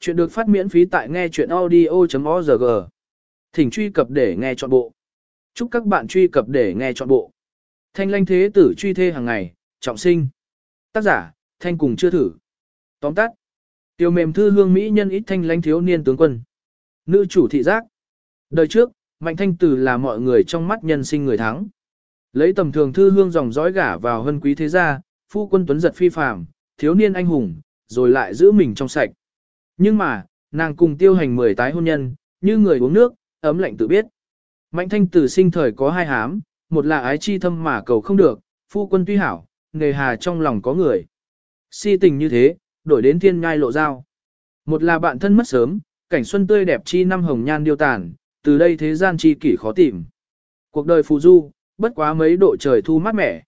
Chuyện được phát miễn phí tại nghe chuyện audio.org. Thỉnh truy cập để nghe trọn bộ. Chúc các bạn truy cập để nghe trọn bộ. Thanh lanh thế tử truy thê hàng ngày, trọng sinh. Tác giả, thanh cùng chưa thử. Tóm tắt. Tiêu mềm thư hương Mỹ nhân ít thanh lanh thiếu niên tướng quân. Nữ chủ thị giác. Đời trước, mạnh thanh tử là mọi người trong mắt nhân sinh người thắng. Lấy tầm thường thư hương dòng dõi gả vào hân quý thế gia, phu quân tuấn giật phi phàm, thiếu niên anh hùng, rồi lại giữ mình trong sạch. Nhưng mà, nàng cùng tiêu hành mười tái hôn nhân, như người uống nước, ấm lạnh tự biết. Mạnh thanh tử sinh thời có hai hám, một là ái chi thâm mà cầu không được, phu quân tuy hảo, nghề hà trong lòng có người. Si tình như thế, đổi đến thiên ngai lộ giao. Một là bạn thân mất sớm, cảnh xuân tươi đẹp chi năm hồng nhan điêu tàn, từ đây thế gian chi kỷ khó tìm. Cuộc đời phù du, bất quá mấy độ trời thu mát mẻ.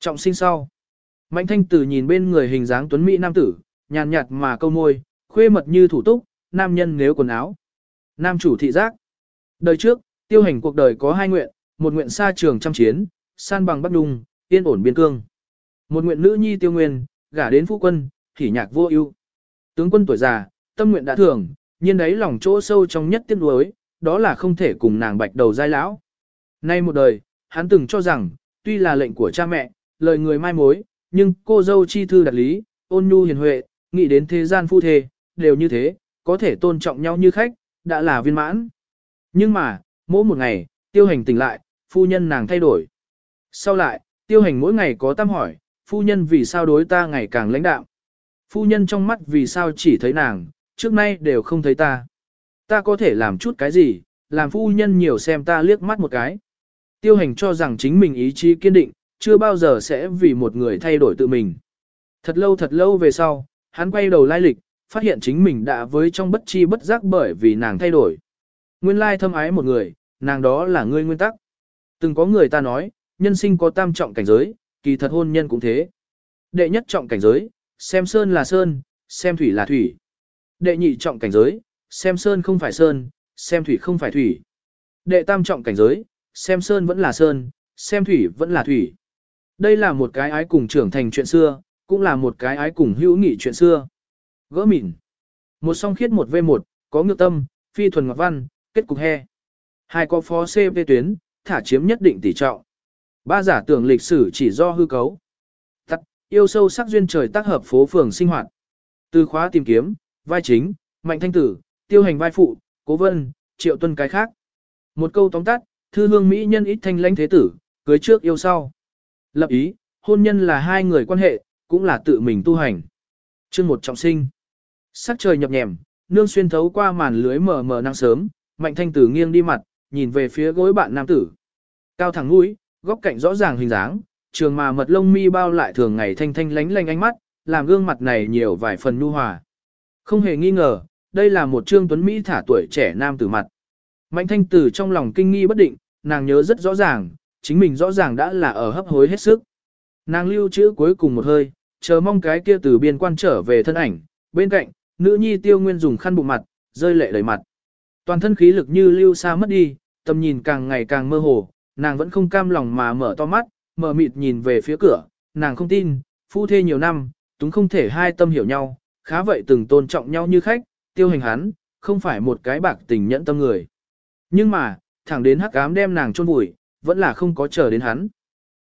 Trọng sinh sau. Mạnh thanh tử nhìn bên người hình dáng tuấn mỹ nam tử, nhàn nhạt mà câu môi, khuê mật như thủ túc, nam nhân nếu quần áo. Nam chủ thị giác. Đời trước, tiêu hành cuộc đời có hai nguyện, một nguyện xa trường trăm chiến, san bằng bắc đung, yên ổn biên cương. Một nguyện nữ nhi tiêu nguyên, gả đến phu quân, thỉ nhạc vô ưu. Tướng quân tuổi già, tâm nguyện đã thường, nhiên đấy lòng chỗ sâu trong nhất tiếc nuối, đó là không thể cùng nàng bạch đầu giai lão. Nay một đời, hắn từng cho rằng, tuy là lệnh của cha mẹ, lời người mai mối, nhưng cô dâu chi thư đặt lý, ôn nhu hiền huệ, nghĩ đến thế gian phu thê, đều như thế, có thể tôn trọng nhau như khách, đã là viên mãn. Nhưng mà, mỗi một ngày, tiêu hành tỉnh lại, phu nhân nàng thay đổi. Sau lại, tiêu hành mỗi ngày có tâm hỏi, phu nhân vì sao đối ta ngày càng lãnh đạo. Phu nhân trong mắt vì sao chỉ thấy nàng, trước nay đều không thấy ta. Ta có thể làm chút cái gì, làm phu nhân nhiều xem ta liếc mắt một cái. Tiêu hành cho rằng chính mình ý chí kiên định, chưa bao giờ sẽ vì một người thay đổi tự mình. Thật lâu thật lâu về sau, hắn quay đầu lai lịch, phát hiện chính mình đã với trong bất chi bất giác bởi vì nàng thay đổi. Nguyên lai thâm ái một người, nàng đó là ngươi nguyên tắc. Từng có người ta nói, nhân sinh có tam trọng cảnh giới, kỳ thật hôn nhân cũng thế. Đệ nhất trọng cảnh giới, xem sơn là sơn, xem thủy là thủy. Đệ nhị trọng cảnh giới, xem sơn không phải sơn, xem thủy không phải thủy. Đệ tam trọng cảnh giới, xem sơn vẫn là sơn, xem thủy vẫn là thủy. Đây là một cái ái cùng trưởng thành chuyện xưa, cũng là một cái ái cùng hữu nghị chuyện xưa. Gỡ mịn. Một song khiết một v một, có ngược tâm, phi thuần ngọc văn, kết cục he. Hai có phó CV tuyến, thả chiếm nhất định tỷ trọng. Ba giả tưởng lịch sử chỉ do hư cấu. Tắt, yêu sâu sắc duyên trời tác hợp phố phường sinh hoạt. Từ khóa tìm kiếm, vai chính, mạnh thanh tử, tiêu hành vai phụ, cố vân, triệu tuân cái khác. Một câu tóm tắt, thư hương mỹ nhân ít thanh lãnh thế tử, cưới trước yêu sau. Lập ý, hôn nhân là hai người quan hệ, cũng là tự mình tu hành. Chương một trọng sinh. Sắc trời nhập nhèm, nương xuyên thấu qua màn lưới mờ mờ năng sớm, mạnh thanh tử nghiêng đi mặt, nhìn về phía gối bạn nam tử. Cao thẳng mũi, góc cạnh rõ ràng hình dáng, trường mà mật lông mi bao lại thường ngày thanh thanh lánh lánh ánh mắt, làm gương mặt này nhiều vài phần nhu hòa. Không hề nghi ngờ, đây là một trương tuấn Mỹ thả tuổi trẻ nam tử mặt. Mạnh thanh tử trong lòng kinh nghi bất định, nàng nhớ rất rõ ràng, chính mình rõ ràng đã là ở hấp hối hết sức. Nàng lưu trữ cuối cùng một hơi, chờ mong cái kia từ biên quan trở về thân ảnh, bên cạnh, nữ nhi tiêu nguyên dùng khăn bụng mặt, rơi lệ đầy mặt. Toàn thân khí lực như lưu xa mất đi, tầm nhìn càng ngày càng mơ hồ, nàng vẫn không cam lòng mà mở to mắt, mở mịt nhìn về phía cửa, nàng không tin, phu thê nhiều năm, túng không thể hai tâm hiểu nhau, khá vậy từng tôn trọng nhau như khách, tiêu hành hắn, không phải một cái bạc tình nhẫn tâm người. Nhưng mà, thẳng đến hắc ám đem nàng chôn vùi, vẫn là không có chờ đến hắn.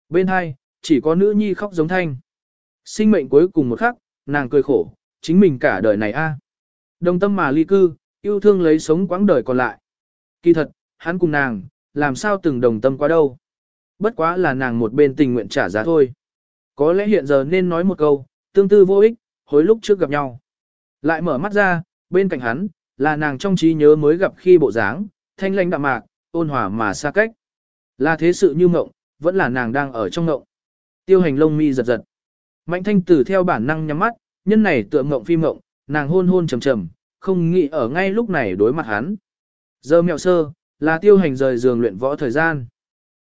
Bên hai, chỉ có nữ nhi khóc giống thanh. Sinh mệnh cuối cùng một khắc, nàng cười khổ, chính mình cả đời này a. Đồng tâm mà ly cư, yêu thương lấy sống quãng đời còn lại. Kỳ thật, hắn cùng nàng, làm sao từng đồng tâm quá đâu. Bất quá là nàng một bên tình nguyện trả giá thôi. Có lẽ hiện giờ nên nói một câu, tương tư vô ích, hối lúc trước gặp nhau. Lại mở mắt ra, bên cạnh hắn, là nàng trong trí nhớ mới gặp khi bộ dáng, thanh lãnh đạm mạc, ôn hòa mà xa cách. Là thế sự như mộng, vẫn là nàng đang ở trong mộng. Tiêu hành lông mi giật giật. Mạnh thanh tử theo bản năng nhắm mắt, nhân này tựa mộng phi mộng, nàng hôn hôn trầm trầm, không nghĩ ở ngay lúc này đối mặt hắn. Giờ mẹo sơ, là tiêu hành rời giường luyện võ thời gian.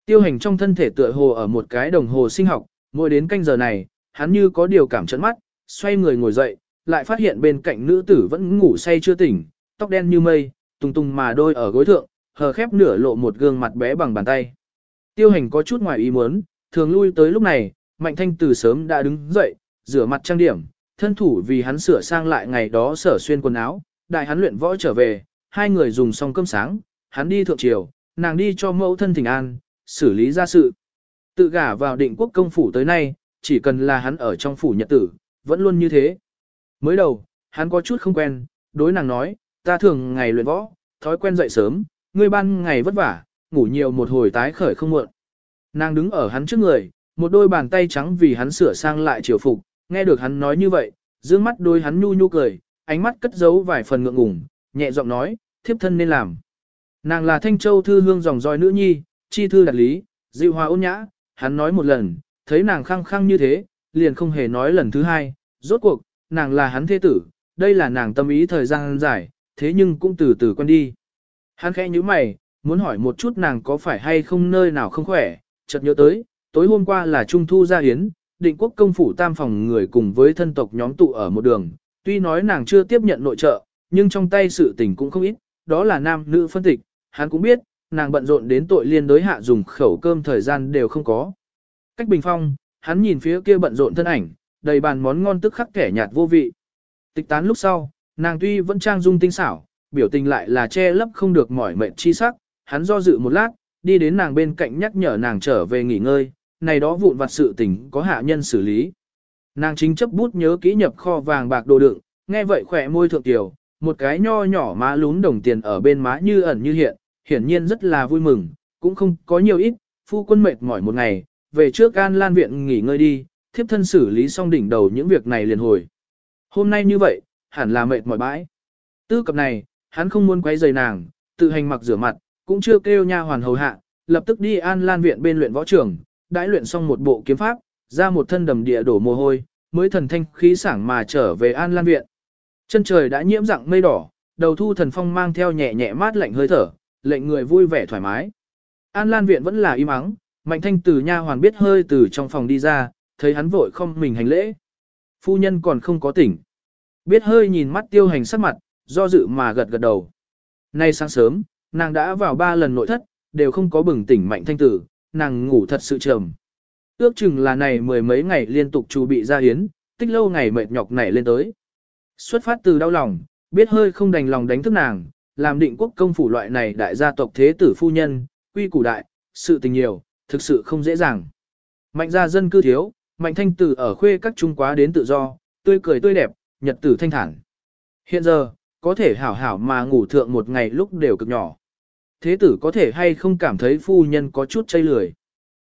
Tiêu hành trong thân thể tựa hồ ở một cái đồng hồ sinh học, mỗi đến canh giờ này, hắn như có điều cảm chấn mắt, xoay người ngồi dậy, lại phát hiện bên cạnh nữ tử vẫn ngủ say chưa tỉnh, tóc đen như mây, tung tung mà đôi ở gối thượng, hờ khép nửa lộ một gương mặt bé bằng bàn tay. Tiêu hành có chút ngoài ý muốn, thường lui tới lúc này, Mạnh Thanh từ sớm đã đứng dậy, rửa mặt trang điểm, thân thủ vì hắn sửa sang lại ngày đó sở xuyên quần áo, đại hắn luyện võ trở về, hai người dùng xong cơm sáng, hắn đi thượng triều, nàng đi cho mẫu thân thỉnh an, xử lý ra sự. Tự gả vào định quốc công phủ tới nay, chỉ cần là hắn ở trong phủ nhật tử, vẫn luôn như thế. Mới đầu, hắn có chút không quen, đối nàng nói, ta thường ngày luyện võ, thói quen dậy sớm, ngươi ban ngày vất vả, ngủ nhiều một hồi tái khởi không muộn. Nàng đứng ở hắn trước người, một đôi bàn tay trắng vì hắn sửa sang lại triều phục, nghe được hắn nói như vậy, dương mắt đôi hắn nhu nhu cười, ánh mắt cất giấu vài phần ngượng ngùng, nhẹ giọng nói, thiếp thân nên làm. Nàng là Thanh Châu thư hương dòng roi nữ nhi, chi thư đạt lý, dịu hòa ôn nhã, hắn nói một lần, thấy nàng khăng khăng như thế, liền không hề nói lần thứ hai, rốt cuộc, nàng là hắn thế tử, đây là nàng tâm ý thời gian dài, thế nhưng cũng từ từ quen đi. Hắn khẽ như mày, muốn hỏi một chút nàng có phải hay không nơi nào không khỏe, chợt nhớ tới, tối hôm qua là Trung Thu gia hiến, định quốc công phủ tam phòng người cùng với thân tộc nhóm tụ ở một đường, tuy nói nàng chưa tiếp nhận nội trợ, nhưng trong tay sự tình cũng không ít, đó là nam nữ phân tịch, hắn cũng biết, nàng bận rộn đến tội liên đối hạ dùng khẩu cơm thời gian đều không có. Cách bình phong, hắn nhìn phía kia bận rộn thân ảnh, đầy bàn món ngon tức khắc kẻ nhạt vô vị. Tịch tán lúc sau, nàng tuy vẫn trang dung tinh xảo, biểu tình lại là che lấp không được mỏi mệt chi sắc, hắn do dự một lát, đi đến nàng bên cạnh nhắc nhở nàng trở về nghỉ ngơi, này đó vụn vặt sự tình có hạ nhân xử lý. Nàng chính chấp bút nhớ kỹ nhập kho vàng bạc đồ đựng, nghe vậy khỏe môi thượng tiểu, một cái nho nhỏ má lún đồng tiền ở bên má như ẩn như hiện, hiển nhiên rất là vui mừng, cũng không có nhiều ít, phu quân mệt mỏi một ngày, về trước An Lan viện nghỉ ngơi đi, thiếp thân xử lý xong đỉnh đầu những việc này liền hồi. Hôm nay như vậy, hẳn là mệt mỏi bãi. Tư cập này, hắn không muốn quấy rầy nàng, tự hành mặc rửa mặt, cũng chưa kêu nha hoàn hầu hạ, lập tức đi An Lan viện bên luyện võ trường, đãi luyện xong một bộ kiếm pháp, ra một thân đầm địa đổ mồ hôi, mới thần thanh khí sảng mà trở về An Lan viện. Chân trời đã nhiễm dạng mây đỏ, đầu thu thần phong mang theo nhẹ nhẹ mát lạnh hơi thở, lệnh người vui vẻ thoải mái. An Lan viện vẫn là im ắng, Mạnh Thanh từ nha hoàn biết hơi từ trong phòng đi ra, thấy hắn vội không mình hành lễ. Phu nhân còn không có tỉnh. Biết hơi nhìn mắt tiêu hành sắc mặt, do dự mà gật gật đầu. Nay sáng sớm, nàng đã vào ba lần nội thất, đều không có bừng tỉnh Mạnh Thanh tử, nàng ngủ thật sự trầm. Ước chừng là này mười mấy ngày liên tục chu bị ra hiến, tích lâu ngày mệt nhọc nảy lên tới. Xuất phát từ đau lòng, biết hơi không đành lòng đánh thức nàng, làm định quốc công phủ loại này đại gia tộc thế tử phu nhân, quy củ đại, sự tình nhiều, thực sự không dễ dàng. Mạnh gia dân cư thiếu, mạnh thanh tử ở khuê các trung quá đến tự do, tươi cười tươi đẹp, nhật tử thanh thản. Hiện giờ, có thể hảo hảo mà ngủ thượng một ngày lúc đều cực nhỏ. Thế tử có thể hay không cảm thấy phu nhân có chút chây lười.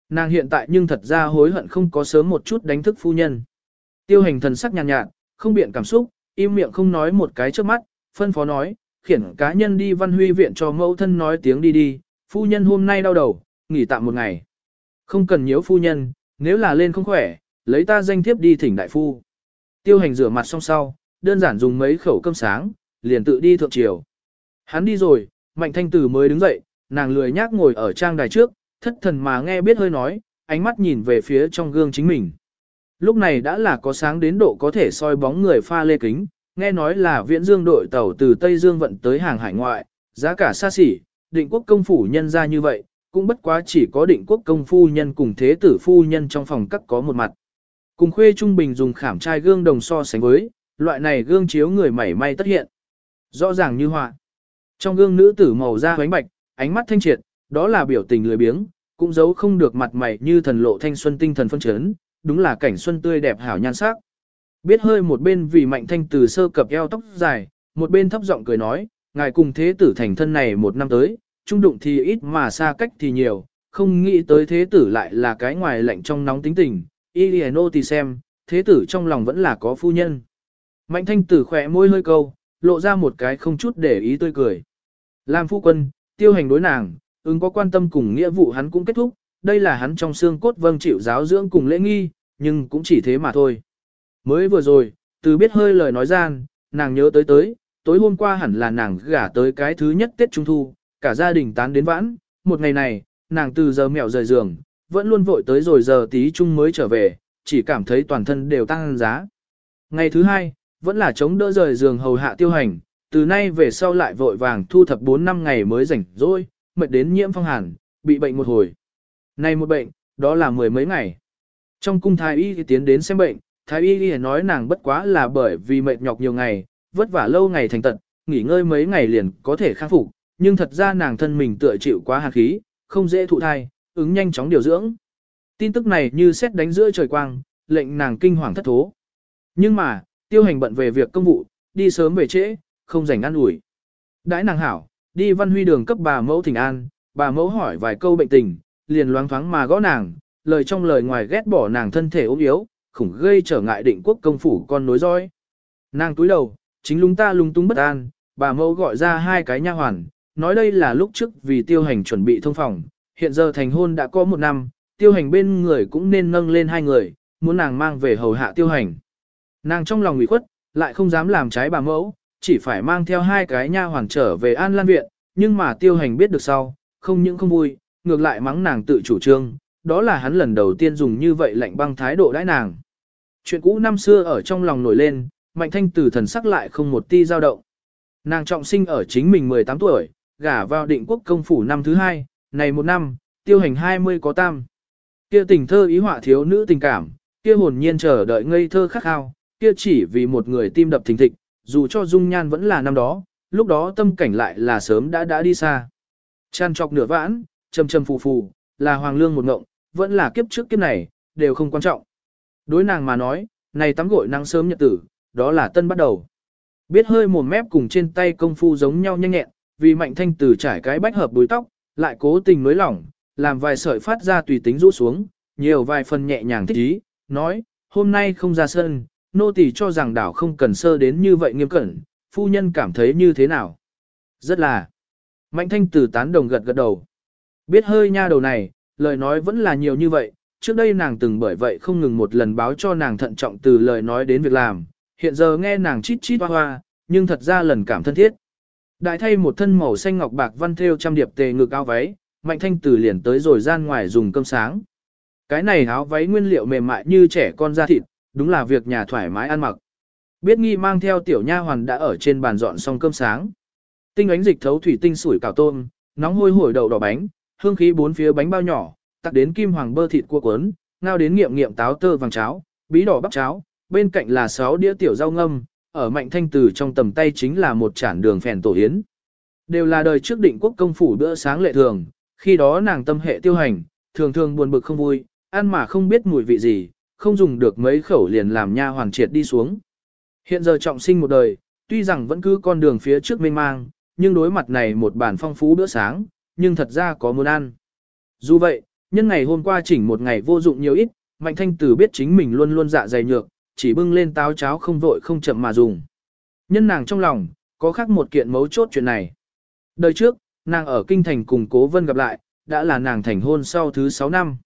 Nàng hiện tại nhưng thật ra hối hận không có sớm một chút đánh thức phu nhân. Tiêu hành thần sắc nhàn nhạt, nhạt, không biện cảm xúc, im miệng không nói một cái trước mắt, phân phó nói, khiển cá nhân đi văn huy viện cho mẫu thân nói tiếng đi đi, phu nhân hôm nay đau đầu, nghỉ tạm một ngày. Không cần nhiễu phu nhân, nếu là lên không khỏe, lấy ta danh thiếp đi thỉnh đại phu. Tiêu hành rửa mặt xong sau, đơn giản dùng mấy khẩu cơm sáng, liền tự đi thượng triều. Hắn đi rồi, mạnh thanh tử mới đứng dậy, nàng lười nhác ngồi ở trang đài trước, thất thần mà nghe biết hơi nói, ánh mắt nhìn về phía trong gương chính mình. Lúc này đã là có sáng đến độ có thể soi bóng người pha lê kính, nghe nói là viễn dương đội tàu từ Tây Dương vận tới hàng hải ngoại, giá cả xa xỉ, định quốc công phủ nhân ra như vậy, cũng bất quá chỉ có định quốc công phu nhân cùng thế tử phu nhân trong phòng các có một mặt. Cùng khuê trung bình dùng khảm trai gương đồng so sánh với, loại này gương chiếu người mảy may tất hiện. Rõ ràng như họa. Trong gương nữ tử màu da hoánh bạch, ánh mắt thanh triệt, đó là biểu tình lười biếng, cũng giấu không được mặt mày như thần lộ thanh xuân tinh thần phân chấn, đúng là cảnh xuân tươi đẹp hảo nhan sắc. Biết hơi một bên vì mạnh thanh từ sơ cập eo tóc dài, một bên thấp giọng cười nói, ngài cùng thế tử thành thân này một năm tới, trung đụng thì ít mà xa cách thì nhiều, không nghĩ tới thế tử lại là cái ngoài lạnh trong nóng tính tình, Iliano thì xem, thế tử trong lòng vẫn là có phu nhân. Mạnh thanh tử khỏe môi hơi câu, lộ ra một cái không chút để ý tươi cười. Làm phu quân, tiêu hành đối nàng, ứng có quan tâm cùng nghĩa vụ hắn cũng kết thúc, đây là hắn trong xương cốt vâng chịu giáo dưỡng cùng lễ nghi, nhưng cũng chỉ thế mà thôi. Mới vừa rồi, từ biết hơi lời nói gian, nàng nhớ tới tới, tối hôm qua hẳn là nàng gả tới cái thứ nhất Tết Trung Thu, cả gia đình tán đến vãn, một ngày này, nàng từ giờ mẹo rời giường, vẫn luôn vội tới rồi giờ tí chung mới trở về, chỉ cảm thấy toàn thân đều tăng giá. Ngày thứ hai, vẫn là chống đỡ rời giường hầu hạ tiêu hành, từ nay về sau lại vội vàng thu thập 4 năm ngày mới rảnh rỗi, mệt đến nhiễm phong hàn, bị bệnh một hồi. Này một bệnh, đó là mười mấy ngày. Trong cung thái y thì tiến đến xem bệnh, thái y thì nói nàng bất quá là bởi vì mệt nhọc nhiều ngày, vất vả lâu ngày thành tật, nghỉ ngơi mấy ngày liền có thể khắc phục, nhưng thật ra nàng thân mình tựa chịu quá hàn khí, không dễ thụ thai, ứng nhanh chóng điều dưỡng. Tin tức này như xét đánh giữa trời quang, lệnh nàng kinh hoàng thất thố. Nhưng mà, tiêu hành bận về việc công vụ, đi sớm về trễ, không rảnh ăn ủi. Đãi nàng hảo, đi văn huy đường cấp bà mẫu thỉnh an, bà mẫu hỏi vài câu bệnh tình, liền loáng thoáng mà gõ nàng, lời trong lời ngoài ghét bỏ nàng thân thể ốm yếu, khủng gây trở ngại định quốc công phủ con nối dõi. Nàng túi đầu, chính lung ta lung tung bất an, bà mẫu gọi ra hai cái nha hoàn, nói đây là lúc trước vì tiêu hành chuẩn bị thông phòng, hiện giờ thành hôn đã có một năm, tiêu hành bên người cũng nên nâng lên hai người, muốn nàng mang về hầu hạ tiêu hành. Nàng trong lòng ủy khuất, lại không dám làm trái bà mẫu, chỉ phải mang theo hai cái nha hoàn trở về An Lan Viện, nhưng mà tiêu hành biết được sau, không những không vui, ngược lại mắng nàng tự chủ trương, đó là hắn lần đầu tiên dùng như vậy lạnh băng thái độ đãi nàng. Chuyện cũ năm xưa ở trong lòng nổi lên, mạnh thanh từ thần sắc lại không một ti dao động. Nàng trọng sinh ở chính mình 18 tuổi, gả vào định quốc công phủ năm thứ hai, này một năm, tiêu hành 20 có tam. Kia tình thơ ý họa thiếu nữ tình cảm, kia hồn nhiên chờ đợi ngây thơ khắc khao, kia chỉ vì một người tim đập thình thịch, dù cho dung nhan vẫn là năm đó, lúc đó tâm cảnh lại là sớm đã đã đi xa. Chan trọc nửa vãn, châm châm phù phù, là hoàng lương một ngộng, vẫn là kiếp trước kiếp này, đều không quan trọng. Đối nàng mà nói, này tắm gội nắng sớm nhật tử, đó là tân bắt đầu. Biết hơi mồm mép cùng trên tay công phu giống nhau nhanh nhẹn, vì mạnh thanh tử trải cái bách hợp búi tóc, lại cố tình nới lỏng, làm vài sợi phát ra tùy tính rũ xuống, nhiều vài phần nhẹ nhàng thích ý, nói, hôm nay không ra sân, nô tỳ cho rằng đảo không cần sơ đến như vậy nghiêm cẩn, phu nhân cảm thấy như thế nào. Rất là. Mạnh thanh tử tán đồng gật gật đầu. Biết hơi nha đầu này, lời nói vẫn là nhiều như vậy, trước đây nàng từng bởi vậy không ngừng một lần báo cho nàng thận trọng từ lời nói đến việc làm, hiện giờ nghe nàng chít chít hoa hoa, nhưng thật ra lần cảm thân thiết. Đại thay một thân màu xanh ngọc bạc văn thêu trăm điệp tề ngực áo váy, mạnh thanh từ liền tới rồi gian ngoài dùng cơm sáng. Cái này áo váy nguyên liệu mềm mại như trẻ con da thịt, đúng là việc nhà thoải mái ăn mặc. Biết nghi mang theo tiểu nha hoàn đã ở trên bàn dọn xong cơm sáng. Tinh ánh dịch thấu thủy tinh sủi cảo tôm, nóng hôi hổi đậu đỏ bánh, hương khí bốn phía bánh bao nhỏ, tắc đến kim hoàng bơ thịt cua cuốn, ngao đến nghiệm nghiệm táo tơ vàng cháo, bí đỏ bắp cháo, bên cạnh là sáu đĩa tiểu rau ngâm, ở mạnh thanh từ trong tầm tay chính là một chản đường phèn tổ yến. Đều là đời trước định quốc công phủ bữa sáng lệ thường, khi đó nàng tâm hệ tiêu hành, thường thường buồn bực không vui, ăn mà không biết mùi vị gì, không dùng được mấy khẩu liền làm nha hoàng triệt đi xuống. Hiện giờ trọng sinh một đời, tuy rằng vẫn cứ con đường phía trước mênh mang, nhưng đối mặt này một bản phong phú bữa sáng, nhưng thật ra có muốn ăn. Dù vậy, nhân ngày hôm qua chỉnh một ngày vô dụng nhiều ít, Mạnh Thanh Tử biết chính mình luôn luôn dạ dày nhược, chỉ bưng lên táo cháo không vội không chậm mà dùng. Nhân nàng trong lòng, có khác một kiện mấu chốt chuyện này. Đời trước, nàng ở Kinh Thành cùng Cố Vân gặp lại, đã là nàng thành hôn sau thứ 6 năm.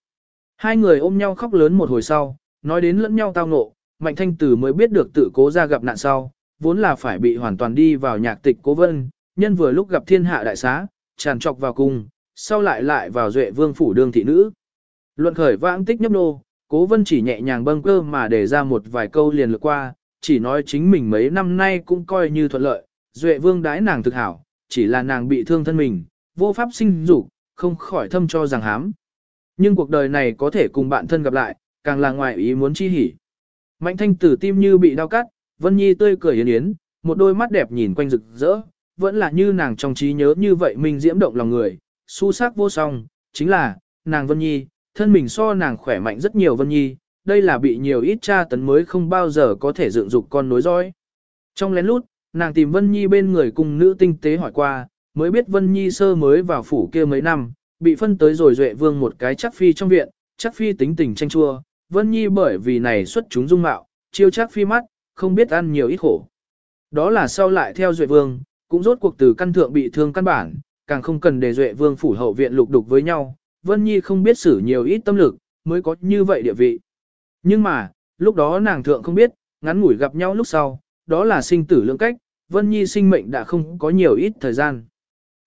Hai người ôm nhau khóc lớn một hồi sau, nói đến lẫn nhau tao ngộ, Mạnh Thanh Tử mới biết được tự cố ra gặp nạn sau, vốn là phải bị hoàn toàn đi vào nhạc tịch Cố Vân, nhân vừa lúc gặp thiên hạ đại xá, tràn trọc vào cung, sau lại lại vào duệ vương phủ đương thị nữ. Luận khởi vãng tích nhấp nô, cố vân chỉ nhẹ nhàng bâng cơ mà để ra một vài câu liền lượt qua, chỉ nói chính mình mấy năm nay cũng coi như thuận lợi, duệ vương đái nàng thực hảo, chỉ là nàng bị thương thân mình, vô pháp sinh dục, không khỏi thâm cho rằng hám. Nhưng cuộc đời này có thể cùng bạn thân gặp lại, càng là ngoài ý muốn chi hỉ. Mạnh thanh tử tim như bị đau cắt, Vân Nhi tươi cười yến yến, một đôi mắt đẹp nhìn quanh rực rỡ, vẫn là như nàng trong trí nhớ như vậy mình diễm động lòng người, su sắc vô song, chính là, nàng Vân Nhi, thân mình so nàng khỏe mạnh rất nhiều Vân Nhi, đây là bị nhiều ít cha tấn mới không bao giờ có thể dựng dục con nối dõi. Trong lén lút, nàng tìm Vân Nhi bên người cùng nữ tinh tế hỏi qua, mới biết Vân Nhi sơ mới vào phủ kia mấy năm, bị phân tới rồi duệ vương một cái chắc phi trong viện, chắc phi tính tình tranh chua, Vân Nhi bởi vì này xuất chúng dung mạo, chiêu chắc phi mắt, không biết ăn nhiều ít khổ. Đó là sau lại theo duệ vương, cũng rốt cuộc từ căn thượng bị thương căn bản, càng không cần để duệ vương phủ hậu viện lục đục với nhau, Vân Nhi không biết xử nhiều ít tâm lực, mới có như vậy địa vị. Nhưng mà, lúc đó nàng thượng không biết, ngắn ngủi gặp nhau lúc sau, đó là sinh tử lượng cách, Vân Nhi sinh mệnh đã không có nhiều ít thời gian.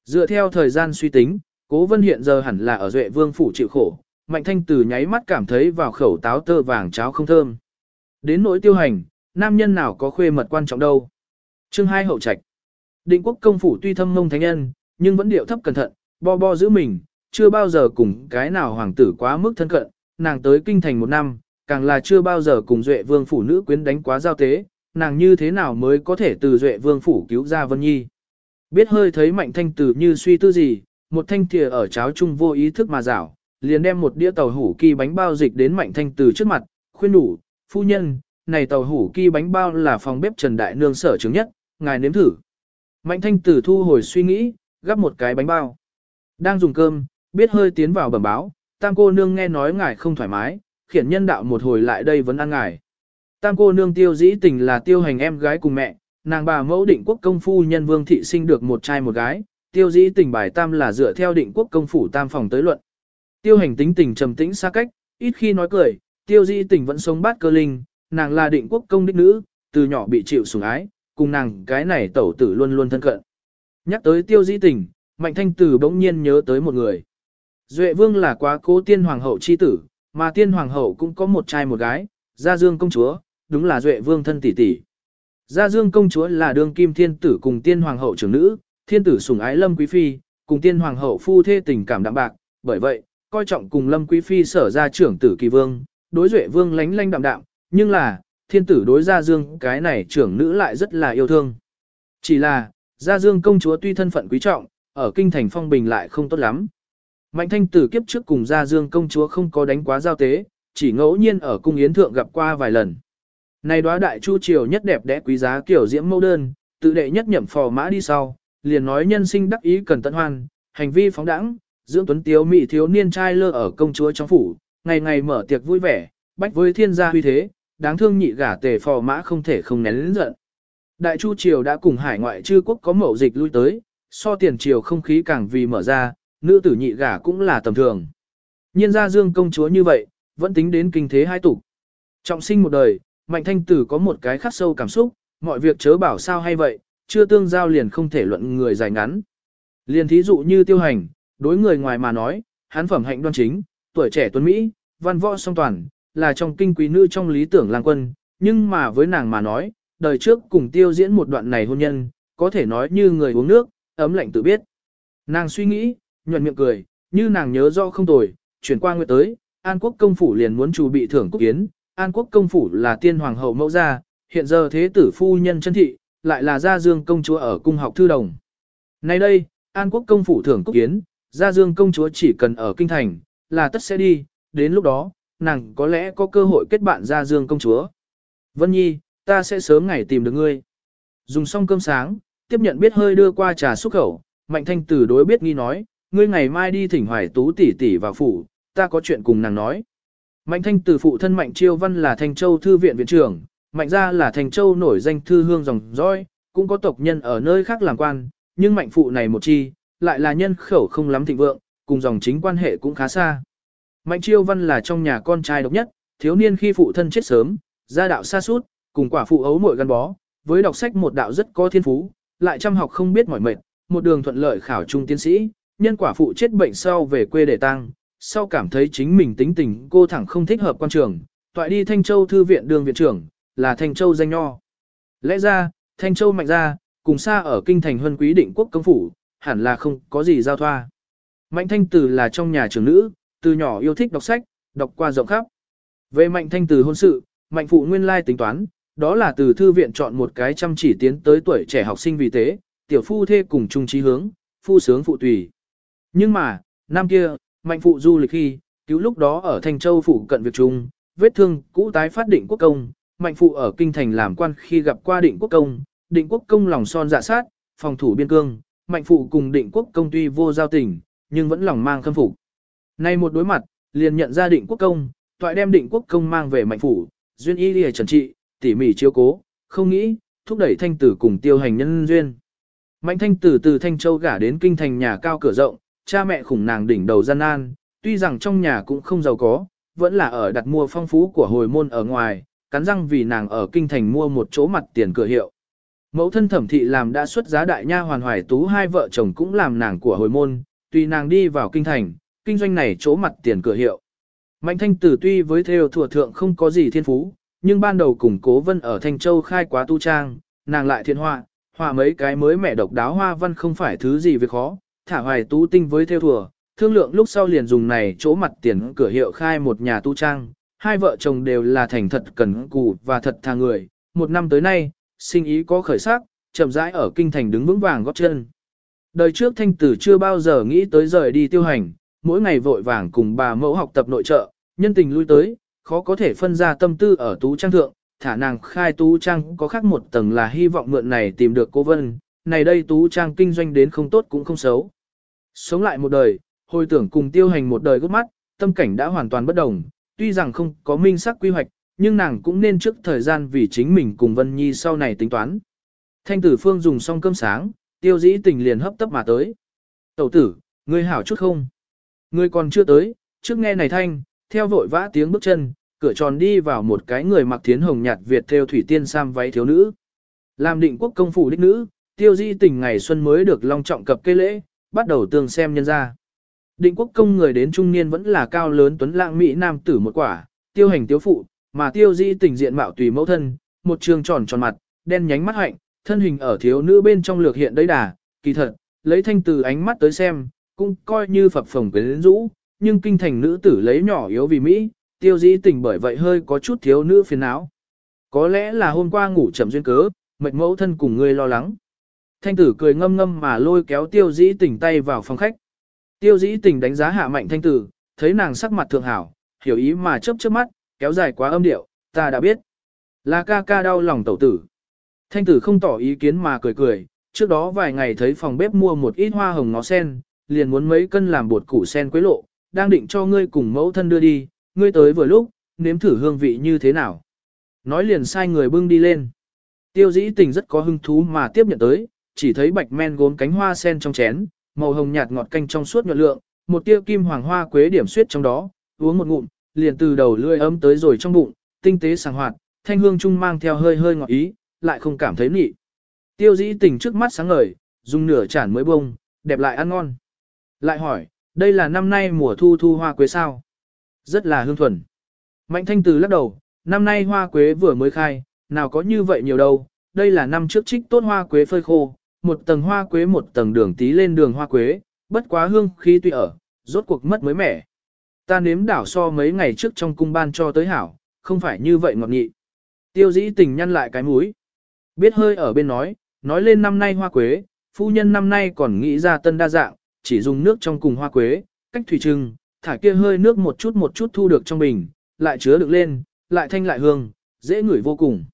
Dựa theo thời gian suy tính, cố Vân hiện giờ hẳn là ở Duệ Vương phủ chịu khổ, Mạnh Thanh Tử nháy mắt cảm thấy vào khẩu táo tơ vàng cháo không thơm. Đến nỗi tiêu hành, nam nhân nào có khuê mật quan trọng đâu. Chương Hai hậu trạch. Định quốc công phủ tuy thâm mông thánh nhân, nhưng vẫn điệu thấp cẩn thận, bo bo giữ mình, chưa bao giờ cùng cái nào hoàng tử quá mức thân cận, nàng tới kinh thành một năm, càng là chưa bao giờ cùng duệ vương phủ nữ quyến đánh quá giao tế, nàng như thế nào mới có thể từ duệ vương phủ cứu ra Vân Nhi. Biết hơi thấy mạnh thanh tử như suy tư gì, một thanh thìa ở cháo chung vô ý thức mà rảo, liền đem một đĩa tàu hủ kỳ bánh bao dịch đến mạnh thanh tử trước mặt, khuyên đủ, phu nhân, này tàu hủ kỳ bánh bao là phòng bếp Trần Đại Nương sở chứng nhất, ngài nếm thử. Mạnh thanh tử thu hồi suy nghĩ, gắp một cái bánh bao. Đang dùng cơm, biết hơi tiến vào bẩm báo, tam cô nương nghe nói ngài không thoải mái, khiển nhân đạo một hồi lại đây vẫn ăn ngài. Tam cô nương tiêu dĩ tình là tiêu hành em gái cùng mẹ, nàng bà mẫu định quốc công phu nhân vương thị sinh được một trai một gái, tiêu dĩ tình bài tam là dựa theo định quốc công phủ tam phòng tới luận. Tiêu hành tính tình trầm tĩnh xa cách, ít khi nói cười, tiêu Di tình vẫn sống bát cơ linh, nàng là định quốc công đích nữ, từ nhỏ bị chịu sủng ái, cùng nàng cái này tẩu tử luôn luôn thân cận. Nhắc tới tiêu Di tình, mạnh thanh tử bỗng nhiên nhớ tới một người. Duệ vương là quá cố tiên hoàng hậu chi tử, mà tiên hoàng hậu cũng có một trai một gái, gia dương công chúa, đúng là duệ vương thân tỷ tỷ. Gia Dương công chúa là đương kim thiên tử cùng tiên hoàng hậu trưởng nữ, thiên tử sủng ái Lâm Quý Phi, cùng tiên hoàng hậu phu thê tình cảm đạm bạc, bởi vậy, coi trọng cùng Lâm Quý Phi sở ra trưởng tử kỳ vương, đối duệ vương lánh lánh đạm đạm, nhưng là, thiên tử đối Gia Dương cái này trưởng nữ lại rất là yêu thương. Chỉ là, Gia Dương công chúa tuy thân phận quý trọng, ở kinh thành phong bình lại không tốt lắm. Mạnh thanh tử kiếp trước cùng Gia Dương công chúa không có đánh quá giao tế, chỉ ngẫu nhiên ở cung yến thượng gặp qua vài lần. Này đóa đại chu triều nhất đẹp đẽ quý giá kiểu diễm mẫu đơn, tự đệ nhất nhậm phò mã đi sau, liền nói nhân sinh đắc ý cần tận hoan, hành vi phóng đẳng, dưỡng tuấn tiếu mỹ thiếu niên trai lơ ở công chúa trong phủ, ngày ngày mở tiệc vui vẻ, bách với thiên gia huy thế, đáng thương nhị gả tề phò mã không thể không nén lĩnh giận. Đại chu triều đã cùng hải ngoại chư quốc có mậu dịch lui tới, so tiền triều không khí càng vì mở ra, nữ tử nhị gả cũng là tầm thường. Nhiên gia dương công chúa như vậy, vẫn tính đến kinh thế hai tục. Trọng sinh một đời, Mạnh thanh tử có một cái khắc sâu cảm xúc, mọi việc chớ bảo sao hay vậy, chưa tương giao liền không thể luận người dài ngắn. Liền thí dụ như tiêu hành, đối người ngoài mà nói, hắn phẩm hạnh đoan chính, tuổi trẻ tuấn Mỹ, văn võ song toàn, là trong kinh quý nữ trong lý tưởng lang quân, nhưng mà với nàng mà nói, đời trước cùng tiêu diễn một đoạn này hôn nhân, có thể nói như người uống nước, ấm lạnh tự biết. Nàng suy nghĩ, nhuận miệng cười, như nàng nhớ rõ không tồi, chuyển qua nguyệt tới, An Quốc công phủ liền muốn chủ bị thưởng cúc kiến, An quốc công phủ là tiên hoàng hậu mẫu gia, hiện giờ thế tử phu nhân chân thị, lại là gia dương công chúa ở cung học thư đồng. Nay đây, An quốc công phủ thưởng cúc kiến, gia dương công chúa chỉ cần ở kinh thành, là tất sẽ đi, đến lúc đó, nàng có lẽ có cơ hội kết bạn gia dương công chúa. Vân Nhi, ta sẽ sớm ngày tìm được ngươi. Dùng xong cơm sáng, tiếp nhận biết hơi đưa qua trà xúc khẩu, mạnh thanh tử đối biết nghi nói, ngươi ngày mai đi thỉnh hoài tú tỷ tỷ vào phủ, ta có chuyện cùng nàng nói. Mạnh thanh Tử phụ thân Mạnh Chiêu Văn là Thanh Châu Thư viện viện trưởng, Mạnh gia là Thanh Châu nổi danh thư hương dòng dõi, cũng có tộc nhân ở nơi khác làm quan, nhưng Mạnh phụ này một chi, lại là nhân khẩu không lắm thịnh vượng, cùng dòng chính quan hệ cũng khá xa. Mạnh Chiêu Văn là trong nhà con trai độc nhất, thiếu niên khi phụ thân chết sớm, gia đạo xa sút cùng quả phụ ấu muội gắn bó, với đọc sách một đạo rất có thiên phú, lại chăm học không biết mỏi mệt, một đường thuận lợi khảo trung tiến sĩ, nhân quả phụ chết bệnh sau về quê để tang, sau cảm thấy chính mình tính tình cô thẳng không thích hợp quan trường, toại đi Thanh Châu Thư viện đường viện trưởng, là Thanh Châu danh nho. Lẽ ra, Thanh Châu mạnh ra, cùng xa ở kinh thành huân quý định quốc công phủ, hẳn là không có gì giao thoa. Mạnh Thanh Từ là trong nhà trưởng nữ, từ nhỏ yêu thích đọc sách, đọc qua rộng khắp. Về Mạnh Thanh Từ hôn sự, Mạnh Phụ nguyên lai tính toán, đó là từ thư viện chọn một cái chăm chỉ tiến tới tuổi trẻ học sinh vì thế, tiểu phu thê cùng chung trí hướng, phu sướng phụ tùy. Nhưng mà, năm kia, Mạnh phụ du lịch khi, cứu lúc đó ở Thanh Châu phụ cận việc chung, vết thương cũ tái phát định quốc công, mạnh phụ ở kinh thành làm quan khi gặp qua định quốc công, định quốc công lòng son dạ sát, phòng thủ biên cương, mạnh phụ cùng định quốc công tuy vô giao tình, nhưng vẫn lòng mang khâm phục. Nay một đối mặt, liền nhận ra định quốc công, toại đem định quốc công mang về mạnh phụ, duyên y lìa trần trị, tỉ mỉ chiếu cố, không nghĩ, thúc đẩy thanh tử cùng tiêu hành nhân duyên. Mạnh thanh tử từ Thanh Châu gả đến kinh thành nhà cao cửa rộng, cha mẹ khủng nàng đỉnh đầu gian nan, tuy rằng trong nhà cũng không giàu có, vẫn là ở đặt mua phong phú của hồi môn ở ngoài, cắn răng vì nàng ở kinh thành mua một chỗ mặt tiền cửa hiệu. Mẫu thân thẩm thị làm đã xuất giá đại nha hoàn hoài tú hai vợ chồng cũng làm nàng của hồi môn, tùy nàng đi vào kinh thành, kinh doanh này chỗ mặt tiền cửa hiệu. Mạnh thanh tử tuy với theo thừa thượng không có gì thiên phú, nhưng ban đầu cùng cố vân ở Thanh Châu khai quá tu trang, nàng lại thiên họa, họa mấy cái mới mẻ độc đáo hoa văn không phải thứ gì việc khó, thả hoài tú tinh với theo thừa, thương lượng lúc sau liền dùng này chỗ mặt tiền cửa hiệu khai một nhà tu trang, hai vợ chồng đều là thành thật cần cù và thật thà người, một năm tới nay, sinh ý có khởi sắc, chậm rãi ở kinh thành đứng vững vàng góp chân. Đời trước thanh tử chưa bao giờ nghĩ tới rời đi tiêu hành, mỗi ngày vội vàng cùng bà mẫu học tập nội trợ, nhân tình lui tới, khó có thể phân ra tâm tư ở tú trang thượng, thả nàng khai tú trang có khác một tầng là hy vọng mượn này tìm được cô Vân, này đây tú trang kinh doanh đến không tốt cũng không xấu. Sống lại một đời, hồi tưởng cùng tiêu hành một đời gốc mắt, tâm cảnh đã hoàn toàn bất đồng, tuy rằng không có minh sắc quy hoạch, nhưng nàng cũng nên trước thời gian vì chính mình cùng Vân Nhi sau này tính toán. Thanh tử phương dùng xong cơm sáng, tiêu dĩ tình liền hấp tấp mà tới. Tẩu tử, ngươi hảo chút không? Ngươi còn chưa tới, trước nghe này thanh, theo vội vã tiếng bước chân, cửa tròn đi vào một cái người mặc thiến hồng nhạt Việt theo thủy tiên sam váy thiếu nữ. Làm định quốc công phủ đích nữ, tiêu dĩ tình ngày xuân mới được long trọng cập cây lễ, bắt đầu tương xem nhân ra. Định quốc công người đến trung niên vẫn là cao lớn tuấn lãng mỹ nam tử một quả, tiêu hành tiêu phụ, mà tiêu dĩ tình diện mạo tùy mẫu thân, một trường tròn tròn mặt, đen nhánh mắt hạnh, thân hình ở thiếu nữ bên trong lược hiện đấy đà, kỳ thật, lấy thanh từ ánh mắt tới xem, cũng coi như phập phồng quyến rũ, nhưng kinh thành nữ tử lấy nhỏ yếu vì Mỹ, tiêu dĩ tình bởi vậy hơi có chút thiếu nữ phiền não. Có lẽ là hôm qua ngủ chậm duyên cớ, mệt mẫu thân cùng ngươi lo lắng. Thanh tử cười ngâm ngâm mà lôi kéo tiêu dĩ tình tay vào phòng khách. Tiêu dĩ tình đánh giá hạ mạnh thanh tử, thấy nàng sắc mặt thượng hảo, hiểu ý mà chớp chớp mắt, kéo dài quá âm điệu, ta đã biết. Là ca ca đau lòng tẩu tử. Thanh tử không tỏ ý kiến mà cười cười, trước đó vài ngày thấy phòng bếp mua một ít hoa hồng ngó sen, liền muốn mấy cân làm bột củ sen quế lộ, đang định cho ngươi cùng mẫu thân đưa đi, ngươi tới vừa lúc, nếm thử hương vị như thế nào. Nói liền sai người bưng đi lên. Tiêu dĩ tình rất có hứng thú mà tiếp nhận tới, chỉ thấy bạch men gốm cánh hoa sen trong chén, màu hồng nhạt ngọt canh trong suốt nhuận lượng, một tia kim hoàng hoa quế điểm suyết trong đó, uống một ngụm, liền từ đầu lưỡi ấm tới rồi trong bụng, tinh tế sàng hoạt, thanh hương trung mang theo hơi hơi ngọt ý, lại không cảm thấy nị. Tiêu dĩ tình trước mắt sáng ngời, dùng nửa chản mới bông, đẹp lại ăn ngon. Lại hỏi, đây là năm nay mùa thu thu hoa quế sao? Rất là hương thuần. Mạnh thanh từ lắc đầu, năm nay hoa quế vừa mới khai, nào có như vậy nhiều đâu, đây là năm trước trích tốt hoa quế phơi khô, một tầng hoa quế một tầng đường tí lên đường hoa quế, bất quá hương khi tuy ở, rốt cuộc mất mới mẻ. Ta nếm đảo so mấy ngày trước trong cung ban cho tới hảo, không phải như vậy ngọt nhị. Tiêu dĩ tình nhăn lại cái mũi. Biết hơi ở bên nói, nói lên năm nay hoa quế, phu nhân năm nay còn nghĩ ra tân đa dạng, chỉ dùng nước trong cùng hoa quế, cách thủy trưng, thả kia hơi nước một chút một chút thu được trong bình, lại chứa được lên, lại thanh lại hương, dễ ngửi vô cùng.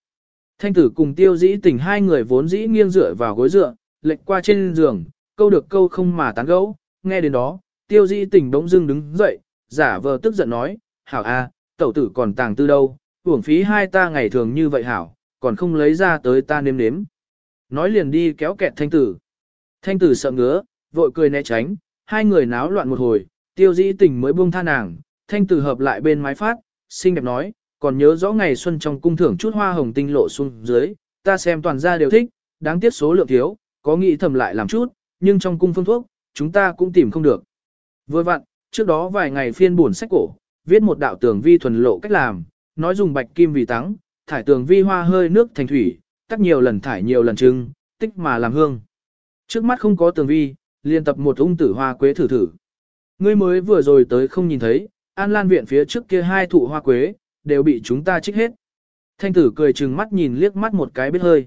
Thanh tử cùng tiêu dĩ tình hai người vốn dĩ nghiêng dựa vào gối dựa, lệch qua trên giường, câu được câu không mà tán gẫu, nghe đến đó, tiêu dĩ tình bỗng dưng đứng dậy, giả vờ tức giận nói, hảo a, tẩu tử còn tàng tư đâu, uổng phí hai ta ngày thường như vậy hảo, còn không lấy ra tới ta nếm nếm. Nói liền đi kéo kẹt thanh tử. Thanh tử sợ ngứa, vội cười né tránh, hai người náo loạn một hồi, tiêu dĩ tình mới buông tha nàng, thanh tử hợp lại bên mái phát, xinh đẹp nói, còn nhớ rõ ngày xuân trong cung thưởng chút hoa hồng tinh lộ xuống dưới, ta xem toàn gia đều thích, đáng tiếc số lượng thiếu, có nghĩ thầm lại làm chút, nhưng trong cung phương thuốc, chúng ta cũng tìm không được. Vừa vặn, trước đó vài ngày phiên buồn sách cổ, viết một đạo tường vi thuần lộ cách làm, nói dùng bạch kim vì tắng, thải tường vi hoa hơi nước thành thủy, tắt nhiều lần thải nhiều lần trưng, tích mà làm hương. Trước mắt không có tường vi, liên tập một ung tử hoa quế thử thử. Ngươi mới vừa rồi tới không nhìn thấy, An Lan viện phía trước kia hai thụ hoa quế, đều bị chúng ta trích hết. Thanh tử cười chừng mắt nhìn liếc mắt một cái biết hơi.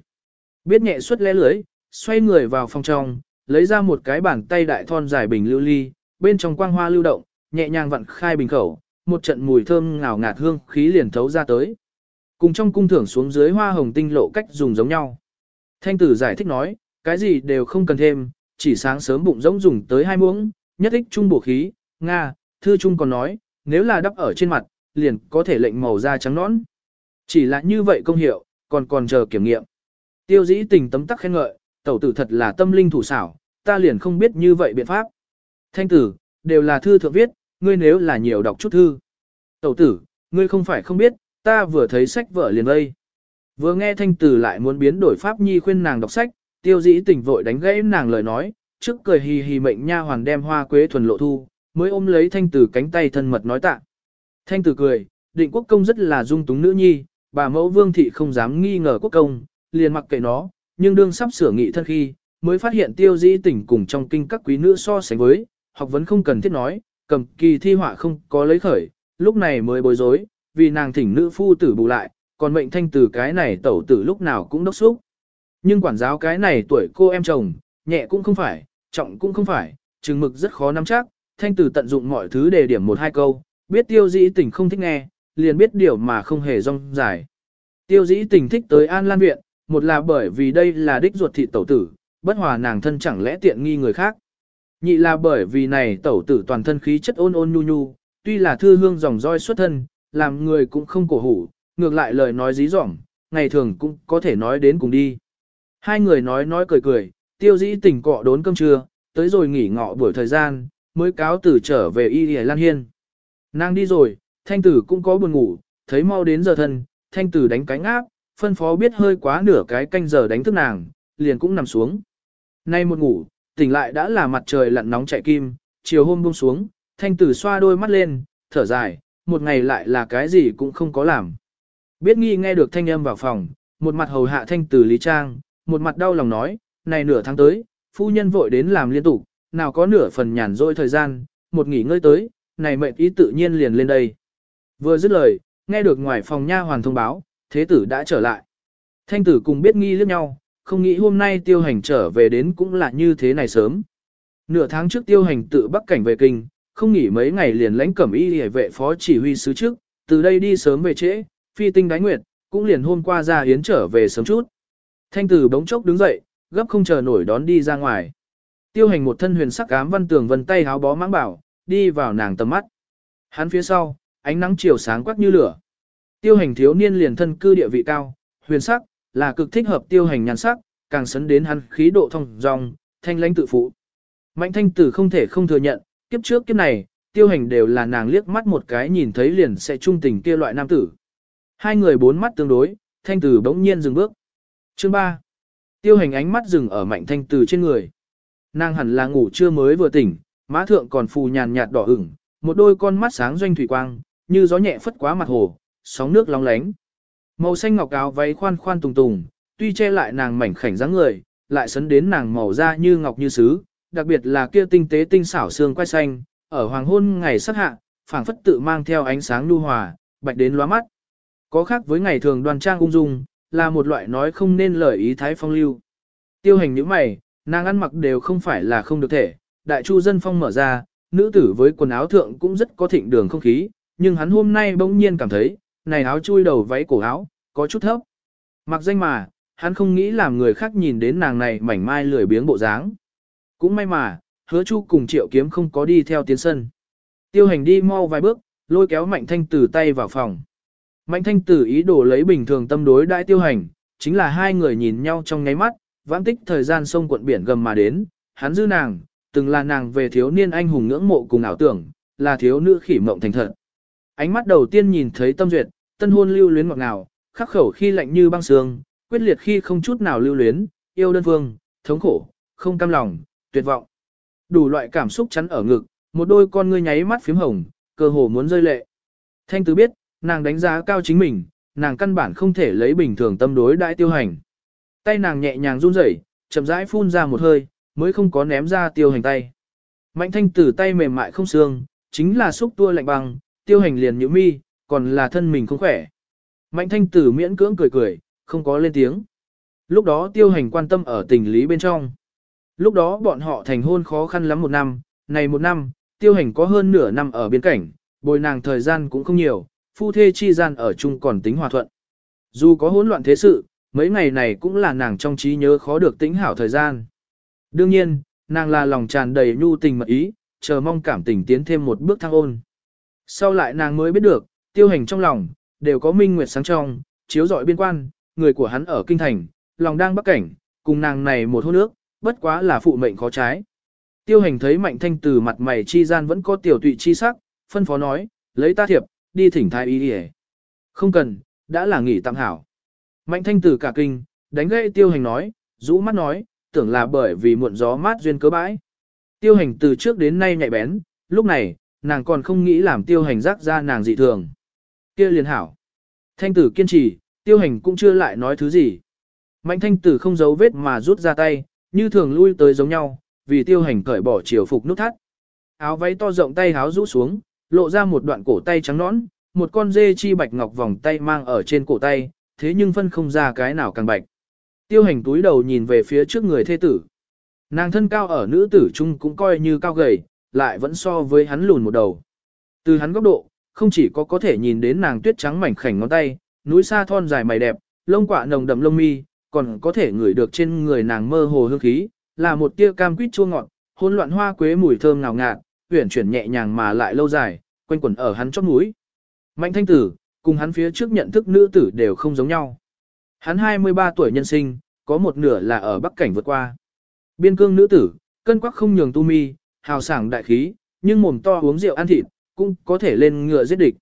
Biết nhẹ suất lẽ lưới, xoay người vào phòng trong, lấy ra một cái bàn tay đại thon dài bình lưu ly, bên trong quang hoa lưu động, nhẹ nhàng vặn khai bình khẩu, một trận mùi thơm ngào ngạt hương khí liền thấu ra tới. Cùng trong cung thưởng xuống dưới hoa hồng tinh lộ cách dùng giống nhau. Thanh tử giải thích nói, cái gì đều không cần thêm, chỉ sáng sớm bụng rỗng dùng tới hai muỗng, nhất ích trung bổ khí, Nga, thư trung còn nói, nếu là đắp ở trên mặt, liền có thể lệnh màu da trắng nõn. Chỉ là như vậy công hiệu, còn còn chờ kiểm nghiệm. Tiêu dĩ tình tấm tắc khen ngợi, tẩu tử thật là tâm linh thủ xảo, ta liền không biết như vậy biện pháp. Thanh tử, đều là thư thượng viết, ngươi nếu là nhiều đọc chút thư. Tẩu tử, ngươi không phải không biết, ta vừa thấy sách vở liền vây. Vừa nghe thanh tử lại muốn biến đổi pháp nhi khuyên nàng đọc sách, tiêu dĩ tình vội đánh gãy nàng lời nói, trước cười hì hì mệnh nha hoàn đem hoa quế thuần lộ thu, mới ôm lấy thanh tử cánh tay thân mật nói tạ. Thanh tử cười, định quốc công rất là dung túng nữ nhi, bà mẫu vương thị không dám nghi ngờ quốc công, liền mặc kệ nó, nhưng đương sắp sửa nghị thân khi, mới phát hiện tiêu dĩ tỉnh cùng trong kinh các quý nữ so sánh với, học vấn không cần thiết nói, cầm kỳ thi họa không có lấy khởi, lúc này mới bối rối, vì nàng thỉnh nữ phu tử bù lại, còn mệnh thanh tử cái này tẩu tử lúc nào cũng đốc xúc. Nhưng quản giáo cái này tuổi cô em chồng, nhẹ cũng không phải, trọng cũng không phải, chừng mực rất khó nắm chắc, thanh tử tận dụng mọi thứ để điểm một hai câu, biết tiêu dĩ tình không thích nghe, liền biết điều mà không hề rong dài. Tiêu dĩ tình thích tới An Lan Viện, một là bởi vì đây là đích ruột thị tẩu tử, bất hòa nàng thân chẳng lẽ tiện nghi người khác. Nhị là bởi vì này tẩu tử toàn thân khí chất ôn ôn nhu nhu, tuy là thư hương dòng roi xuất thân, làm người cũng không cổ hủ, ngược lại lời nói dí dỏm, ngày thường cũng có thể nói đến cùng đi. Hai người nói nói cười cười, tiêu dĩ tỉnh cọ đốn cơm trưa, tới rồi nghỉ ngọ buổi thời gian, mới cáo tử trở về y y lan hiên. Nàng đi rồi, thanh tử cũng có buồn ngủ, thấy mau đến giờ thân, thanh tử đánh cánh áp, phân phó biết hơi quá nửa cái canh giờ đánh thức nàng, liền cũng nằm xuống. Nay một ngủ, tỉnh lại đã là mặt trời lặn nóng chạy kim, chiều hôm buông xuống, thanh tử xoa đôi mắt lên, thở dài, một ngày lại là cái gì cũng không có làm. Biết nghi nghe được thanh âm vào phòng, một mặt hầu hạ thanh tử Lý Trang, một mặt đau lòng nói, này nửa tháng tới, phu nhân vội đến làm liên tục, nào có nửa phần nhàn rỗi thời gian, một nghỉ ngơi tới, này mệnh ý tự nhiên liền lên đây. Vừa dứt lời, nghe được ngoài phòng nha hoàn thông báo, thế tử đã trở lại. Thanh tử cùng biết nghi liếc nhau, không nghĩ hôm nay tiêu hành trở về đến cũng là như thế này sớm. Nửa tháng trước tiêu hành tự bắc cảnh về kinh, không nghỉ mấy ngày liền lãnh cẩm y hề vệ phó chỉ huy sứ trước, từ đây đi sớm về trễ, phi tinh Đánh nguyệt, cũng liền hôm qua ra hiến trở về sớm chút. Thanh tử bỗng chốc đứng dậy, gấp không chờ nổi đón đi ra ngoài. Tiêu hành một thân huyền sắc ám văn tường vân tay háo bó mãng bảo, đi vào nàng tầm mắt. Hắn phía sau, ánh nắng chiều sáng quắc như lửa. Tiêu hành thiếu niên liền thân cư địa vị cao, huyền sắc, là cực thích hợp tiêu hành nhàn sắc, càng sấn đến hắn khí độ thông dong, thanh lãnh tự phụ. Mạnh thanh tử không thể không thừa nhận, kiếp trước kiếp này, tiêu hành đều là nàng liếc mắt một cái nhìn thấy liền sẽ trung tình kia loại nam tử. Hai người bốn mắt tương đối, thanh tử bỗng nhiên dừng bước. Chương 3. Tiêu hành ánh mắt dừng ở mạnh thanh tử trên người. Nàng hẳn là ngủ trưa mới vừa tỉnh, má thượng còn phù nhàn nhạt đỏ ửng, một đôi con mắt sáng doanh thủy quang, như gió nhẹ phất quá mặt hồ, sóng nước long lánh. Màu xanh ngọc áo váy khoan khoan tùng tùng, tuy che lại nàng mảnh khảnh dáng người, lại sấn đến nàng màu da như ngọc như sứ, đặc biệt là kia tinh tế tinh xảo xương quai xanh, ở hoàng hôn ngày sắc hạ, phảng phất tự mang theo ánh sáng nhu hòa, bạch đến lóa mắt. Có khác với ngày thường đoan trang ung dung, là một loại nói không nên lời ý thái phong lưu. Tiêu hành những mày, nàng ăn mặc đều không phải là không được thể, đại chu dân phong mở ra, nữ tử với quần áo thượng cũng rất có thịnh đường không khí, nhưng hắn hôm nay bỗng nhiên cảm thấy, này áo chui đầu váy cổ áo, có chút thấp. Mặc danh mà, hắn không nghĩ làm người khác nhìn đến nàng này mảnh mai lười biếng bộ dáng. Cũng may mà, hứa chu cùng triệu kiếm không có đi theo tiến sân. Tiêu hành đi mau vài bước, lôi kéo mạnh thanh tử tay vào phòng. Mạnh thanh tử ý đồ lấy bình thường tâm đối đại tiêu hành, chính là hai người nhìn nhau trong nháy mắt, vãn tích thời gian sông cuộn biển gầm mà đến, hắn dư nàng, từng là nàng về thiếu niên anh hùng ngưỡng mộ cùng ảo tưởng, là thiếu nữ khỉ mộng thành thật. Ánh mắt đầu tiên nhìn thấy tâm duyệt, tân hôn lưu luyến ngọt ngào, khắc khẩu khi lạnh như băng sương, quyết liệt khi không chút nào lưu luyến, yêu đơn phương, thống khổ, không cam lòng, tuyệt vọng. Đủ loại cảm xúc chắn ở ngực, một đôi con ngươi nháy mắt phím hồng, cơ hồ muốn rơi lệ. Thanh tứ biết, nàng đánh giá cao chính mình, nàng căn bản không thể lấy bình thường tâm đối đại tiêu hành. Tay nàng nhẹ nhàng run rẩy, chậm rãi phun ra một hơi, mới không có ném ra tiêu hành tay. Mạnh thanh tử tay mềm mại không xương, chính là xúc tua lạnh băng, tiêu hành liền nhíu mi, còn là thân mình không khỏe. Mạnh thanh tử miễn cưỡng cười cười, không có lên tiếng. Lúc đó tiêu hành quan tâm ở tình lý bên trong. Lúc đó bọn họ thành hôn khó khăn lắm một năm, này một năm, tiêu hành có hơn nửa năm ở biên cảnh, bồi nàng thời gian cũng không nhiều, phu thê chi gian ở chung còn tính hòa thuận. Dù có hỗn loạn thế sự, mấy ngày này cũng là nàng trong trí nhớ khó được tính hảo thời gian. Đương nhiên, nàng là lòng tràn đầy nhu tình mật ý, chờ mong cảm tình tiến thêm một bước thăng ôn. Sau lại nàng mới biết được, tiêu hành trong lòng, đều có minh nguyệt sáng trong, chiếu dọi biên quan, người của hắn ở kinh thành, lòng đang bắc cảnh, cùng nàng này một hôn nước, bất quá là phụ mệnh khó trái. Tiêu hành thấy mạnh thanh từ mặt mày chi gian vẫn có tiểu tụy chi sắc, phân phó nói, lấy ta thiệp, đi thỉnh thái y đi Không cần, đã là nghỉ tạm hảo. Mạnh thanh tử cả kinh, đánh gãy tiêu hành nói, rũ mắt nói, tưởng là bởi vì muộn gió mát duyên cớ bãi. Tiêu hành từ trước đến nay nhạy bén, lúc này, nàng còn không nghĩ làm tiêu hành rắc ra nàng dị thường. kia liền hảo. Thanh tử kiên trì, tiêu hành cũng chưa lại nói thứ gì. Mạnh thanh tử không giấu vết mà rút ra tay, như thường lui tới giống nhau, vì tiêu hành cởi bỏ chiều phục nút thắt. Áo váy to rộng tay háo rũ xuống, lộ ra một đoạn cổ tay trắng nõn, một con dê chi bạch ngọc vòng tay mang ở trên cổ tay, thế nhưng phân không ra cái nào càng bạch. Tiêu hành túi đầu nhìn về phía trước người thê tử. Nàng thân cao ở nữ tử chung cũng coi như cao gầy, lại vẫn so với hắn lùn một đầu. Từ hắn góc độ, không chỉ có có thể nhìn đến nàng tuyết trắng mảnh khảnh ngón tay, núi xa thon dài mày đẹp, lông quạ nồng đậm lông mi, còn có thể ngửi được trên người nàng mơ hồ hương khí, là một tia cam quýt chua ngọt, hỗn loạn hoa quế mùi thơm ngào ngạt, uyển chuyển nhẹ nhàng mà lại lâu dài, quanh quẩn ở hắn chóp mũi. Mạnh thanh tử, cùng hắn phía trước nhận thức nữ tử đều không giống nhau. Hắn 23 tuổi nhân sinh, có một nửa là ở Bắc Cảnh vượt qua. Biên cương nữ tử, cân quắc không nhường tu mi, hào sảng đại khí, nhưng mồm to uống rượu ăn thịt, cũng có thể lên ngựa giết địch.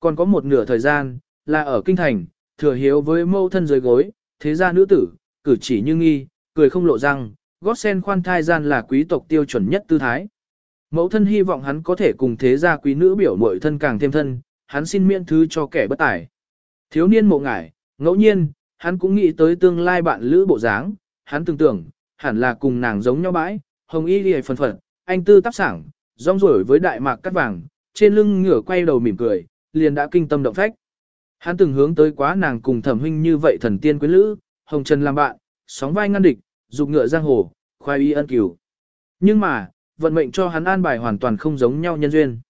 Còn có một nửa thời gian, là ở kinh thành, thừa hiếu với mâu thân dưới gối, thế gia nữ tử, cử chỉ như nghi, cười không lộ răng, gót sen khoan thai gian là quý tộc tiêu chuẩn nhất tư thái. Mẫu thân hy vọng hắn có thể cùng thế gia quý nữ biểu mội thân càng thêm thân, hắn xin miễn thứ cho kẻ bất tài. Thiếu niên mộ ngải, ngẫu nhiên, hắn cũng nghĩ tới tương lai bạn lữ bộ dáng, hắn tưởng tưởng, hẳn là cùng nàng giống nhau bãi, hồng y liề phần phật, anh tư tác sảng, rong rổi với đại mạc cắt vàng, trên lưng ngửa quay đầu mỉm cười, liền đã kinh tâm động phách. Hắn từng hướng tới quá nàng cùng thẩm huynh như vậy thần tiên quyến lữ, hồng trần làm bạn, sóng vai ngăn địch, dục ngựa giang hồ, khoai y ân cửu. Nhưng mà, vận mệnh cho hắn an bài hoàn toàn không giống nhau nhân duyên.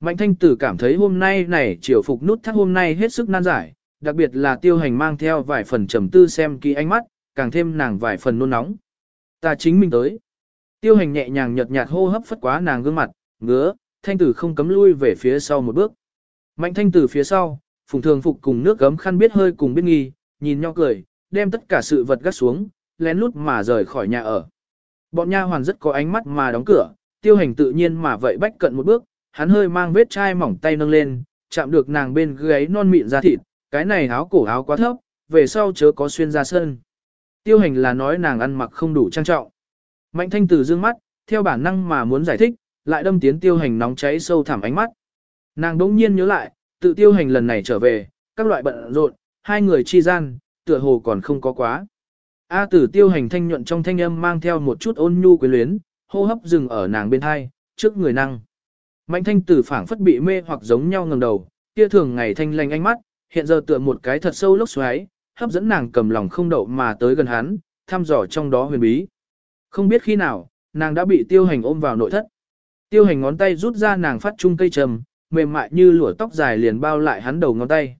Mạnh thanh tử cảm thấy hôm nay này triều phục nút thắt hôm nay hết sức nan giải, đặc biệt là tiêu hành mang theo vài phần trầm tư xem kỹ ánh mắt, càng thêm nàng vài phần nôn nóng. Ta chính mình tới. Tiêu hành nhẹ nhàng nhợt nhạt hô hấp phất quá nàng gương mặt, ngứa, thanh tử không cấm lui về phía sau một bước. Mạnh thanh tử phía sau, phùng thường phục cùng nước gấm khăn biết hơi cùng biết nghi, nhìn nhau cười, đem tất cả sự vật gắt xuống, lén lút mà rời khỏi nhà ở. Bọn nha hoàn rất có ánh mắt mà đóng cửa, tiêu hành tự nhiên mà vậy bách cận một bước, hắn hơi mang vết chai mỏng tay nâng lên, chạm được nàng bên gáy non mịn ra thịt, cái này áo cổ áo quá thấp, về sau chớ có xuyên ra sân. Tiêu hành là nói nàng ăn mặc không đủ trang trọng. Mạnh thanh từ dương mắt, theo bản năng mà muốn giải thích, lại đâm tiến tiêu hành nóng cháy sâu thẳm ánh mắt. Nàng đỗng nhiên nhớ lại, tự tiêu hành lần này trở về, các loại bận rộn, hai người chi gian, tựa hồ còn không có quá. A tử tiêu hành thanh nhuận trong thanh âm mang theo một chút ôn nhu quyến luyến, hô hấp dừng ở nàng bên thai, trước người năng. Mạnh thanh tử phảng phất bị mê hoặc giống nhau ngầm đầu, kia thường ngày thanh lành ánh mắt, hiện giờ tựa một cái thật sâu lốc xoáy, hấp dẫn nàng cầm lòng không đậu mà tới gần hắn, thăm dò trong đó huyền bí. Không biết khi nào, nàng đã bị tiêu hành ôm vào nội thất. Tiêu hành ngón tay rút ra nàng phát trung cây trầm, mềm mại như lụa tóc dài liền bao lại hắn đầu ngón tay.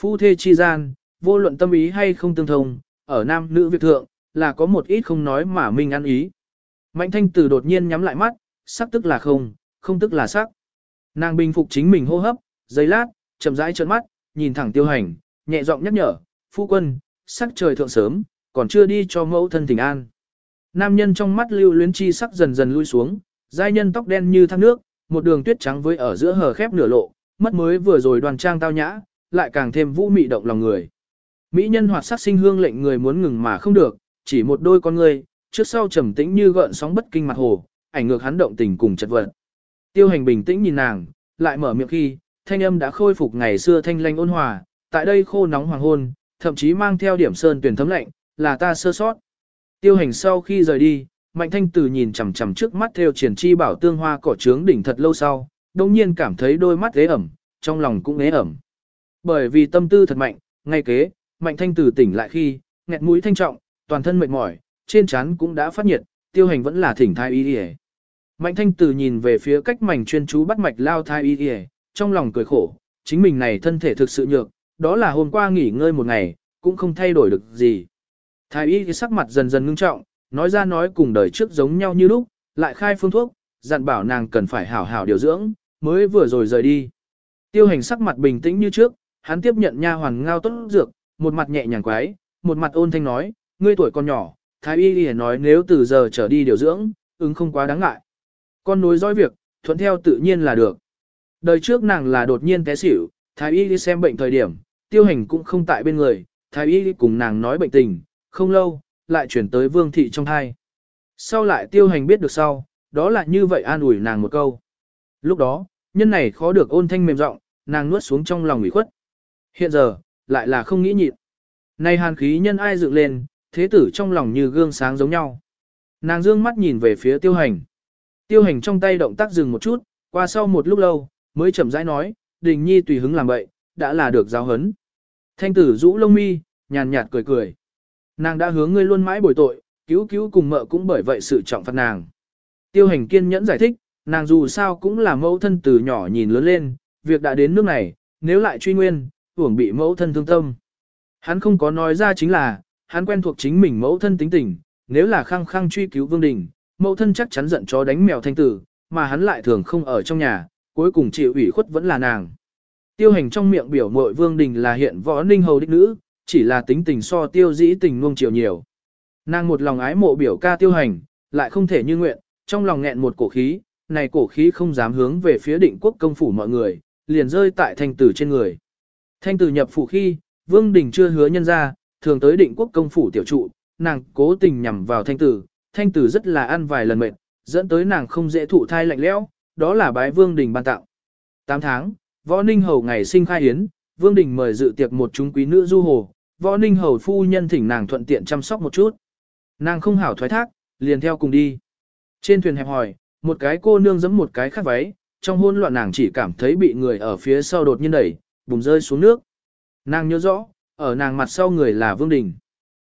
Phu thê chi gian, vô luận tâm ý hay không tương thông, ở nam nữ việc thượng, là có một ít không nói mà mình ăn ý. Mạnh thanh tử đột nhiên nhắm lại mắt, sắc tức là không, không tức là sắc. Nàng bình phục chính mình hô hấp, giây lát, chậm rãi trợn mắt, nhìn thẳng tiêu hành, nhẹ giọng nhắc nhở, phu quân, sắc trời thượng sớm, còn chưa đi cho mẫu thân tình an. Nam nhân trong mắt lưu luyến chi sắc dần dần lui xuống, giai nhân tóc đen như thác nước, một đường tuyết trắng với ở giữa hờ khép nửa lộ, mất mới vừa rồi đoàn trang tao nhã, lại càng thêm vũ mị động lòng người. Mỹ nhân hoạt sắc sinh hương lệnh người muốn ngừng mà không được, chỉ một đôi con người, trước sau trầm tĩnh như gợn sóng bất kinh mặt hồ, ảnh ngược hắn động tình cùng chật vật. Tiêu hành bình tĩnh nhìn nàng, lại mở miệng khi, thanh âm đã khôi phục ngày xưa thanh lanh ôn hòa, tại đây khô nóng hoàng hôn, thậm chí mang theo điểm sơn tuyển thấm lạnh, là ta sơ sót. Tiêu hành sau khi rời đi, Mạnh Thanh Tử nhìn chằm chằm trước mắt theo triển chi bảo tương hoa cỏ trướng đỉnh thật lâu sau, đồng nhiên cảm thấy đôi mắt ế ẩm, trong lòng cũng ế ẩm. Bởi vì tâm tư thật mạnh, ngay kế, Mạnh Thanh Tử tỉnh lại khi, nghẹt mũi thanh trọng, toàn thân mệt mỏi, trên trán cũng đã phát nhiệt, tiêu hành vẫn là thỉnh thai y đi Mạnh Thanh Tử nhìn về phía cách mảnh chuyên chú bắt mạch lao thai y đi trong lòng cười khổ, chính mình này thân thể thực sự nhược, đó là hôm qua nghỉ ngơi một ngày, cũng không thay đổi được gì. Thái y sắc mặt dần dần ngưng trọng, nói ra nói cùng đời trước giống nhau như lúc, lại khai phương thuốc, dặn bảo nàng cần phải hảo hảo điều dưỡng, mới vừa rồi rời đi. Tiêu hành sắc mặt bình tĩnh như trước, hắn tiếp nhận nha hoàn ngao tốt dược, một mặt nhẹ nhàng quái, một mặt ôn thanh nói, ngươi tuổi còn nhỏ, thái y liền nói nếu từ giờ trở đi điều dưỡng, ứng không quá đáng ngại. Con nối dõi việc, thuận theo tự nhiên là được. Đời trước nàng là đột nhiên té xỉu, thái y đi xem bệnh thời điểm, tiêu hành cũng không tại bên người, thái y cùng nàng nói bệnh tình, không lâu, lại chuyển tới vương thị trong hai. Sau lại tiêu hành biết được sau, đó là như vậy an ủi nàng một câu. Lúc đó, nhân này khó được ôn thanh mềm giọng nàng nuốt xuống trong lòng ủy khuất. Hiện giờ, lại là không nghĩ nhịn. Này hàn khí nhân ai dựng lên, thế tử trong lòng như gương sáng giống nhau. Nàng dương mắt nhìn về phía tiêu hành. Tiêu hành trong tay động tác dừng một chút, qua sau một lúc lâu, mới chậm rãi nói, đình nhi tùy hứng làm vậy đã là được giáo hấn. Thanh tử rũ lông mi, nhàn nhạt cười cười. Nàng đã hướng ngươi luôn mãi bồi tội, cứu cứu cùng mợ cũng bởi vậy sự trọng phạt nàng. Tiêu hành kiên nhẫn giải thích, nàng dù sao cũng là mẫu thân từ nhỏ nhìn lớn lên, việc đã đến nước này, nếu lại truy nguyên, uổng bị mẫu thân thương tâm. Hắn không có nói ra chính là, hắn quen thuộc chính mình mẫu thân tính tình, nếu là khăng khăng truy cứu vương đình, mẫu thân chắc chắn giận chó đánh mèo thanh tử, mà hắn lại thường không ở trong nhà, cuối cùng chịu ủy khuất vẫn là nàng. Tiêu hành trong miệng biểu mội vương đình là hiện võ ninh hầu đích nữ, chỉ là tính tình so tiêu dĩ tình nuông chiều nhiều. Nàng một lòng ái mộ biểu ca tiêu hành, lại không thể như nguyện, trong lòng nghẹn một cổ khí, này cổ khí không dám hướng về phía định quốc công phủ mọi người, liền rơi tại thanh tử trên người. Thanh tử nhập phủ khi, vương đình chưa hứa nhân ra, thường tới định quốc công phủ tiểu trụ, nàng cố tình nhằm vào thanh tử, thanh tử rất là ăn vài lần mệt, dẫn tới nàng không dễ thụ thai lạnh lẽo, đó là bái vương đình ban tạo. 8 tháng, võ ninh hầu ngày sinh khai hiến, vương đình mời dự tiệc một chúng quý nữ du hồ, võ ninh hầu phu nhân thỉnh nàng thuận tiện chăm sóc một chút. Nàng không hảo thoái thác, liền theo cùng đi. Trên thuyền hẹp hỏi, một cái cô nương giẫm một cái khác váy, trong hôn loạn nàng chỉ cảm thấy bị người ở phía sau đột nhiên đẩy, bùng rơi xuống nước. Nàng nhớ rõ, ở nàng mặt sau người là Vương Đình.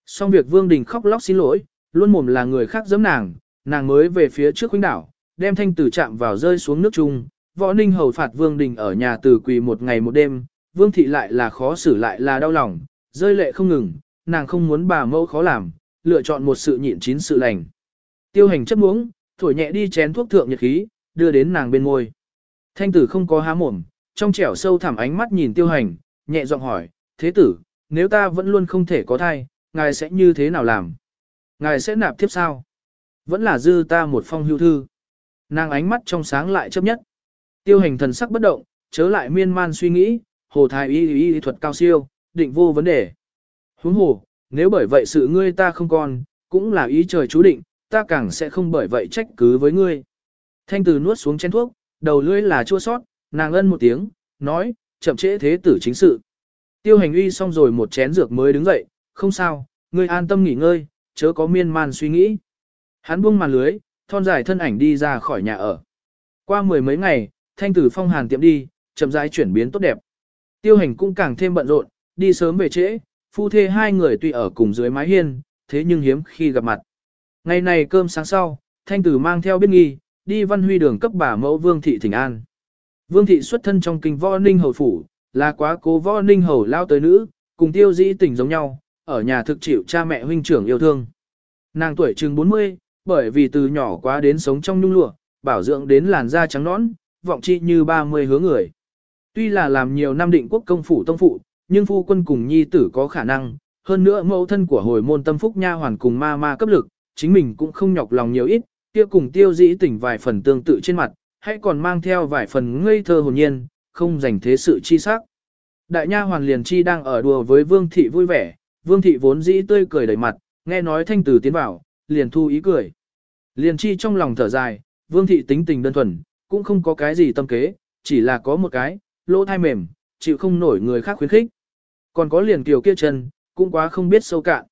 Xong việc Vương Đình khóc lóc xin lỗi, luôn mồm là người khác giẫm nàng, nàng mới về phía trước huynh đảo, đem thanh tử chạm vào rơi xuống nước chung. Võ Ninh hầu phạt Vương Đình ở nhà từ quỳ một ngày một đêm, Vương Thị lại là khó xử lại là đau lòng, rơi lệ không ngừng, nàng không muốn bà mẫu khó làm, lựa chọn một sự nhịn chín sự lành. Tiêu hành chấp muống, thổi nhẹ đi chén thuốc thượng nhiệt khí, đưa đến nàng bên môi. Thanh tử không có há mồm, trong trẻo sâu thẳm ánh mắt nhìn tiêu hành, nhẹ giọng hỏi, thế tử, nếu ta vẫn luôn không thể có thai, ngài sẽ như thế nào làm? Ngài sẽ nạp tiếp sao? Vẫn là dư ta một phong hưu thư. Nàng ánh mắt trong sáng lại chấp nhất. Tiêu hành thần sắc bất động, chớ lại miên man suy nghĩ, hồ thái y y, y thuật cao siêu, định vô vấn đề. Huống hồ, nếu bởi vậy sự ngươi ta không còn, cũng là ý trời chú định, ta càng sẽ không bởi vậy trách cứ với ngươi. Thanh từ nuốt xuống chén thuốc, đầu lưỡi là chua sót, nàng ân một tiếng, nói, chậm trễ thế tử chính sự. Tiêu hành uy xong rồi một chén dược mới đứng dậy, không sao, ngươi an tâm nghỉ ngơi, chớ có miên man suy nghĩ. Hắn buông màn lưới, thon dài thân ảnh đi ra khỏi nhà ở. Qua mười mấy ngày, thanh tử phong hàn tiệm đi, chậm rãi chuyển biến tốt đẹp. Tiêu hành cũng càng thêm bận rộn, đi sớm về trễ, phu thê hai người tuy ở cùng dưới mái hiên, thế nhưng hiếm khi gặp mặt. Ngày này cơm sáng sau, thanh tử mang theo biết nghi, đi văn huy đường cấp bà mẫu Vương Thị Thịnh An. Vương Thị xuất thân trong kinh võ ninh hầu phủ, là quá cố võ ninh hầu lao tới nữ, cùng tiêu dĩ tình giống nhau, ở nhà thực chịu cha mẹ huynh trưởng yêu thương. Nàng tuổi chừng 40, bởi vì từ nhỏ quá đến sống trong nhung lụa, bảo dưỡng đến làn da trắng nõn, vọng chi như 30 hứa người. Tuy là làm nhiều năm định quốc công phủ tông phụ, nhưng phu quân cùng nhi tử có khả năng, hơn nữa mẫu thân của hồi môn tâm phúc nha hoàn cùng ma ma cấp lực, chính mình cũng không nhọc lòng nhiều ít, kia cùng tiêu dĩ tỉnh vài phần tương tự trên mặt, hay còn mang theo vài phần ngây thơ hồn nhiên, không dành thế sự chi sắc. Đại nha hoàn liền chi đang ở đùa với vương thị vui vẻ, vương thị vốn dĩ tươi cười đầy mặt, nghe nói thanh tử tiến vào, liền thu ý cười. Liền chi trong lòng thở dài, vương thị tính tình đơn thuần, cũng không có cái gì tâm kế, chỉ là có một cái, lỗ thai mềm, chịu không nổi người khác khuyến khích. Còn có liền kiều kia chân, cũng quá không biết sâu cạn.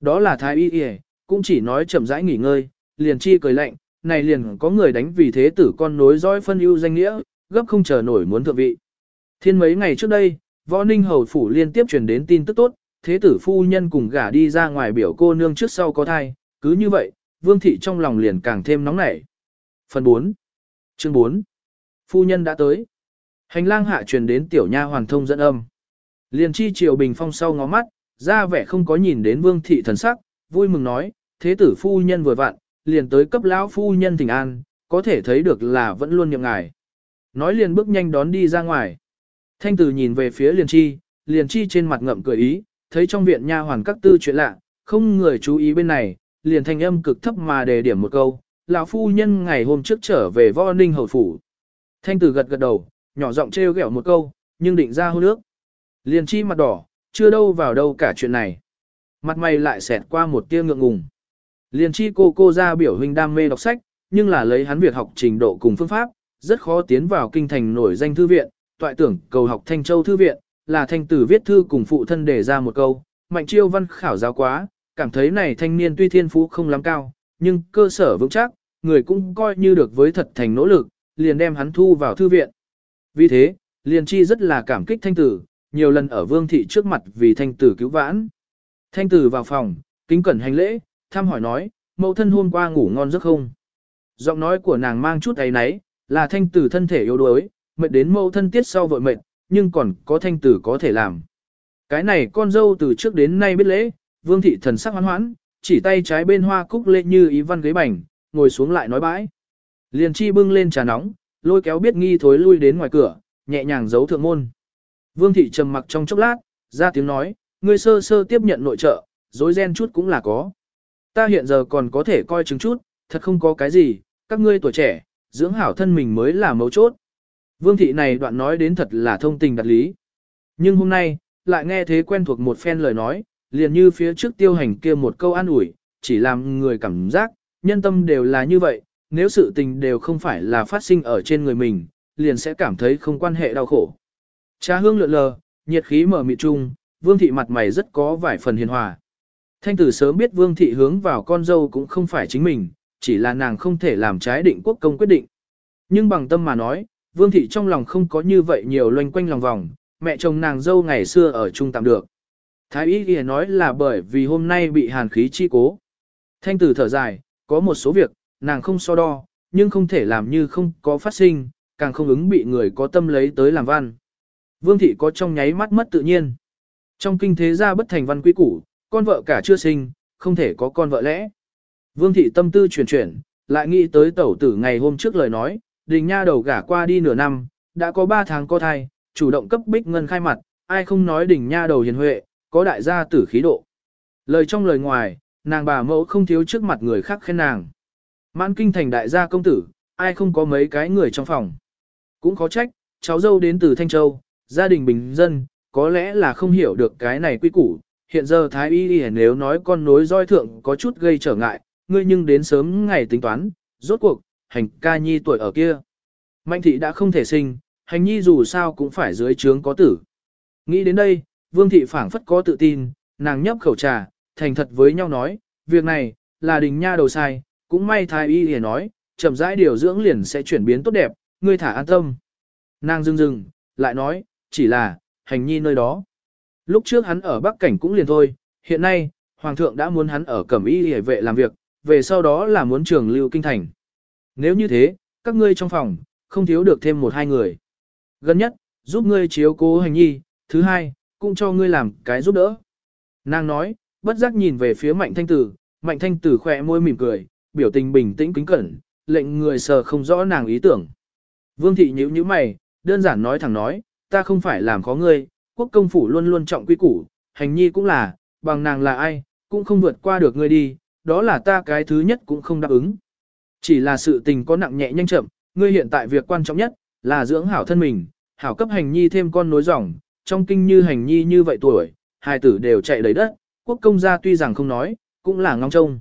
Đó là thái y y, cũng chỉ nói chậm rãi nghỉ ngơi, liền chi cười lạnh, này liền có người đánh vì thế tử con nối dõi phân ưu danh nghĩa, gấp không chờ nổi muốn thượng vị. Thiên mấy ngày trước đây, võ ninh hầu phủ liên tiếp truyền đến tin tức tốt, thế tử phu nhân cùng gả đi ra ngoài biểu cô nương trước sau có thai, cứ như vậy, vương thị trong lòng liền càng thêm nóng nảy. Phần 4 Chương 4 Phu nhân đã tới. Hành lang hạ truyền đến tiểu nha hoàn thông dẫn âm. Liền chi triều bình phong sau ngó mắt, ra vẻ không có nhìn đến vương thị thần sắc, vui mừng nói, thế tử phu nhân vừa vặn, liền tới cấp lão phu nhân thỉnh an, có thể thấy được là vẫn luôn nhậm ngài. Nói liền bước nhanh đón đi ra ngoài. Thanh tử nhìn về phía liền chi, liền chi trên mặt ngậm cười ý, thấy trong viện nha hoàn các tư chuyện lạ, không người chú ý bên này, liền thanh âm cực thấp mà đề điểm một câu, lão phu nhân ngày hôm trước trở về võ ninh hầu phủ. Thanh tử gật gật đầu, nhỏ giọng trêu ghẹo một câu, nhưng định ra hôn nước. Liền chi mặt đỏ, chưa đâu vào đâu cả chuyện này. Mặt mày lại xẹt qua một tia ngượng ngùng. Liền chi cô cô ra biểu huynh đam mê đọc sách, nhưng là lấy hắn việc học trình độ cùng phương pháp, rất khó tiến vào kinh thành nổi danh thư viện, toại tưởng cầu học Thanh Châu thư viện, là thanh tử viết thư cùng phụ thân để ra một câu, mạnh chiêu văn khảo giáo quá, cảm thấy này thanh niên tuy thiên phú không lắm cao, nhưng cơ sở vững chắc, người cũng coi như được với thật thành nỗ lực, liền đem hắn thu vào thư viện. Vì thế, liền chi rất là cảm kích thanh tử, nhiều lần ở vương thị trước mặt vì thanh tử cứu vãn. Thanh tử vào phòng, kính cẩn hành lễ, thăm hỏi nói, mẫu thân hôm qua ngủ ngon giấc không? Giọng nói của nàng mang chút ấy náy, là thanh tử thân thể yếu đuối, mệt đến mẫu thân tiết sau vội mệt, nhưng còn có thanh tử có thể làm. Cái này con dâu từ trước đến nay biết lễ, vương thị thần sắc hoan hoãn, chỉ tay trái bên hoa cúc lệ như ý văn ghế bành, ngồi xuống lại nói bãi. Liền chi bưng lên trà nóng, lôi kéo biết nghi thối lui đến ngoài cửa, nhẹ nhàng giấu thượng môn. Vương thị trầm mặc trong chốc lát, ra tiếng nói, ngươi sơ sơ tiếp nhận nội trợ, dối ren chút cũng là có. Ta hiện giờ còn có thể coi chứng chút, thật không có cái gì, các ngươi tuổi trẻ, dưỡng hảo thân mình mới là mấu chốt. Vương thị này đoạn nói đến thật là thông tình đặt lý. Nhưng hôm nay, lại nghe thế quen thuộc một phen lời nói, liền như phía trước tiêu hành kia một câu an ủi, chỉ làm người cảm giác, nhân tâm đều là như vậy, nếu sự tình đều không phải là phát sinh ở trên người mình, liền sẽ cảm thấy không quan hệ đau khổ. Trà hương lượn lờ, nhiệt khí mở mịt trung, vương thị mặt mày rất có vài phần hiền hòa. Thanh tử sớm biết vương thị hướng vào con dâu cũng không phải chính mình, chỉ là nàng không thể làm trái định quốc công quyết định. Nhưng bằng tâm mà nói, vương thị trong lòng không có như vậy nhiều loanh quanh lòng vòng, mẹ chồng nàng dâu ngày xưa ở chung tạm được. Thái ý kia nói là bởi vì hôm nay bị hàn khí chi cố. Thanh tử thở dài, có một số việc, nàng không so đo, nhưng không thể làm như không có phát sinh, càng không ứng bị người có tâm lấy tới làm văn. Vương thị có trong nháy mắt mất tự nhiên. Trong kinh thế gia bất thành văn quy củ, con vợ cả chưa sinh, không thể có con vợ lẽ. Vương thị tâm tư chuyển chuyển, lại nghĩ tới tẩu tử ngày hôm trước lời nói, đình nha đầu gả qua đi nửa năm, đã có 3 tháng có thai, chủ động cấp bích ngân khai mặt, ai không nói đình nha đầu hiền huệ, có đại gia tử khí độ. Lời trong lời ngoài, nàng bà mẫu không thiếu trước mặt người khác khen nàng. Mãn kinh thành đại gia công tử, ai không có mấy cái người trong phòng. Cũng khó trách, cháu dâu đến từ Thanh Châu, gia đình bình dân, có lẽ là không hiểu được cái này quy củ. Hiện giờ Thái Y Y nếu nói con nối roi thượng có chút gây trở ngại, ngươi nhưng đến sớm ngày tính toán, rốt cuộc, hành ca nhi tuổi ở kia. Mạnh thị đã không thể sinh, hành nhi dù sao cũng phải dưới trướng có tử. Nghĩ đến đây, vương thị phảng phất có tự tin, nàng nhấp khẩu trà, thành thật với nhau nói, việc này, là đình nha đầu sai, cũng may thái y hề nói, chậm rãi điều dưỡng liền sẽ chuyển biến tốt đẹp, ngươi thả an tâm. Nàng dưng dưng, lại nói, chỉ là, hành nhi nơi đó. Lúc trước hắn ở Bắc Cảnh cũng liền thôi, hiện nay, Hoàng thượng đã muốn hắn ở Cẩm Y hề vệ làm việc, về sau đó là muốn trường lưu kinh thành. Nếu như thế, các ngươi trong phòng, không thiếu được thêm một hai người. Gần nhất, giúp ngươi chiếu cố hành nhi, thứ hai, cũng cho ngươi làm cái giúp đỡ. Nàng nói, bất giác nhìn về phía mạnh thanh tử, mạnh thanh tử khỏe môi mỉm cười, biểu tình bình tĩnh kính cẩn, lệnh người sờ không rõ nàng ý tưởng. Vương thị nhíu nhíu mày, đơn giản nói thẳng nói, ta không phải làm khó ngươi, quốc công phủ luôn luôn trọng quy củ, hành nhi cũng là, bằng nàng là ai, cũng không vượt qua được ngươi đi, đó là ta cái thứ nhất cũng không đáp ứng. Chỉ là sự tình có nặng nhẹ nhanh chậm, ngươi hiện tại việc quan trọng nhất, là dưỡng hảo thân mình, hảo cấp hành nhi thêm con nối dòng, trong kinh như hành nhi như vậy tuổi, hai tử đều chạy đầy đất, quốc công gia tuy rằng không nói, cũng là ngóng trông.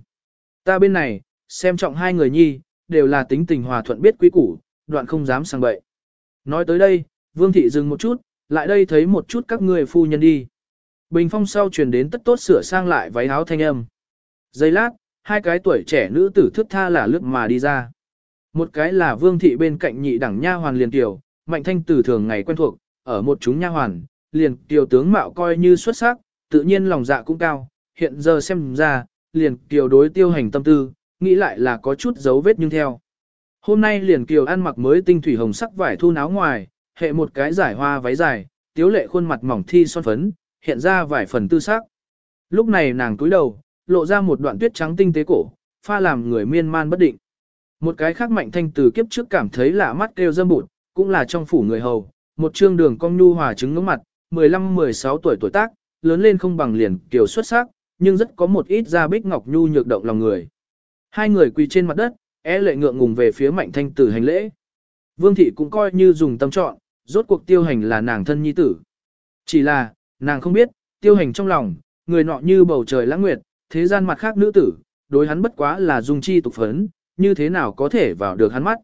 Ta bên này, xem trọng hai người nhi, đều là tính tình hòa thuận biết quý củ, đoạn không dám sang bậy. Nói tới đây, vương thị dừng một chút, lại đây thấy một chút các người phu nhân đi. Bình phong sau truyền đến tất tốt sửa sang lại váy áo thanh âm. Giây lát, hai cái tuổi trẻ nữ tử thức tha là lướt mà đi ra. Một cái là vương thị bên cạnh nhị đẳng nha hoàn liền tiểu, mạnh thanh tử thường ngày quen thuộc, ở một chúng nha hoàn, liền tiểu tướng mạo coi như xuất sắc, tự nhiên lòng dạ cũng cao, hiện giờ xem ra, liền tiểu đối tiêu hành tâm tư, nghĩ lại là có chút dấu vết nhưng theo. Hôm nay liền kiều ăn mặc mới tinh thủy hồng sắc vải thu náo ngoài, hệ một cái giải hoa váy dài, tiếu lệ khuôn mặt mỏng thi son phấn, hiện ra vài phần tư sắc. Lúc này nàng cúi đầu, lộ ra một đoạn tuyết trắng tinh tế cổ, pha làm người miên man bất định. Một cái khác mạnh thanh từ kiếp trước cảm thấy lạ mắt kêu dâm bụt, cũng là trong phủ người hầu, một trương đường cong nhu hòa trứng ngưỡng mặt, 15-16 tuổi tuổi tác, lớn lên không bằng liền kiểu xuất sắc, nhưng rất có một ít da bích ngọc nhu nhược động lòng người. Hai người quỳ trên mặt đất, é lệ ngượng ngùng về phía mạnh thanh tử hành lễ. Vương thị cũng coi như dùng tâm chọn, rốt cuộc tiêu hành là nàng thân nhi tử. Chỉ là, nàng không biết, tiêu hành trong lòng, người nọ như bầu trời lãng nguyệt, thế gian mặt khác nữ tử, đối hắn bất quá là dung chi tục phấn, như thế nào có thể vào được hắn mắt.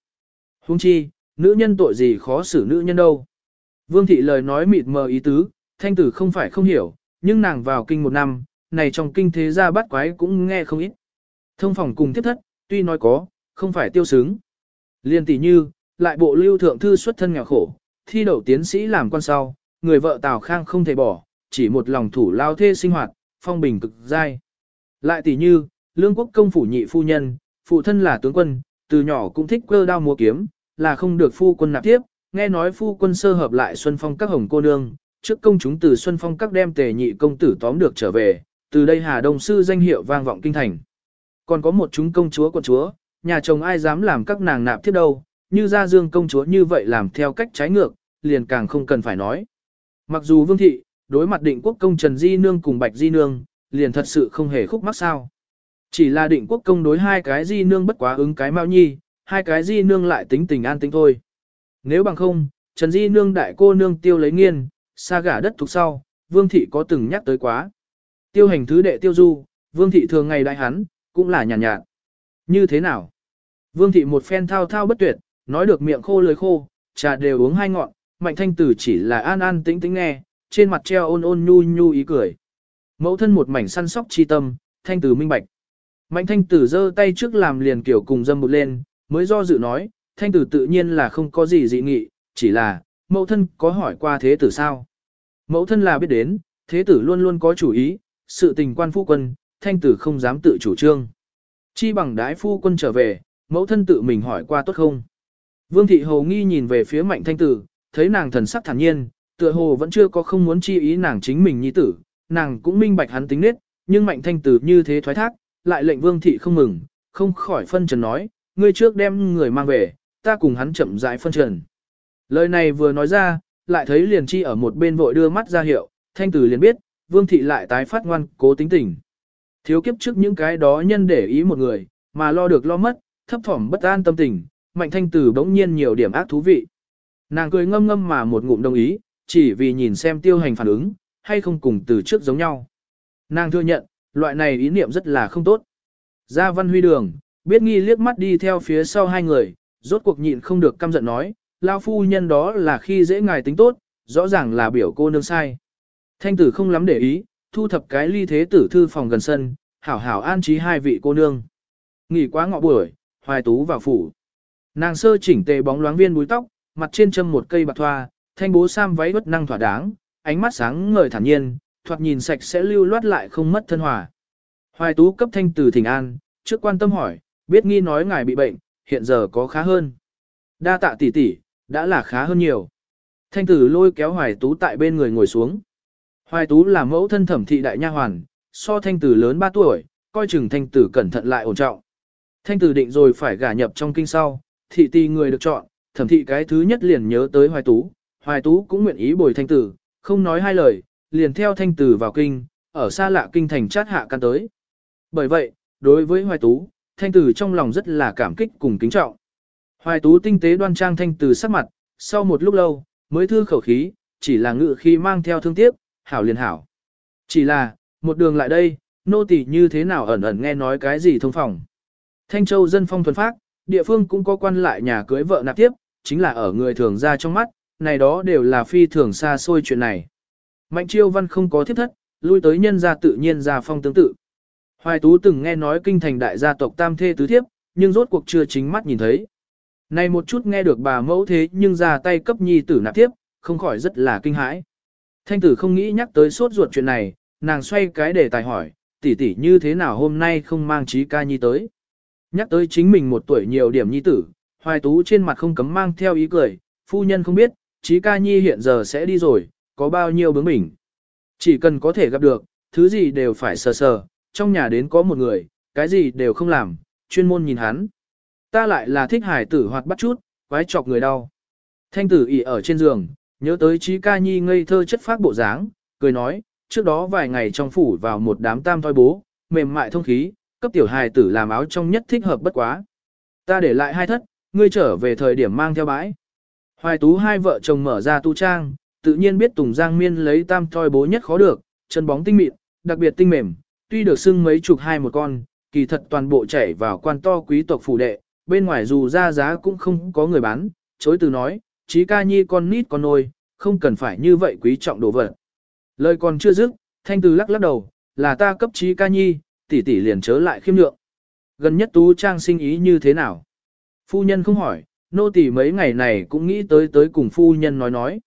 Hung chi, nữ nhân tội gì khó xử nữ nhân đâu. Vương thị lời nói mịt mờ ý tứ, thanh tử không phải không hiểu, nhưng nàng vào kinh một năm, này trong kinh thế gia bắt quái cũng nghe không ít. Thông phòng cùng tiếp thất, tuy nói có, không phải tiêu sướng. Liên tỷ như, lại bộ lưu thượng thư xuất thân nghèo khổ, thi đậu tiến sĩ làm quan sau, người vợ Tào Khang không thể bỏ, chỉ một lòng thủ lao thê sinh hoạt, phong bình cực dai. Lại tỷ như, lương quốc công phủ nhị phu nhân, phụ thân là tướng quân, từ nhỏ cũng thích cơ đao múa kiếm, là không được phu quân nạp tiếp, nghe nói phu quân sơ hợp lại Xuân Phong các hồng cô nương, trước công chúng từ Xuân Phong các đem tề nhị công tử tóm được trở về, từ đây Hà Đông Sư danh hiệu vang vọng kinh thành. Còn có một chúng công chúa quận chúa, nhà chồng ai dám làm các nàng nạp tiếp đâu, như ra dương công chúa như vậy làm theo cách trái ngược, liền càng không cần phải nói. Mặc dù vương thị, đối mặt định quốc công Trần Di Nương cùng Bạch Di Nương, liền thật sự không hề khúc mắc sao. Chỉ là định quốc công đối hai cái Di Nương bất quá ứng cái mao nhi, hai cái Di Nương lại tính tình an tính thôi. Nếu bằng không, Trần Di Nương đại cô nương tiêu lấy nghiên, xa gả đất thuộc sau, vương thị có từng nhắc tới quá. Tiêu hành thứ đệ tiêu du, vương thị thường ngày đại hắn, cũng là nhàn nhạt, nhạt. Như thế nào? Vương thị một phen thao thao bất tuyệt, nói được miệng khô lưới khô, trà đều uống hai ngọn, mạnh thanh tử chỉ là an an tĩnh tĩnh nghe, trên mặt treo ôn ôn nhu nhu ý cười. Mẫu thân một mảnh săn sóc chi tâm, thanh tử minh bạch. Mạnh thanh tử giơ tay trước làm liền kiểu cùng dâm một lên, mới do dự nói, thanh tử tự nhiên là không có gì dị nghị, chỉ là, mẫu thân có hỏi qua thế tử sao? Mẫu thân là biết đến, thế tử luôn luôn có chủ ý, sự tình quan phu quân, thanh tử không dám tự chủ trương. Chi bằng đái phu quân trở về, mẫu thân tự mình hỏi qua tốt không? Vương thị hồ nghi nhìn về phía mạnh thanh tử, thấy nàng thần sắc thản nhiên, tựa hồ vẫn chưa có không muốn chi ý nàng chính mình nhi tử, nàng cũng minh bạch hắn tính nết, nhưng mạnh thanh tử như thế thoái thác, lại lệnh vương thị không mừng, không khỏi phân trần nói, ngươi trước đem người mang về, ta cùng hắn chậm rãi phân trần. Lời này vừa nói ra, lại thấy liền chi ở một bên vội đưa mắt ra hiệu, thanh tử liền biết, vương thị lại tái phát ngoan, cố tính tình. Thiếu kiếp trước những cái đó nhân để ý một người, mà lo được lo mất, thấp thỏm bất an tâm tình, mạnh thanh tử bỗng nhiên nhiều điểm ác thú vị. Nàng cười ngâm ngâm mà một ngụm đồng ý, chỉ vì nhìn xem tiêu hành phản ứng, hay không cùng từ trước giống nhau. Nàng thừa nhận, loại này ý niệm rất là không tốt. Ra văn huy đường, biết nghi liếc mắt đi theo phía sau hai người, rốt cuộc nhịn không được căm giận nói, lao phu nhân đó là khi dễ ngài tính tốt, rõ ràng là biểu cô nương sai. Thanh tử không lắm để ý, thu thập cái ly thế tử thư phòng gần sân, hảo hảo an trí hai vị cô nương. Nghỉ quá ngọ buổi, hoài tú vào phủ. Nàng sơ chỉnh tề bóng loáng viên búi tóc, mặt trên châm một cây bạc thoa, thanh bố sam váy bất năng thỏa đáng, ánh mắt sáng ngời thản nhiên, thoạt nhìn sạch sẽ lưu loát lại không mất thân hòa. Hoài tú cấp thanh tử thỉnh an, trước quan tâm hỏi, biết nghi nói ngài bị bệnh, hiện giờ có khá hơn. Đa tạ tỷ tỷ, đã là khá hơn nhiều. Thanh tử lôi kéo hoài tú tại bên người ngồi xuống. Hoài tú là mẫu thân thẩm thị đại nha hoàn, so thanh tử lớn 3 tuổi, coi chừng thanh tử cẩn thận lại ổn trọng. Thanh tử định rồi phải gả nhập trong kinh sau, thị tì người được chọn, thẩm thị cái thứ nhất liền nhớ tới hoài tú, hoài tú cũng nguyện ý bồi thanh tử, không nói hai lời, liền theo thanh tử vào kinh, ở xa lạ kinh thành chát hạ căn tới. Bởi vậy, đối với hoài tú, thanh tử trong lòng rất là cảm kích cùng kính trọng. Hoài tú tinh tế đoan trang thanh tử sắc mặt, sau một lúc lâu, mới thư khẩu khí, chỉ là ngự khi mang theo thương tiếc, hảo liền hảo. Chỉ là, một đường lại đây, nô tỳ như thế nào ẩn ẩn nghe nói cái gì thông phòng. Thanh Châu dân phong thuần phát, địa phương cũng có quan lại nhà cưới vợ nạp tiếp, chính là ở người thường ra trong mắt, này đó đều là phi thường xa xôi chuyện này. Mạnh chiêu văn không có thiết thất, lui tới nhân gia tự nhiên gia phong tương tự. Hoài Tú từng nghe nói kinh thành đại gia tộc tam thê tứ thiếp, nhưng rốt cuộc chưa chính mắt nhìn thấy. Này một chút nghe được bà mẫu thế nhưng ra tay cấp nhi tử nạp tiếp, không khỏi rất là kinh hãi. Thanh tử không nghĩ nhắc tới sốt ruột chuyện này, nàng xoay cái đề tài hỏi, tỷ tỷ như thế nào hôm nay không mang trí ca nhi tới. Nhắc tới chính mình một tuổi nhiều điểm nhi tử, hoài tú trên mặt không cấm mang theo ý cười, phu nhân không biết, trí ca nhi hiện giờ sẽ đi rồi, có bao nhiêu bướng mình, Chỉ cần có thể gặp được, thứ gì đều phải sờ sờ, trong nhà đến có một người, cái gì đều không làm, chuyên môn nhìn hắn. Ta lại là thích hải tử hoạt bắt chút, quái chọc người đau. Thanh tử ỉ ở trên giường, nhớ tới trí ca nhi ngây thơ chất phác bộ dáng, cười nói, trước đó vài ngày trong phủ vào một đám tam thoi bố, mềm mại thông khí, cấp tiểu hài tử làm áo trong nhất thích hợp bất quá. Ta để lại hai thất, ngươi trở về thời điểm mang theo bãi. Hoài tú hai vợ chồng mở ra tu trang, tự nhiên biết Tùng Giang Miên lấy tam thoi bố nhất khó được, chân bóng tinh mịn, đặc biệt tinh mềm, tuy được xưng mấy chục hai một con, kỳ thật toàn bộ chảy vào quan to quý tộc phủ đệ, bên ngoài dù ra giá cũng không có người bán, chối từ nói, chí ca nhi con nít con nôi, không cần phải như vậy quý trọng đồ vật. Lời còn chưa dứt, thanh từ lắc lắc đầu, là ta cấp chí ca nhi, tỷ tỷ liền chớ lại khiêm nhượng. Gần nhất tú trang sinh ý như thế nào? Phu nhân không hỏi, nô tỳ mấy ngày này cũng nghĩ tới tới cùng phu nhân nói nói.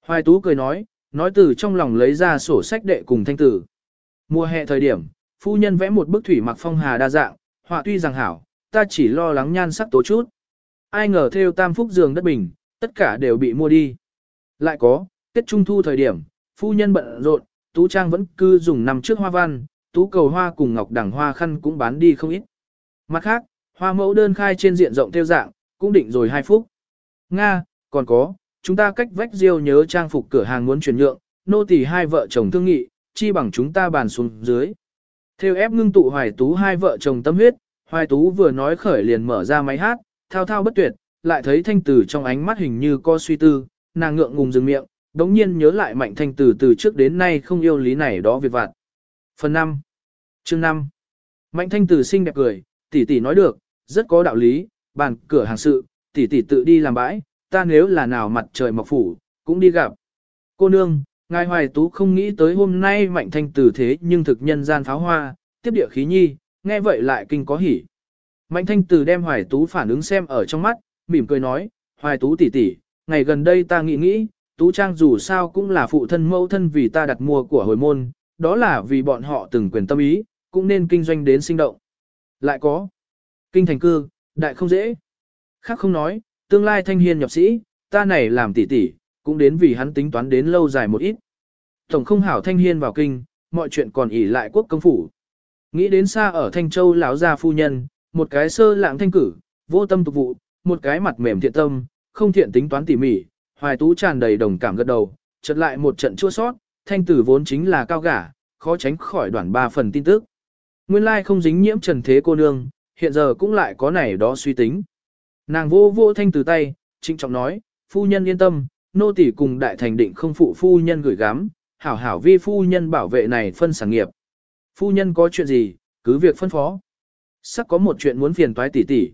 Hoài Tú cười nói, nói từ trong lòng lấy ra sổ sách đệ cùng thanh tử. Mùa hè thời điểm, phu nhân vẽ một bức thủy mặc phong hà đa dạng, họa tuy rằng hảo, ta chỉ lo lắng nhan sắc tố chút. Ai ngờ theo tam phúc giường đất bình, tất cả đều bị mua đi. Lại có, Tết Trung Thu thời điểm, phu nhân bận rộn, Tú Trang vẫn cứ dùng nằm trước hoa văn, Tú cầu hoa cùng ngọc đẳng hoa khăn cũng bán đi không ít. Mặt khác, hoa mẫu đơn khai trên diện rộng theo dạng, cũng định rồi hai phút. Nga, còn có, chúng ta cách vách diêu nhớ trang phục cửa hàng muốn chuyển nhượng, nô tỳ hai vợ chồng thương nghị, chi bằng chúng ta bàn xuống dưới. Theo ép ngưng tụ hoài tú hai vợ chồng tâm huyết, hoài tú vừa nói khởi liền mở ra máy hát, thao thao bất tuyệt, lại thấy thanh tử trong ánh mắt hình như có suy tư, nàng ngượng ngùng dừng miệng, đống nhiên nhớ lại mạnh thanh tử từ trước đến nay không yêu lý này đó việc vặt. Phần 5. Chương 5. Mạnh thanh tử xinh đẹp cười, tỷ tỷ nói được, rất có đạo lý, bàn cửa hàng sự, tỷ tỷ tự đi làm bãi, ta nếu là nào mặt trời mọc phủ, cũng đi gặp. Cô nương, ngài hoài tú không nghĩ tới hôm nay mạnh thanh tử thế nhưng thực nhân gian pháo hoa, tiếp địa khí nhi, nghe vậy lại kinh có hỉ. Mạnh thanh tử đem hoài tú phản ứng xem ở trong mắt, mỉm cười nói, hoài tú tỷ tỷ, ngày gần đây ta nghĩ nghĩ, tú trang dù sao cũng là phụ thân mẫu thân vì ta đặt mua của hồi môn, đó là vì bọn họ từng quyền tâm ý, cũng nên kinh doanh đến sinh động. Lại có, kinh thành cư, đại không dễ. Khác không nói, tương lai thanh hiên nhập sĩ, ta này làm tỷ tỷ, cũng đến vì hắn tính toán đến lâu dài một ít. Tổng không hảo thanh hiên vào kinh, mọi chuyện còn ỉ lại quốc công phủ. Nghĩ đến xa ở Thanh Châu lão gia phu nhân, một cái sơ lãng thanh cử, vô tâm tục vụ, một cái mặt mềm thiện tâm, không thiện tính toán tỉ mỉ, hoài tú tràn đầy đồng cảm gật đầu, chợt lại một trận chua sót, thanh tử vốn chính là cao gả, khó tránh khỏi đoạn ba phần tin tức. Nguyên lai không dính nhiễm trần thế cô nương, hiện giờ cũng lại có này đó suy tính. Nàng vô vô thanh từ tay, trịnh trọng nói, phu nhân yên tâm, nô tỷ cùng đại thành định không phụ phu nhân gửi gắm, hảo hảo vi phu nhân bảo vệ này phân sản nghiệp. Phu nhân có chuyện gì, cứ việc phân phó. Sắc có một chuyện muốn phiền toái tỷ tỷ.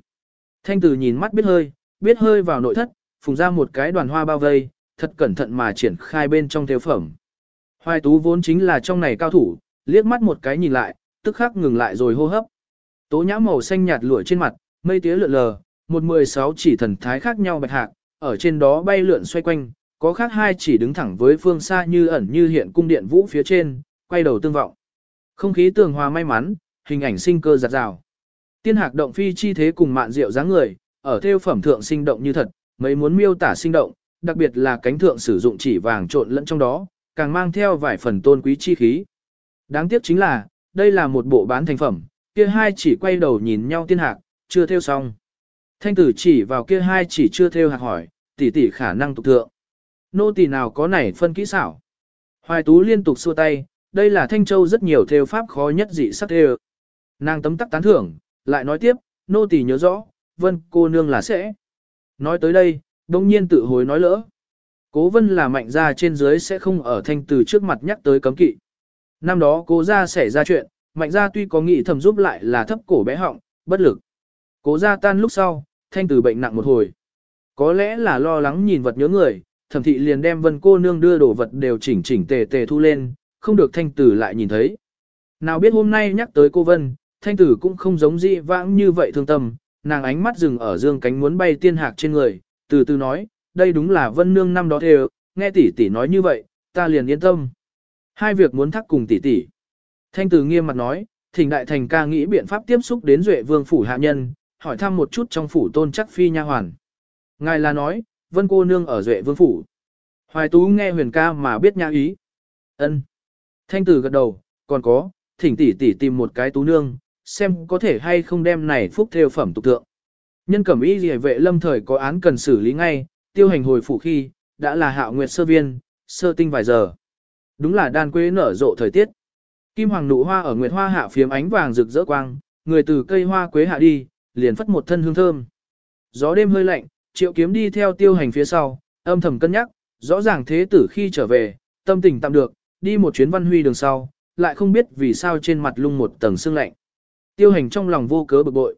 Thanh tử nhìn mắt biết hơi, biết hơi vào nội thất, phùng ra một cái đoàn hoa bao vây, thật cẩn thận mà triển khai bên trong theo phẩm. Hoài tú vốn chính là trong này cao thủ, liếc mắt một cái nhìn lại, tức khắc ngừng lại rồi hô hấp. Tố nhã màu xanh nhạt lụa trên mặt, mây tía lượn lờ, một mười sáu chỉ thần thái khác nhau bạch hạc, ở trên đó bay lượn xoay quanh, có khác hai chỉ đứng thẳng với phương xa như ẩn như hiện cung điện vũ phía trên, quay đầu tương vọng. Không khí tường hòa may mắn, hình ảnh sinh cơ giặt rào. Tiên hạc động phi chi thế cùng mạn diệu dáng người, ở theo phẩm thượng sinh động như thật, mấy muốn miêu tả sinh động, đặc biệt là cánh thượng sử dụng chỉ vàng trộn lẫn trong đó, càng mang theo vài phần tôn quý chi khí. Đáng tiếc chính là, đây là một bộ bán thành phẩm, kia hai chỉ quay đầu nhìn nhau tiên hạc, chưa theo xong. Thanh tử chỉ vào kia hai chỉ chưa theo hạc hỏi, tỷ tỷ khả năng tục thượng. Nô tỷ nào có này phân kỹ xảo. Hoài tú liên tục xua tay, đây là Thanh Châu rất nhiều theo pháp khó nhất dị sắc theo. Nàng tấm tắc tán thưởng, lại nói tiếp, nô tỷ nhớ rõ, vân cô nương là sẽ. Nói tới đây, đông nhiên tự hối nói lỡ. Cố vân là mạnh gia trên dưới sẽ không ở thanh từ trước mặt nhắc tới cấm kỵ. Năm đó cố gia xảy ra chuyện, mạnh gia tuy có nghĩ thầm giúp lại là thấp cổ bé họng, bất lực. Cố gia tan lúc sau, thanh từ bệnh nặng một hồi. Có lẽ là lo lắng nhìn vật nhớ người, thẩm thị liền đem vân cô nương đưa đồ vật đều chỉnh chỉnh tề tề thu lên, không được thanh tử lại nhìn thấy. Nào biết hôm nay nhắc tới cô vân, thanh tử cũng không giống dị vãng như vậy thương tâm, nàng ánh mắt dừng ở dương cánh muốn bay tiên hạc trên người, từ từ nói, đây đúng là vân nương năm đó thề, nghe tỷ tỷ nói như vậy, ta liền yên tâm. Hai việc muốn thắc cùng tỷ tỷ. Thanh tử nghiêm mặt nói, thỉnh đại thành ca nghĩ biện pháp tiếp xúc đến duệ vương phủ hạ nhân, hỏi thăm một chút trong phủ tôn chắc phi nha hoàn. Ngài là nói, vân cô nương ở duệ vương phủ. Hoài tú nghe huyền ca mà biết nha ý. ân Thanh tử gật đầu, còn có, thỉnh tỷ tỷ tìm một cái tú nương, xem có thể hay không đem này phúc theo phẩm tục tượng. Nhân cẩm ý gì vệ lâm thời có án cần xử lý ngay, tiêu hành hồi phủ khi, đã là hạo nguyệt sơ viên, sơ tinh vài giờ. Đúng là đan quế nở rộ thời tiết. Kim hoàng nụ hoa ở nguyệt hoa hạ phiếm ánh vàng rực rỡ quang, người từ cây hoa quế hạ đi, liền phất một thân hương thơm. Gió đêm hơi lạnh, triệu kiếm đi theo tiêu hành phía sau, âm thầm cân nhắc, rõ ràng thế tử khi trở về, tâm tình tạm được, đi một chuyến văn huy đường sau, lại không biết vì sao trên mặt lung một tầng sương lạnh. Tiêu hành trong lòng vô cớ bực bội.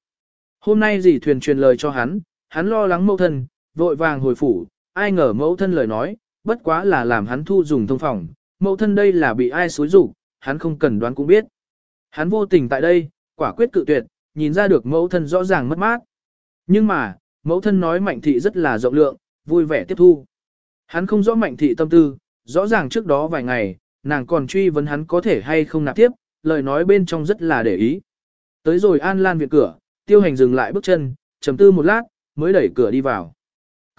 Hôm nay dì thuyền truyền lời cho hắn, hắn lo lắng mâu thân, vội vàng hồi phủ, ai ngờ mẫu thân lời nói, bất quá là làm hắn thu dùng thông phòng, mẫu thân đây là bị ai xối rủ, hắn không cần đoán cũng biết. Hắn vô tình tại đây, quả quyết cự tuyệt, nhìn ra được mẫu thân rõ ràng mất mát. Nhưng mà, mẫu thân nói mạnh thị rất là rộng lượng, vui vẻ tiếp thu. Hắn không rõ mạnh thị tâm tư, rõ ràng trước đó vài ngày, nàng còn truy vấn hắn có thể hay không nạp tiếp, lời nói bên trong rất là để ý. Tới rồi An Lan viện cửa, tiêu hành dừng lại bước chân, trầm tư một lát, mới đẩy cửa đi vào.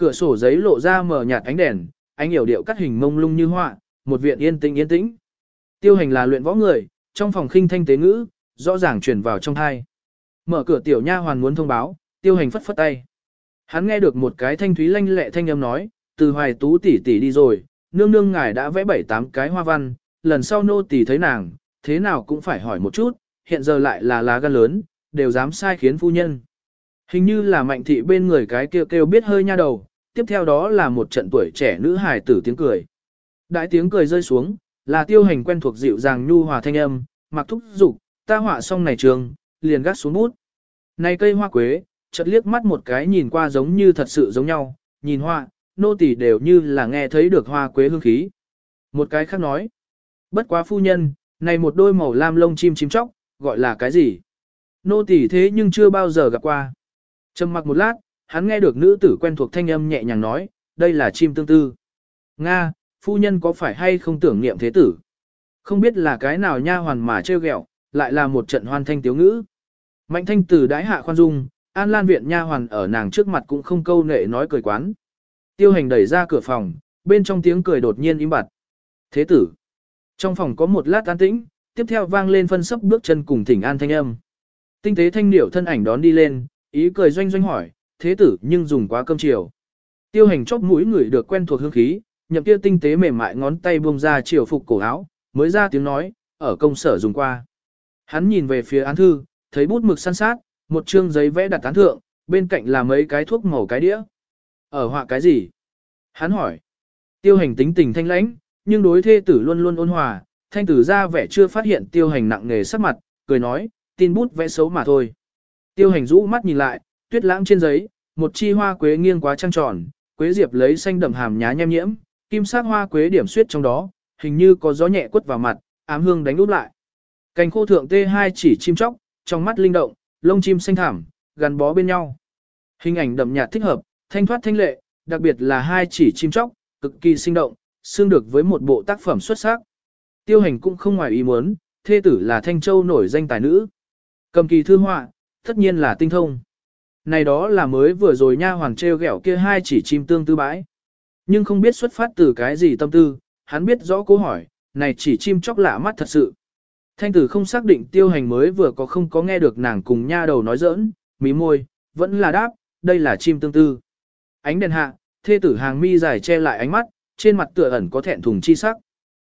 Cửa sổ giấy lộ ra mở nhạt ánh đèn, ánh hiểu điệu cắt hình mông lung như họa, một viện yên tĩnh yên tĩnh. Tiêu hành là luyện võ người, trong phòng khinh thanh tế ngữ, rõ ràng truyền vào trong thai. Mở cửa tiểu nha hoàn muốn thông báo, tiêu hành phất phất tay. Hắn nghe được một cái thanh thúy lanh lẹ thanh âm nói, từ hoài tú tỷ tỷ đi rồi, nương nương ngài đã vẽ bảy tám cái hoa văn, lần sau nô tỷ thấy nàng, thế nào cũng phải hỏi một chút, hiện giờ lại là lá gan lớn, đều dám sai khiến phu nhân. Hình như là mạnh thị bên người cái kêu kêu biết hơi nha đầu, tiếp theo đó là một trận tuổi trẻ nữ hài tử tiếng cười. Đại tiếng cười rơi xuống, là tiêu hành quen thuộc dịu dàng nhu hòa thanh âm, mặc thúc dục ta họa xong này trường, liền gắt xuống bút. Này cây hoa quế, chợt liếc mắt một cái nhìn qua giống như thật sự giống nhau, nhìn hoa, nô tỳ đều như là nghe thấy được hoa quế hương khí. Một cái khác nói, bất quá phu nhân, này một đôi màu lam lông chim chim chóc, gọi là cái gì? Nô tỳ thế nhưng chưa bao giờ gặp qua. Trầm mặc một lát, hắn nghe được nữ tử quen thuộc thanh âm nhẹ nhàng nói, đây là chim tương tư. Nga, phu nhân có phải hay không tưởng niệm thế tử? Không biết là cái nào nha hoàn mà trêu ghẹo, lại là một trận hoan thanh tiếu ngữ. Mạnh thanh tử đái hạ khoan dung, an lan viện nha hoàn ở nàng trước mặt cũng không câu nệ nói cười quán. Tiêu hành đẩy ra cửa phòng, bên trong tiếng cười đột nhiên im bặt. Thế tử. Trong phòng có một lát an tĩnh, tiếp theo vang lên phân sấp bước chân cùng thỉnh an thanh âm. Tinh tế thanh điểu thân ảnh đón đi lên, ý cười doanh doanh hỏi, thế tử nhưng dùng quá cơm chiều. Tiêu hành chóp mũi người được quen thuộc hương khí, nhậm kia tinh tế mềm mại ngón tay buông ra chiều phục cổ áo, mới ra tiếng nói, ở công sở dùng qua. Hắn nhìn về phía án thư, thấy bút mực săn sát, một chương giấy vẽ đặt tán thượng, bên cạnh là mấy cái thuốc màu cái đĩa. Ở họa cái gì? Hắn hỏi. Tiêu hành tính tình thanh lãnh, nhưng đối thê tử luôn luôn ôn hòa, thanh tử ra vẻ chưa phát hiện tiêu hành nặng nề sắc mặt, cười nói, tin bút vẽ xấu mà thôi. Tiêu hành rũ mắt nhìn lại, tuyết lãng trên giấy, một chi hoa quế nghiêng quá trăng tròn, quế diệp lấy xanh đậm hàm nhá nhem nhiễm, kim sắc hoa quế điểm suyết trong đó, hình như có gió nhẹ quất vào mặt, ám hương đánh úp lại. Cành khô thượng tê hai chỉ chim chóc, trong mắt linh động, lông chim xanh thảm, gắn bó bên nhau. Hình ảnh đậm nhạt thích hợp, thanh thoát thanh lệ, đặc biệt là hai chỉ chim chóc, cực kỳ sinh động, xương được với một bộ tác phẩm xuất sắc. Tiêu hành cũng không ngoài ý muốn, thê tử là Thanh Châu nổi danh tài nữ. Cầm kỳ thư họa, tất nhiên là tinh thông. Này đó là mới vừa rồi nha hoàng treo gẹo kia hai chỉ chim tương tư bãi. Nhưng không biết xuất phát từ cái gì tâm tư, hắn biết rõ câu hỏi, này chỉ chim chóc lạ mắt thật sự. Thanh tử không xác định tiêu hành mới vừa có không có nghe được nàng cùng nha đầu nói giỡn, mí môi, vẫn là đáp, đây là chim tương tư. Ánh đèn hạ, thê tử hàng mi dài che lại ánh mắt, trên mặt tựa ẩn có thẹn thùng chi sắc.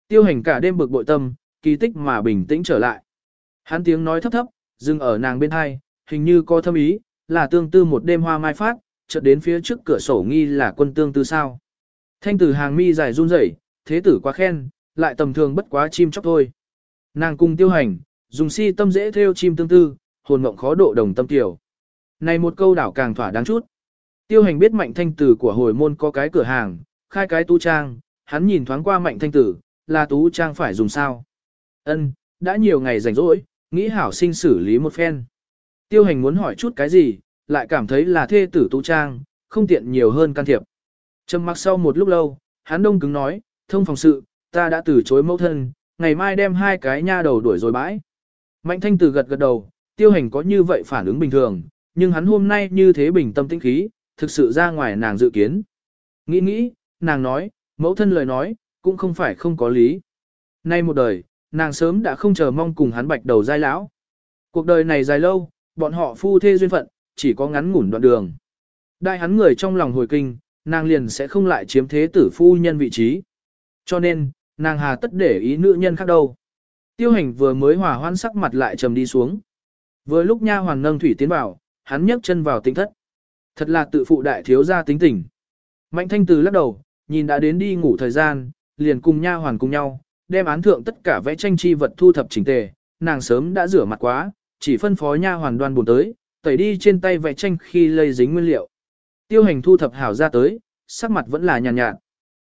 Tiêu hành cả đêm bực bội tâm, kỳ tích mà bình tĩnh trở lại. Hắn tiếng nói thấp thấp, dừng ở nàng bên hai, hình như có thâm ý, là tương tư một đêm hoa mai phát, chợt đến phía trước cửa sổ nghi là quân tương tư sao. Thanh tử hàng mi dài run rẩy, thế tử quá khen, lại tầm thường bất quá chim chóc thôi. Nàng cùng tiêu hành, dùng si tâm dễ theo chim tương tư, hồn mộng khó độ đồng tâm tiểu. Này một câu đảo càng thỏa đáng chút. Tiêu hành biết mạnh thanh tử của hồi môn có cái cửa hàng, khai cái tu trang, hắn nhìn thoáng qua mạnh thanh tử, là tú trang phải dùng sao. Ân, đã nhiều ngày rảnh rỗi, nghĩ hảo sinh xử lý một phen. Tiêu hành muốn hỏi chút cái gì, lại cảm thấy là thê tử tu trang, không tiện nhiều hơn can thiệp. Trầm mặc sau một lúc lâu, hắn đông cứng nói, thông phòng sự, ta đã từ chối mẫu thân, ngày mai đem hai cái nha đầu đuổi rồi bãi. Mạnh thanh tử gật gật đầu, tiêu hành có như vậy phản ứng bình thường, nhưng hắn hôm nay như thế bình tâm tĩnh khí, thực sự ra ngoài nàng dự kiến. Nghĩ nghĩ, nàng nói, mẫu thân lời nói, cũng không phải không có lý. Nay một đời, nàng sớm đã không chờ mong cùng hắn bạch đầu giai lão. Cuộc đời này dài lâu, bọn họ phu thê duyên phận, chỉ có ngắn ngủn đoạn đường. Đại hắn người trong lòng hồi kinh, nàng liền sẽ không lại chiếm thế tử phu nhân vị trí. Cho nên, nàng hà tất để ý nữ nhân khác đâu. Tiêu hành vừa mới hòa hoan sắc mặt lại trầm đi xuống. Vừa lúc nha hoàng nâng thủy tiến vào, hắn nhấc chân vào tinh thất. Thật là tự phụ đại thiếu gia tính tình. Mạnh thanh từ lắc đầu, nhìn đã đến đi ngủ thời gian, liền cùng nha hoàn cùng nhau, đem án thượng tất cả vẽ tranh chi vật thu thập chỉnh tề, nàng sớm đã rửa mặt quá, chỉ phân phó nha hoàn đoan buồn tới, tẩy đi trên tay vẽ tranh khi lây dính nguyên liệu. Tiêu hành thu thập hảo ra tới, sắc mặt vẫn là nhàn nhạt, nhạt.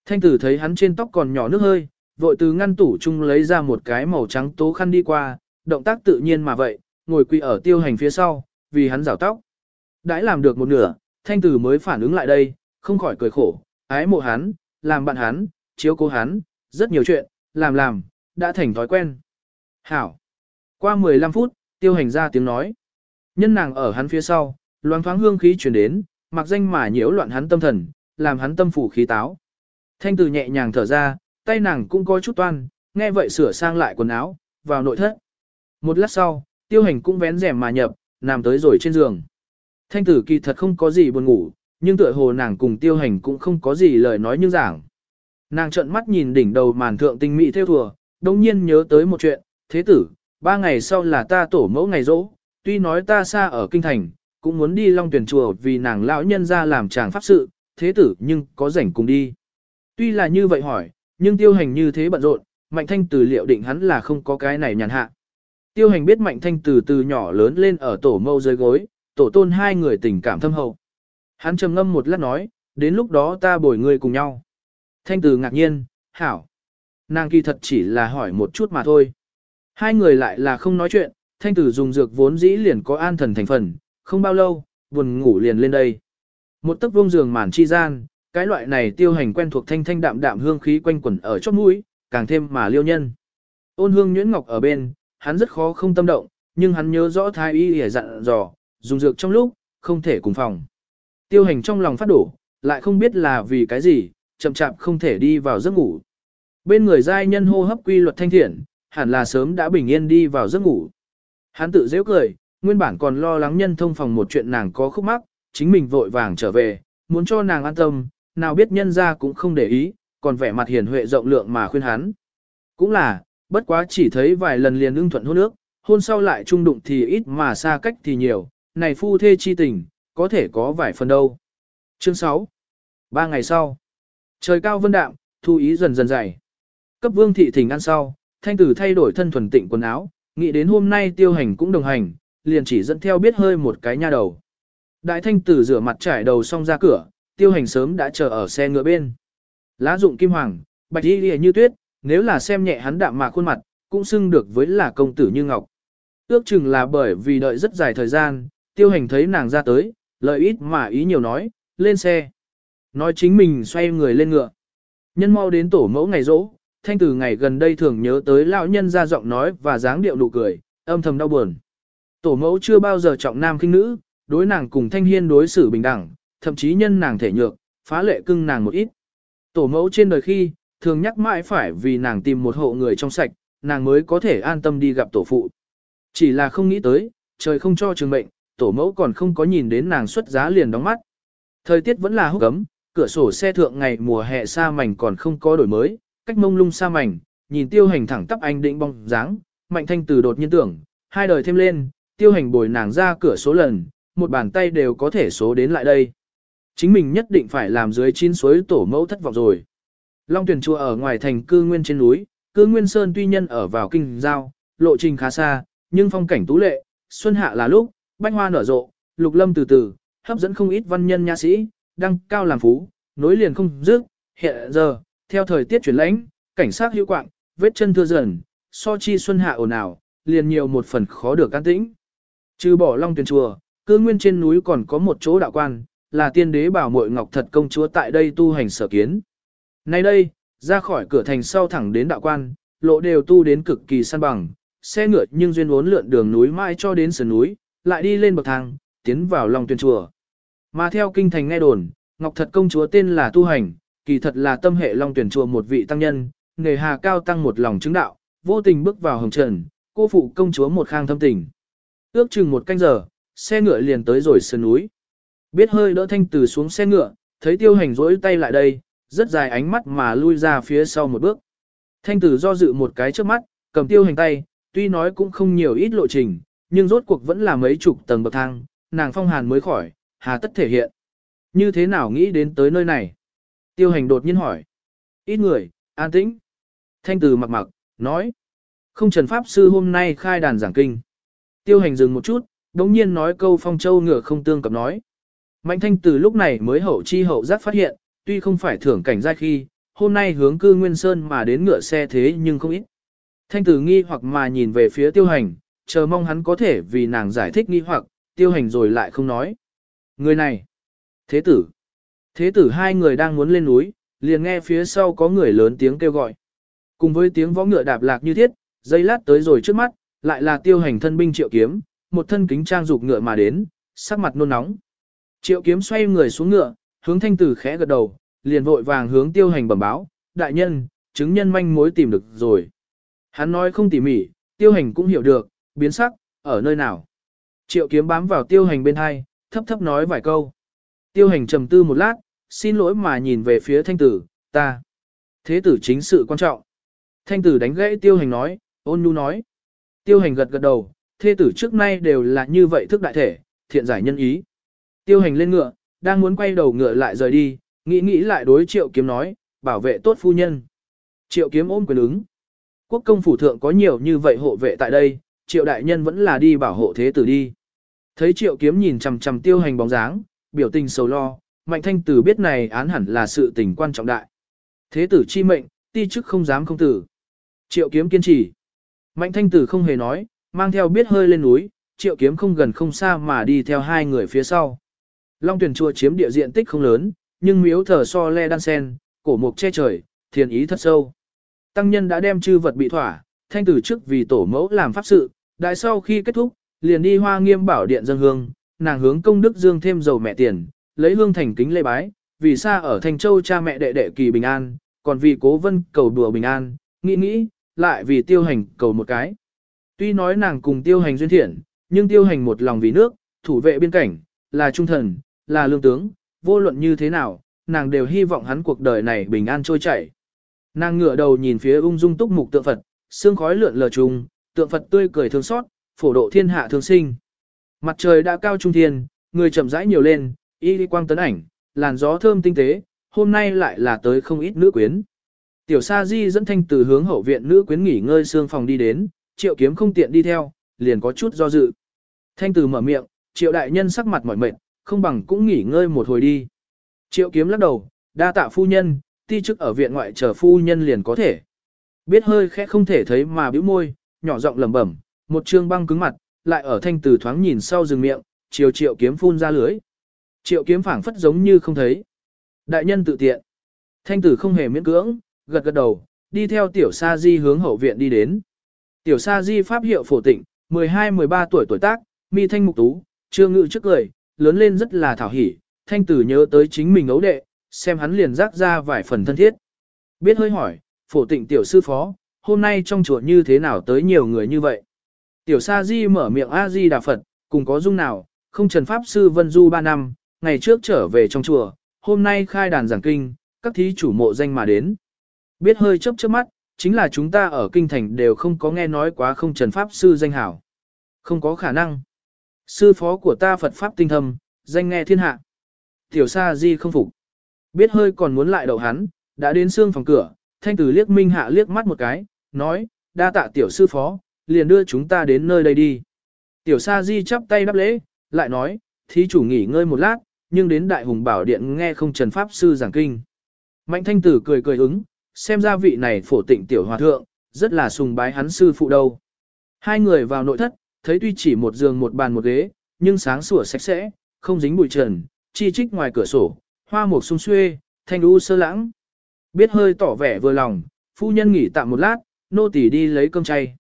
Thanh tử thấy hắn trên tóc còn nhỏ nước hơi, vội từ ngăn tủ chung lấy ra một cái màu trắng tố khăn đi qua, động tác tự nhiên mà vậy, ngồi quỳ ở tiêu hành phía sau, vì hắn rào tóc. Đãi làm được một nửa, thanh tử mới phản ứng lại đây, không khỏi cười khổ, ái mộ hắn, làm bạn hắn, chiếu cố hắn, rất nhiều chuyện, làm làm, đã thành thói quen. Hảo. Qua 15 phút, tiêu hành ra tiếng nói. Nhân nàng ở hắn phía sau, loáng thoáng hương khí truyền đến, mặc danh mà nhiễu loạn hắn tâm thần, làm hắn tâm phủ khí táo. Thanh tử nhẹ nhàng thở ra, tay nàng cũng có chút toan, nghe vậy sửa sang lại quần áo, vào nội thất. Một lát sau, tiêu hành cũng vén rèm mà nhập, nằm tới rồi trên giường. Thanh tử kỳ thật không có gì buồn ngủ, nhưng tựa hồ nàng cùng tiêu hành cũng không có gì lời nói như giảng. Nàng trợn mắt nhìn đỉnh đầu màn thượng tinh mỹ theo thùa, đồng nhiên nhớ tới một chuyện, thế tử, ba ngày sau là ta tổ mẫu ngày rỗ, tuy nói ta xa ở kinh thành, cũng muốn đi long tuyển chùa vì nàng lão nhân ra làm chàng pháp sự, thế tử nhưng có rảnh cùng đi. Tuy là như vậy hỏi, nhưng tiêu hành như thế bận rộn, mạnh thanh từ liệu định hắn là không có cái này nhàn hạ. Tiêu hành biết mạnh thanh từ từ nhỏ lớn lên ở tổ mâu dưới gối, tổ tôn hai người tình cảm thâm hậu. Hắn trầm ngâm một lát nói, đến lúc đó ta bồi người cùng nhau. Thanh từ ngạc nhiên, hảo. Nàng kỳ thật chỉ là hỏi một chút mà thôi. Hai người lại là không nói chuyện, thanh tử dùng dược vốn dĩ liền có an thần thành phần, không bao lâu, buồn ngủ liền lên đây. Một tấc vuông giường màn chi gian, cái loại này tiêu hành quen thuộc thanh thanh đạm đạm hương khí quanh quẩn ở chóp mũi, càng thêm mà liêu nhân. Ôn hương nhuyễn ngọc ở bên, hắn rất khó không tâm động, nhưng hắn nhớ rõ thái y hề dặn dò, dùng dược trong lúc, không thể cùng phòng. Tiêu hành trong lòng phát đổ, lại không biết là vì cái gì, chậm chạp không thể đi vào giấc ngủ. Bên người giai nhân hô hấp quy luật thanh thiện, hẳn là sớm đã bình yên đi vào giấc ngủ. Hắn tự dễ cười, nguyên bản còn lo lắng nhân thông phòng một chuyện nàng có khúc mắc, chính mình vội vàng trở về, muốn cho nàng an tâm, nào biết nhân ra cũng không để ý, còn vẻ mặt hiền huệ rộng lượng mà khuyên hắn. Cũng là, bất quá chỉ thấy vài lần liền ưng thuận hôn nước, hôn sau lại trung đụng thì ít mà xa cách thì nhiều, này phu thê chi tình, có thể có vài phần đâu. Chương 6 Ba ngày sau, trời cao vân đạm, thu ý dần dần dày. Cấp vương thị thỉnh ăn sau, thanh tử thay đổi thân thuần tịnh quần áo, nghĩ đến hôm nay tiêu hành cũng đồng hành, liền chỉ dẫn theo biết hơi một cái nha đầu. Đại thanh tử rửa mặt trải đầu xong ra cửa, tiêu hành sớm đã chờ ở xe ngựa bên. Lá dụng kim hoàng, bạch y lìa như tuyết, nếu là xem nhẹ hắn đạm mà khuôn mặt, cũng xưng được với là công tử như ngọc. Ước chừng là bởi vì đợi rất dài thời gian, tiêu hành thấy nàng ra tới, lợi ít mà ý nhiều nói, lên xe. Nói chính mình xoay người lên ngựa. Nhân mau đến tổ mẫu ngày rỗ, thanh từ ngày gần đây thường nhớ tới lão nhân ra giọng nói và dáng điệu nụ cười, âm thầm đau buồn. Tổ mẫu chưa bao giờ trọng nam khinh nữ, đối nàng cùng thanh hiên đối xử bình đẳng, thậm chí nhân nàng thể nhược, phá lệ cưng nàng một ít. Tổ mẫu trên đời khi, thường nhắc mãi phải vì nàng tìm một hộ người trong sạch, nàng mới có thể an tâm đi gặp tổ phụ. Chỉ là không nghĩ tới, trời không cho trường mệnh, tổ mẫu còn không có nhìn đến nàng xuất giá liền đóng mắt. Thời tiết vẫn là húc cấm, cửa sổ xe thượng ngày mùa hè xa mảnh còn không có đổi mới, cách mông lung xa mảnh, nhìn tiêu hành thẳng tắp anh định bong dáng, mạnh thanh từ đột nhiên tưởng, hai đời thêm lên, tiêu hành bồi nàng ra cửa số lần, một bàn tay đều có thể số đến lại đây. Chính mình nhất định phải làm dưới chín suối tổ mẫu thất vọng rồi. Long tuyển chùa ở ngoài thành cư nguyên trên núi, cư nguyên sơn tuy nhân ở vào kinh giao, lộ trình khá xa, nhưng phong cảnh tú lệ, xuân hạ là lúc, bách hoa nở rộ, lục lâm từ từ, hấp dẫn không ít văn nhân nha sĩ, đăng cao làm phú, nối liền không dứt. Hiện giờ, theo thời tiết chuyển lãnh, cảnh sát hữu quạng, vết chân thưa dần, so chi xuân hạ ồn ào, liền nhiều một phần khó được an tĩnh. Trừ bỏ long tuyển chùa, cư nguyên trên núi còn có một chỗ đạo quan, là tiên đế bảo muội ngọc thật công chúa tại đây tu hành sở kiến. Nay đây, ra khỏi cửa thành sau thẳng đến đạo quan, lộ đều tu đến cực kỳ săn bằng, xe ngựa nhưng duyên uốn lượn đường núi mãi cho đến sườn núi, lại đi lên bậc thang, tiến vào lòng tuyển chùa. Mà theo kinh thành nghe đồn, Ngọc Thật công chúa tên là Tu Hành, kỳ thật là tâm hệ Long Tuyển chùa một vị tăng nhân, nghề hà cao tăng một lòng chứng đạo, vô tình bước vào hồng trần, cô phụ công chúa một khang thâm tình. Ước chừng một canh giờ, xe ngựa liền tới rồi sườn núi. Biết hơi đỡ thanh từ xuống xe ngựa, thấy tiêu hành rỗi tay lại đây, rất dài ánh mắt mà lui ra phía sau một bước. Thanh tử do dự một cái trước mắt, cầm tiêu hành tay, tuy nói cũng không nhiều ít lộ trình, nhưng rốt cuộc vẫn là mấy chục tầng bậc thang, nàng phong hàn mới khỏi, hà tất thể hiện. Như thế nào nghĩ đến tới nơi này? Tiêu hành đột nhiên hỏi. Ít người, an tĩnh. Thanh Từ mặc mặc, nói. Không trần pháp sư hôm nay khai đàn giảng kinh. Tiêu hành dừng một chút, đống nhiên nói câu phong châu ngựa không tương cập nói. Mạnh thanh từ lúc này mới hậu chi hậu giác phát hiện, tuy không phải thưởng cảnh giai khi, hôm nay hướng cư Nguyên Sơn mà đến ngựa xe thế nhưng không ít. Thanh tử nghi hoặc mà nhìn về phía tiêu hành, chờ mong hắn có thể vì nàng giải thích nghi hoặc, tiêu hành rồi lại không nói. Người này, Thế tử. Thế tử hai người đang muốn lên núi, liền nghe phía sau có người lớn tiếng kêu gọi. Cùng với tiếng võ ngựa đạp lạc như thiết, dây lát tới rồi trước mắt, lại là tiêu hành thân binh triệu kiếm, một thân kính trang dục ngựa mà đến, sắc mặt nôn nóng. Triệu kiếm xoay người xuống ngựa, hướng thanh tử khẽ gật đầu, liền vội vàng hướng tiêu hành bẩm báo, đại nhân, chứng nhân manh mối tìm được rồi. Hắn nói không tỉ mỉ, tiêu hành cũng hiểu được, biến sắc, ở nơi nào. Triệu kiếm bám vào tiêu hành bên hai, thấp thấp nói vài câu. Tiêu hành trầm tư một lát, xin lỗi mà nhìn về phía thanh tử, ta. Thế tử chính sự quan trọng. Thanh tử đánh gãy tiêu hành nói, ôn nhu nói. Tiêu hành gật gật đầu, thế tử trước nay đều là như vậy thức đại thể, thiện giải nhân ý. Tiêu hành lên ngựa, đang muốn quay đầu ngựa lại rời đi, nghĩ nghĩ lại đối triệu kiếm nói, bảo vệ tốt phu nhân. Triệu kiếm ôm quyền ứng. Quốc công phủ thượng có nhiều như vậy hộ vệ tại đây, triệu đại nhân vẫn là đi bảo hộ thế tử đi. Thấy triệu kiếm nhìn chằm chằm tiêu hành bóng dáng, biểu tình sầu lo, mạnh thanh tử biết này án hẳn là sự tình quan trọng đại. Thế tử chi mệnh, ti chức không dám không tử. Triệu kiếm kiên trì. Mạnh thanh tử không hề nói, mang theo biết hơi lên núi, triệu kiếm không gần không xa mà đi theo hai người phía sau. Long tuyển chùa chiếm địa diện tích không lớn, nhưng miếu thờ so le đan sen, cổ mục che trời, thiền ý thật sâu. Tăng nhân đã đem chư vật bị thỏa, thanh tử trước vì tổ mẫu làm pháp sự, đại sau khi kết thúc, liền đi hoa nghiêm bảo điện dân hương, nàng hướng công đức dương thêm dầu mẹ tiền, lấy hương thành kính lê bái, vì xa ở thành châu cha mẹ đệ đệ kỳ bình an, còn vì cố vân cầu đùa bình an, nghĩ nghĩ, lại vì tiêu hành cầu một cái. Tuy nói nàng cùng tiêu hành duyên thiện, nhưng tiêu hành một lòng vì nước, thủ vệ biên cảnh, là trung thần, là lương tướng, vô luận như thế nào, nàng đều hy vọng hắn cuộc đời này bình an trôi chảy. Nàng ngửa đầu nhìn phía ung dung túc mục tượng Phật, xương khói lượn lờ trùng, tượng Phật tươi cười thương xót, phổ độ thiên hạ thương sinh. Mặt trời đã cao trung thiên, người chậm rãi nhiều lên, y đi quang tấn ảnh, làn gió thơm tinh tế, hôm nay lại là tới không ít nữ quyến. Tiểu Sa Di dẫn thanh từ hướng hậu viện nữ quyến nghỉ ngơi xương phòng đi đến, triệu kiếm không tiện đi theo, liền có chút do dự. Thanh từ mở miệng, triệu đại nhân sắc mặt mỏi mệt, không bằng cũng nghỉ ngơi một hồi đi. Triệu kiếm lắc đầu, đa tạ phu nhân, ti chức ở viện ngoại chờ phu nhân liền có thể. Biết hơi khẽ không thể thấy mà bĩu môi, nhỏ giọng lẩm bẩm, một trương băng cứng mặt, lại ở thanh từ thoáng nhìn sau rừng miệng, chiều triệu kiếm phun ra lưới. Triệu kiếm phảng phất giống như không thấy. Đại nhân tự tiện. Thanh tử không hề miễn cưỡng, gật gật đầu, đi theo tiểu sa di hướng hậu viện đi đến. Tiểu sa di pháp hiệu phổ tịnh, 12-13 tuổi tuổi tác, mi thanh mục tú, chưa ngự trước cười, lớn lên rất là thảo hỉ. Thanh tử nhớ tới chính mình ấu đệ, xem hắn liền rác ra vài phần thân thiết. Biết hơi hỏi, phổ tịnh tiểu sư phó, hôm nay trong chùa như thế nào tới nhiều người như vậy? Tiểu sa di mở miệng A-di đà Phật, cùng có dung nào, không trần pháp sư vân du ba năm, ngày trước trở về trong chùa, hôm nay khai đàn giảng kinh, các thí chủ mộ danh mà đến. Biết hơi chớp chớp mắt, chính là chúng ta ở kinh thành đều không có nghe nói quá không trần pháp sư danh hảo. Không có khả năng. Sư phó của ta Phật Pháp tinh thâm, danh nghe thiên hạ. Tiểu sa di không phục. Biết hơi còn muốn lại đậu hắn, đã đến xương phòng cửa, thanh tử liếc minh hạ liếc mắt một cái, nói, đa tạ tiểu sư phó, liền đưa chúng ta đến nơi đây đi. Tiểu sa di chắp tay đáp lễ, lại nói, thí chủ nghỉ ngơi một lát, nhưng đến đại hùng bảo điện nghe không trần pháp sư giảng kinh. Mạnh thanh tử cười cười ứng, xem ra vị này phổ tịnh tiểu hòa thượng, rất là sùng bái hắn sư phụ đâu. Hai người vào nội thất, thấy tuy chỉ một giường một bàn một ghế, nhưng sáng sủa sạch sẽ, không dính bụi trần, chi trích ngoài cửa sổ, hoa mục sung xuê, thanh u sơ lãng. Biết hơi tỏ vẻ vừa lòng, phu nhân nghỉ tạm một lát, nô tỳ đi lấy cơm chay.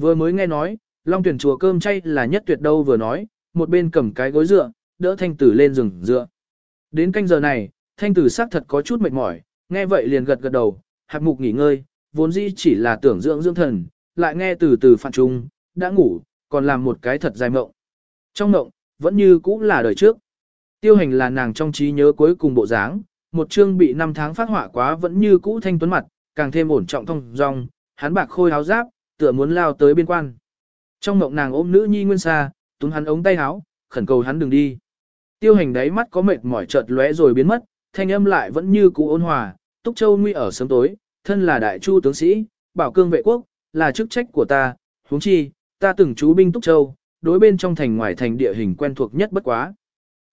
Vừa mới nghe nói, Long tuyển chùa cơm chay là nhất tuyệt đâu vừa nói, một bên cầm cái gối dựa, đỡ thanh tử lên rừng dựa. Đến canh giờ này, thanh tử xác thật có chút mệt mỏi, nghe vậy liền gật gật đầu, hạt mục nghỉ ngơi, vốn dĩ chỉ là tưởng dưỡng dưỡng thần, lại nghe từ từ phản trung, đã ngủ, còn làm một cái thật dài mộng. Trong mộng, vẫn như cũ là đời trước. Tiêu hành là nàng trong trí nhớ cuối cùng bộ dáng, một chương bị năm tháng phát họa quá vẫn như cũ thanh tuấn mặt, càng thêm ổn trọng thông dong, hắn bạc khôi áo giáp, tựa muốn lao tới biên quan. Trong mộng nàng ôm nữ nhi nguyên xa, túm hắn ống tay áo, khẩn cầu hắn đừng đi. Tiêu hành đáy mắt có mệt mỏi chợt lóe rồi biến mất, thanh âm lại vẫn như cũ ôn hòa, Túc Châu nguy ở sớm tối, thân là đại chu tướng sĩ, bảo cương vệ quốc, là chức trách của ta, huống chi, ta từng trú binh Túc Châu, đối bên trong thành ngoài thành địa hình quen thuộc nhất bất quá.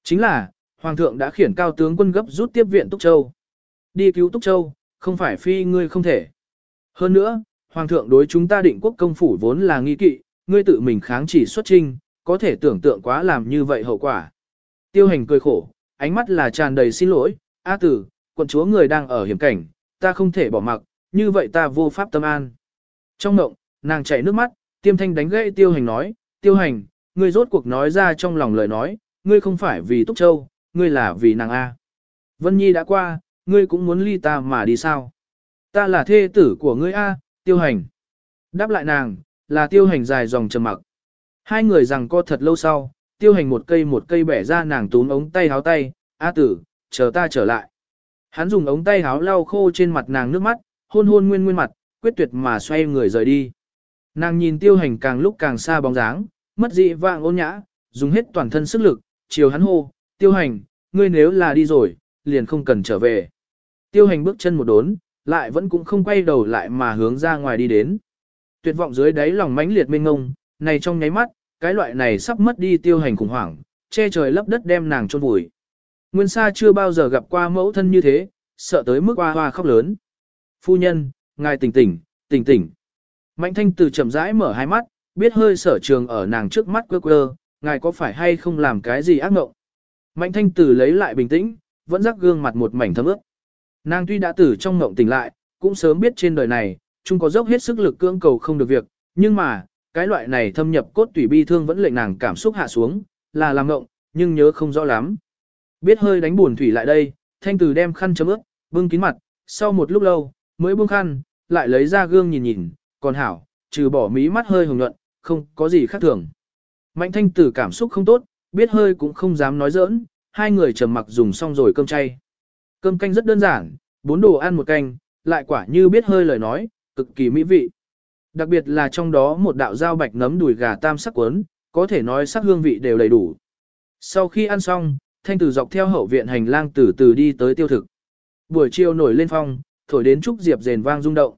Chính là, Hoàng thượng đã khiển cao tướng quân gấp rút tiếp viện Túc Châu. Đi cứu Túc Châu, không phải phi ngươi không thể. Hơn nữa, Hoàng thượng đối chúng ta định quốc công phủ vốn là nghi kỵ, ngươi tự mình kháng chỉ xuất trinh, có thể tưởng tượng quá làm như vậy hậu quả. Tiêu hành cười khổ, ánh mắt là tràn đầy xin lỗi, A tử, quận chúa người đang ở hiểm cảnh, ta không thể bỏ mặc, như vậy ta vô pháp tâm an. Trong mộng, nàng chảy nước mắt, tiêm thanh đánh gãy tiêu hành nói, tiêu hành, ngươi rốt cuộc nói ra trong lòng lời nói, ngươi không phải vì Túc Châu, ngươi là vì nàng A. Vân Nhi đã qua, ngươi cũng muốn ly ta mà đi sao? Ta là thê tử của ngươi A, tiêu hành. Đáp lại nàng, là tiêu hành dài dòng trầm mặc. Hai người rằng co thật lâu sau, tiêu hành một cây một cây bẻ ra nàng túm ống tay háo tay, A tử, chờ ta trở lại. Hắn dùng ống tay háo lau khô trên mặt nàng nước mắt, hôn hôn nguyên nguyên mặt, quyết tuyệt mà xoay người rời đi. Nàng nhìn tiêu hành càng lúc càng xa bóng dáng, mất dị vạng ôn nhã, dùng hết toàn thân sức lực, chiều hắn hô, tiêu hành, ngươi nếu là đi rồi, liền không cần trở về. Tiêu hành bước chân một đốn, lại vẫn cũng không quay đầu lại mà hướng ra ngoài đi đến. Tuyệt vọng dưới đáy lòng mãnh liệt mênh ngông, này trong nháy mắt, cái loại này sắp mất đi tiêu hành khủng hoảng, che trời lấp đất đem nàng chôn vùi. Nguyên Sa chưa bao giờ gặp qua mẫu thân như thế, sợ tới mức hoa hoa khóc lớn. Phu nhân, ngài tỉnh tỉnh, tỉnh tỉnh. Mạnh thanh từ chậm rãi mở hai mắt, biết hơi sở trường ở nàng trước mắt quơ quơ, ngài có phải hay không làm cái gì ác mộng. Mạnh thanh từ lấy lại bình tĩnh, vẫn rắc gương mặt một mảnh thấm ướt. Nàng tuy đã tử trong ngộng tỉnh lại, cũng sớm biết trên đời này, chung có dốc hết sức lực cưỡng cầu không được việc, nhưng mà, cái loại này thâm nhập cốt tủy bi thương vẫn lệnh nàng cảm xúc hạ xuống, là làm ngộng, nhưng nhớ không rõ lắm. Biết hơi đánh buồn thủy lại đây, thanh từ đem khăn chấm ướt, bưng kín mặt, sau một lúc lâu, mới buông khăn, lại lấy ra gương nhìn nhìn, còn hảo, trừ bỏ mí mắt hơi hồng nhuận, không có gì khác thường. Mạnh thanh tử cảm xúc không tốt, biết hơi cũng không dám nói giỡn, hai người trầm mặc dùng xong rồi cơm chay. Cơm canh rất đơn giản, bốn đồ ăn một canh, lại quả như biết hơi lời nói, cực kỳ mỹ vị. Đặc biệt là trong đó một đạo dao bạch nấm đùi gà tam sắc cuốn, có thể nói sắc hương vị đều đầy đủ. Sau khi ăn xong, thanh tử dọc theo hậu viện hành lang từ từ đi tới tiêu thực. Buổi chiều nổi lên phong, thổi đến trúc diệp rền vang rung động.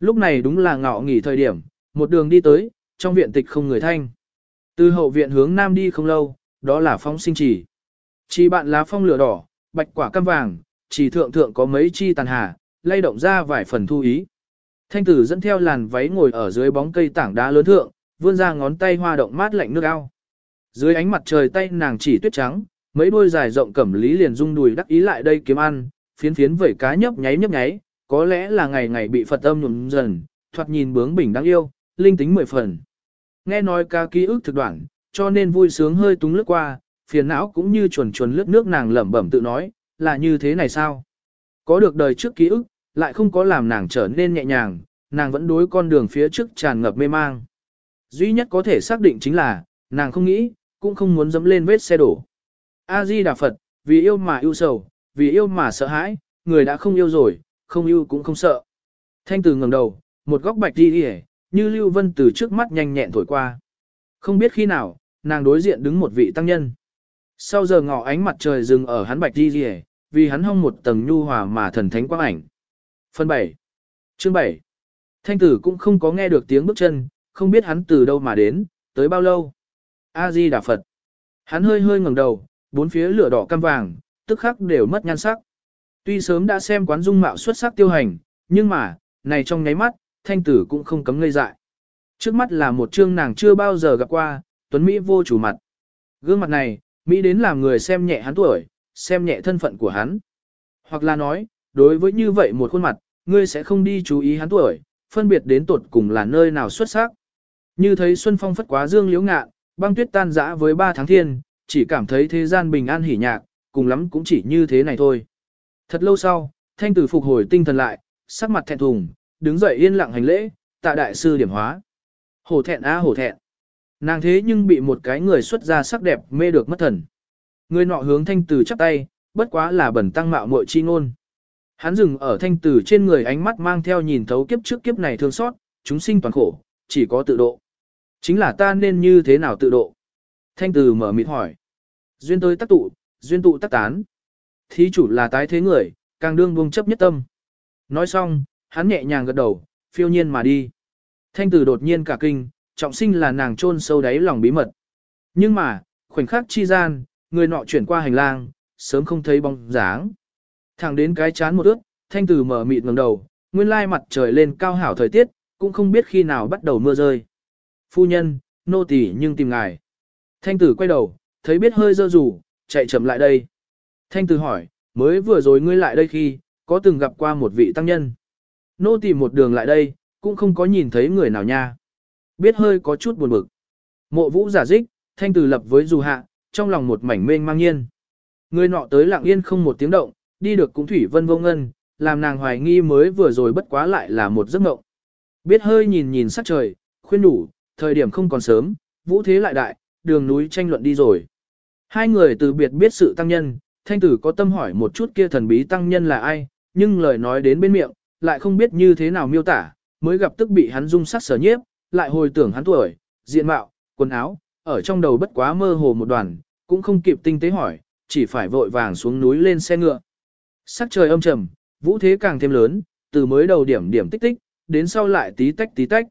Lúc này đúng là ngọ nghỉ thời điểm, một đường đi tới, trong viện tịch không người thanh. Từ hậu viện hướng nam đi không lâu, đó là phong sinh chỉ. Chỉ bạn lá phong lửa đỏ, bạch quả cam vàng, chỉ thượng thượng có mấy chi tàn hà, lay động ra vài phần thu ý. Thanh tử dẫn theo làn váy ngồi ở dưới bóng cây tảng đá lớn thượng, vươn ra ngón tay hoa động mát lạnh nước ao. Dưới ánh mặt trời tay nàng chỉ tuyết trắng, mấy đôi dài rộng cẩm lý liền rung đùi đắc ý lại đây kiếm ăn, phiến phiến vẩy cá nhấp nháy nhấp nháy, có lẽ là ngày ngày bị Phật âm nhuộm dần, thoạt nhìn bướng bỉnh đáng yêu, linh tính mười phần. Nghe nói ca ký ức thực đoạn, cho nên vui sướng hơi túng lướt qua, phiền não cũng như chuồn chuồn lướt nước nàng lẩm bẩm tự nói, là như thế này sao? Có được đời trước ký ức, lại không có làm nàng trở nên nhẹ nhàng, nàng vẫn đối con đường phía trước tràn ngập mê mang. Duy nhất có thể xác định chính là, nàng không nghĩ, cũng không muốn dẫm lên vết xe đổ. A-di Đà Phật, vì yêu mà yêu sầu, vì yêu mà sợ hãi, người đã không yêu rồi, không yêu cũng không sợ. Thanh từ ngẩng đầu, một góc bạch đi đi như Lưu Vân từ trước mắt nhanh nhẹn thổi qua. Không biết khi nào, nàng đối diện đứng một vị tăng nhân. Sau giờ ngọ ánh mặt trời dừng ở hắn bạch đi đi vì hắn hong một tầng nhu hòa mà thần thánh quang ảnh. Phần 7 Chương 7 Thanh tử cũng không có nghe được tiếng bước chân, không biết hắn từ đâu mà đến, tới bao lâu. A-di Đà Phật. Hắn hơi hơi ngẩng đầu, bốn phía lửa đỏ cam vàng, tức khắc đều mất nhan sắc. Tuy sớm đã xem quán dung mạo xuất sắc tiêu hành, nhưng mà, này trong nháy mắt, thanh tử cũng không cấm ngây dại. Trước mắt là một trương nàng chưa bao giờ gặp qua, tuấn Mỹ vô chủ mặt. Gương mặt này, Mỹ đến làm người xem nhẹ hắn tuổi, xem nhẹ thân phận của hắn. Hoặc là nói, đối với như vậy một khuôn mặt, ngươi sẽ không đi chú ý hắn tuổi, phân biệt đến tột cùng là nơi nào xuất sắc. Như thấy Xuân Phong phất quá dương liễu ngạ, băng tuyết tan dã với ba tháng thiên, chỉ cảm thấy thế gian bình an hỉ nhạc, cùng lắm cũng chỉ như thế này thôi. Thật lâu sau, thanh tử phục hồi tinh thần lại, sắc mặt thẹn thùng, đứng dậy yên lặng hành lễ, tạ đại sư điểm hóa. Hổ thẹn á hổ thẹn. Nàng thế nhưng bị một cái người xuất ra sắc đẹp mê được mất thần. Người nọ hướng thanh tử chắp tay, bất quá là bẩn tăng mạo muội chi ngôn. Hắn dừng ở thanh tử trên người ánh mắt mang theo nhìn thấu kiếp trước kiếp này thương xót, chúng sinh toàn khổ, chỉ có tự độ. Chính là ta nên như thế nào tự độ? Thanh tử mở mịt hỏi. Duyên tới tác tụ, duyên tụ tác tán. Thí chủ là tái thế người, càng đương buông chấp nhất tâm. Nói xong, hắn nhẹ nhàng gật đầu, phiêu nhiên mà đi. Thanh tử đột nhiên cả kinh, trọng sinh là nàng chôn sâu đáy lòng bí mật. Nhưng mà, khoảnh khắc chi gian, người nọ chuyển qua hành lang, sớm không thấy bóng dáng. Thẳng đến cái chán một ước, thanh tử mở mịt ngẩng đầu, nguyên lai mặt trời lên cao hảo thời tiết, cũng không biết khi nào bắt đầu mưa rơi. Phu nhân, nô tỳ nhưng tìm ngài. Thanh tử quay đầu, thấy biết hơi dơ rủ, chạy chậm lại đây. Thanh tử hỏi, mới vừa rồi ngươi lại đây khi, có từng gặp qua một vị tăng nhân. Nô tỳ một đường lại đây, cũng không có nhìn thấy người nào nha. Biết hơi có chút buồn bực. Mộ vũ giả dích, Thanh tử lập với dù hạ, trong lòng một mảnh mênh mang nhiên. Người nọ tới lặng yên không một tiếng động, đi được cũng thủy vân vô ngân, làm nàng hoài nghi mới vừa rồi bất quá lại là một giấc mộng. Biết hơi nhìn nhìn sắc trời, khuyên đủ, thời điểm không còn sớm, vũ thế lại đại, đường núi tranh luận đi rồi. Hai người từ biệt biết sự tăng nhân, thanh tử có tâm hỏi một chút kia thần bí tăng nhân là ai, nhưng lời nói đến bên miệng, lại không biết như thế nào miêu tả, mới gặp tức bị hắn dung sắc sở nhiếp, lại hồi tưởng hắn tuổi, diện mạo, quần áo, ở trong đầu bất quá mơ hồ một đoàn, cũng không kịp tinh tế hỏi, chỉ phải vội vàng xuống núi lên xe ngựa. Sắc trời âm trầm, vũ thế càng thêm lớn, từ mới đầu điểm điểm tích tích, đến sau lại tí tách tí tách.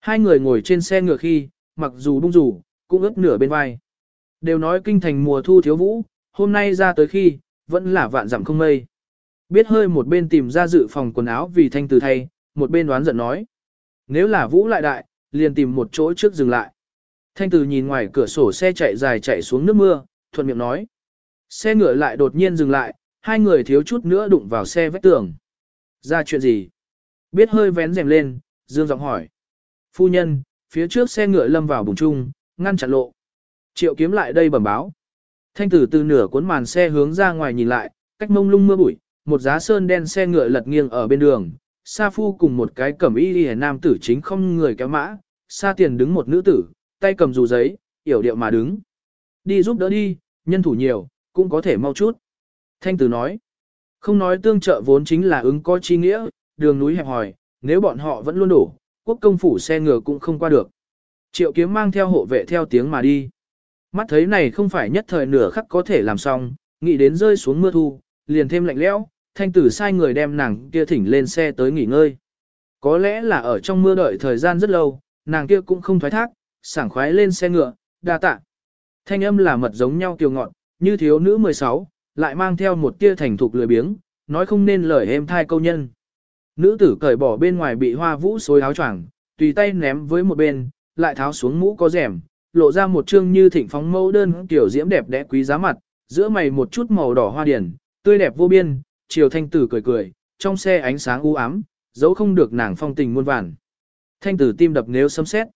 Hai người ngồi trên xe ngựa khi, mặc dù bung rủ, cũng ướt nửa bên vai. Đều nói kinh thành mùa thu thiếu vũ, hôm nay ra tới khi, vẫn là vạn dặm không mây. Biết hơi một bên tìm ra dự phòng quần áo vì thanh từ thay, một bên đoán giận nói. Nếu là vũ lại đại, liền tìm một chỗ trước dừng lại. Thanh từ nhìn ngoài cửa sổ xe chạy dài chạy xuống nước mưa, thuận miệng nói. Xe ngựa lại đột nhiên dừng lại, hai người thiếu chút nữa đụng vào xe vách tường. Ra chuyện gì? Biết hơi vén rèm lên, dương giọng hỏi. Phu nhân, phía trước xe ngựa lâm vào bùng trung, ngăn chặn lộ. Triệu kiếm lại đây bẩm báo. Thanh tử từ nửa cuốn màn xe hướng ra ngoài nhìn lại, cách mông lung mưa bụi, một giá sơn đen xe ngựa lật nghiêng ở bên đường. Sa phu cùng một cái cẩm y y nam tử chính không người kéo mã, xa tiền đứng một nữ tử, tay cầm dù giấy, yểu điệu mà đứng. Đi giúp đỡ đi, nhân thủ nhiều, cũng có thể mau chút. Thanh tử nói, không nói tương trợ vốn chính là ứng có chi nghĩa, đường núi hẹp hòi, nếu bọn họ vẫn luôn đủ, quốc công phủ xe ngựa cũng không qua được. Triệu kiếm mang theo hộ vệ theo tiếng mà đi. Mắt thấy này không phải nhất thời nửa khắc có thể làm xong, nghĩ đến rơi xuống mưa thu, liền thêm lạnh lẽo, thanh tử sai người đem nàng kia thỉnh lên xe tới nghỉ ngơi. Có lẽ là ở trong mưa đợi thời gian rất lâu, nàng kia cũng không thoái thác, sảng khoái lên xe ngựa, đa tạ. Thanh âm là mật giống nhau kiều ngọn, như thiếu nữ 16, lại mang theo một tia thành thục lười biếng, nói không nên lời êm thai câu nhân. Nữ tử cởi bỏ bên ngoài bị hoa vũ xối áo choàng, tùy tay ném với một bên, lại tháo xuống mũ có rèm, lộ ra một trương như thịnh phóng mẫu đơn tiểu diễm đẹp đẽ quý giá mặt, giữa mày một chút màu đỏ hoa điển, tươi đẹp vô biên, chiều thanh tử cười cười, trong xe ánh sáng u ám, dấu không được nàng phong tình muôn vàn. Thanh tử tim đập nếu sấm xét.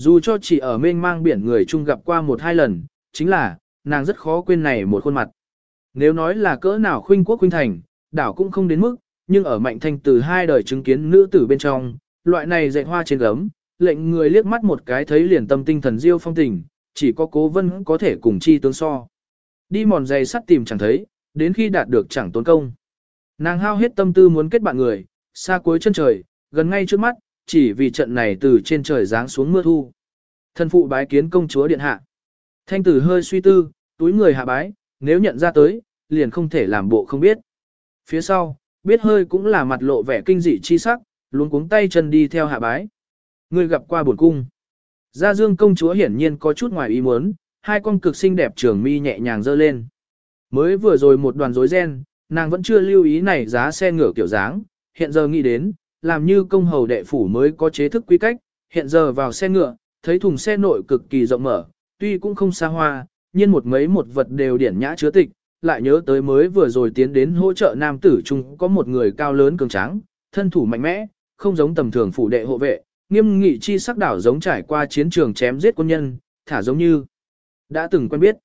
Dù cho chỉ ở mênh mang biển người chung gặp qua một hai lần, chính là, nàng rất khó quên này một khuôn mặt. Nếu nói là cỡ nào khuynh quốc khuynh thành, đảo cũng không đến mức, nhưng ở mạnh thanh từ hai đời chứng kiến nữ tử bên trong, loại này dạy hoa trên gấm, lệnh người liếc mắt một cái thấy liền tâm tinh thần diêu phong tình, chỉ có cố vân có thể cùng chi tướng so. Đi mòn giày sắt tìm chẳng thấy, đến khi đạt được chẳng tốn công. Nàng hao hết tâm tư muốn kết bạn người, xa cuối chân trời, gần ngay trước mắt, chỉ vì trận này từ trên trời giáng xuống mưa thu. Thân phụ bái kiến công chúa điện hạ. Thanh tử hơi suy tư, túi người hạ bái, nếu nhận ra tới, liền không thể làm bộ không biết. Phía sau, biết hơi cũng là mặt lộ vẻ kinh dị chi sắc, luôn cuống tay chân đi theo hạ bái. Người gặp qua bổn cung. Gia Dương công chúa hiển nhiên có chút ngoài ý muốn, hai con cực xinh đẹp trường mi nhẹ nhàng dơ lên. Mới vừa rồi một đoàn rối ren, nàng vẫn chưa lưu ý này giá xe ngựa kiểu dáng, hiện giờ nghĩ đến, làm như công hầu đệ phủ mới có chế thức quy cách, hiện giờ vào xe ngựa, thấy thùng xe nội cực kỳ rộng mở, tuy cũng không xa hoa, nhưng một mấy một vật đều điển nhã chứa tịch, lại nhớ tới mới vừa rồi tiến đến hỗ trợ nam tử trung có một người cao lớn cường tráng, thân thủ mạnh mẽ, không giống tầm thường phủ đệ hộ vệ, nghiêm nghị chi sắc đảo giống trải qua chiến trường chém giết quân nhân, thả giống như đã từng quen biết.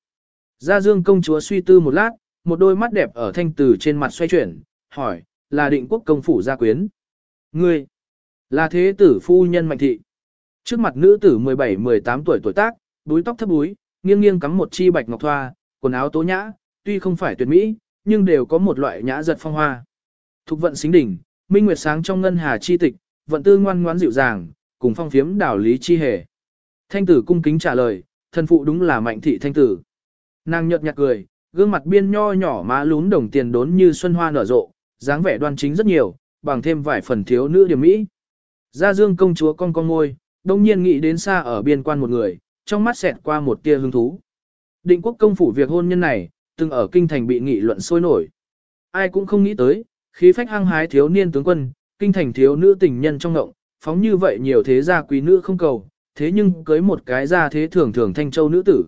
Gia Dương công chúa suy tư một lát, một đôi mắt đẹp ở thanh tử trên mặt xoay chuyển, hỏi, là định quốc công phủ gia quyến. Ngươi, là thế tử phu nhân mạnh thị. Trước mặt nữ tử 17-18 tuổi tuổi tác, búi tóc thấp búi, nghiêng nghiêng cắm một chi bạch ngọc thoa, quần áo tố nhã, tuy không phải tuyệt mỹ, nhưng đều có một loại nhã giật phong hoa. Thục vận xính đỉnh, minh nguyệt sáng trong ngân hà chi tịch, vận tư ngoan ngoãn dịu dàng, cùng phong phiếm đảo lý chi hề. Thanh tử cung kính trả lời, thân phụ đúng là mạnh thị thanh tử. Nàng nhợt nhạt cười, gương mặt biên nho nhỏ má lún đồng tiền đốn như xuân hoa nở rộ, dáng vẻ đoan chính rất nhiều, bằng thêm vài phần thiếu nữ điểm mỹ. Gia Dương công chúa con con ngôi, đông nhiên nghĩ đến xa ở biên quan một người, trong mắt xẹt qua một tia hứng thú. Định quốc công phủ việc hôn nhân này, từng ở kinh thành bị nghị luận sôi nổi. Ai cũng không nghĩ tới, khí phách hăng hái thiếu niên tướng quân, kinh thành thiếu nữ tình nhân trong ngộng, phóng như vậy nhiều thế gia quý nữ không cầu, thế nhưng cưới một cái gia thế thường thường thanh châu nữ tử.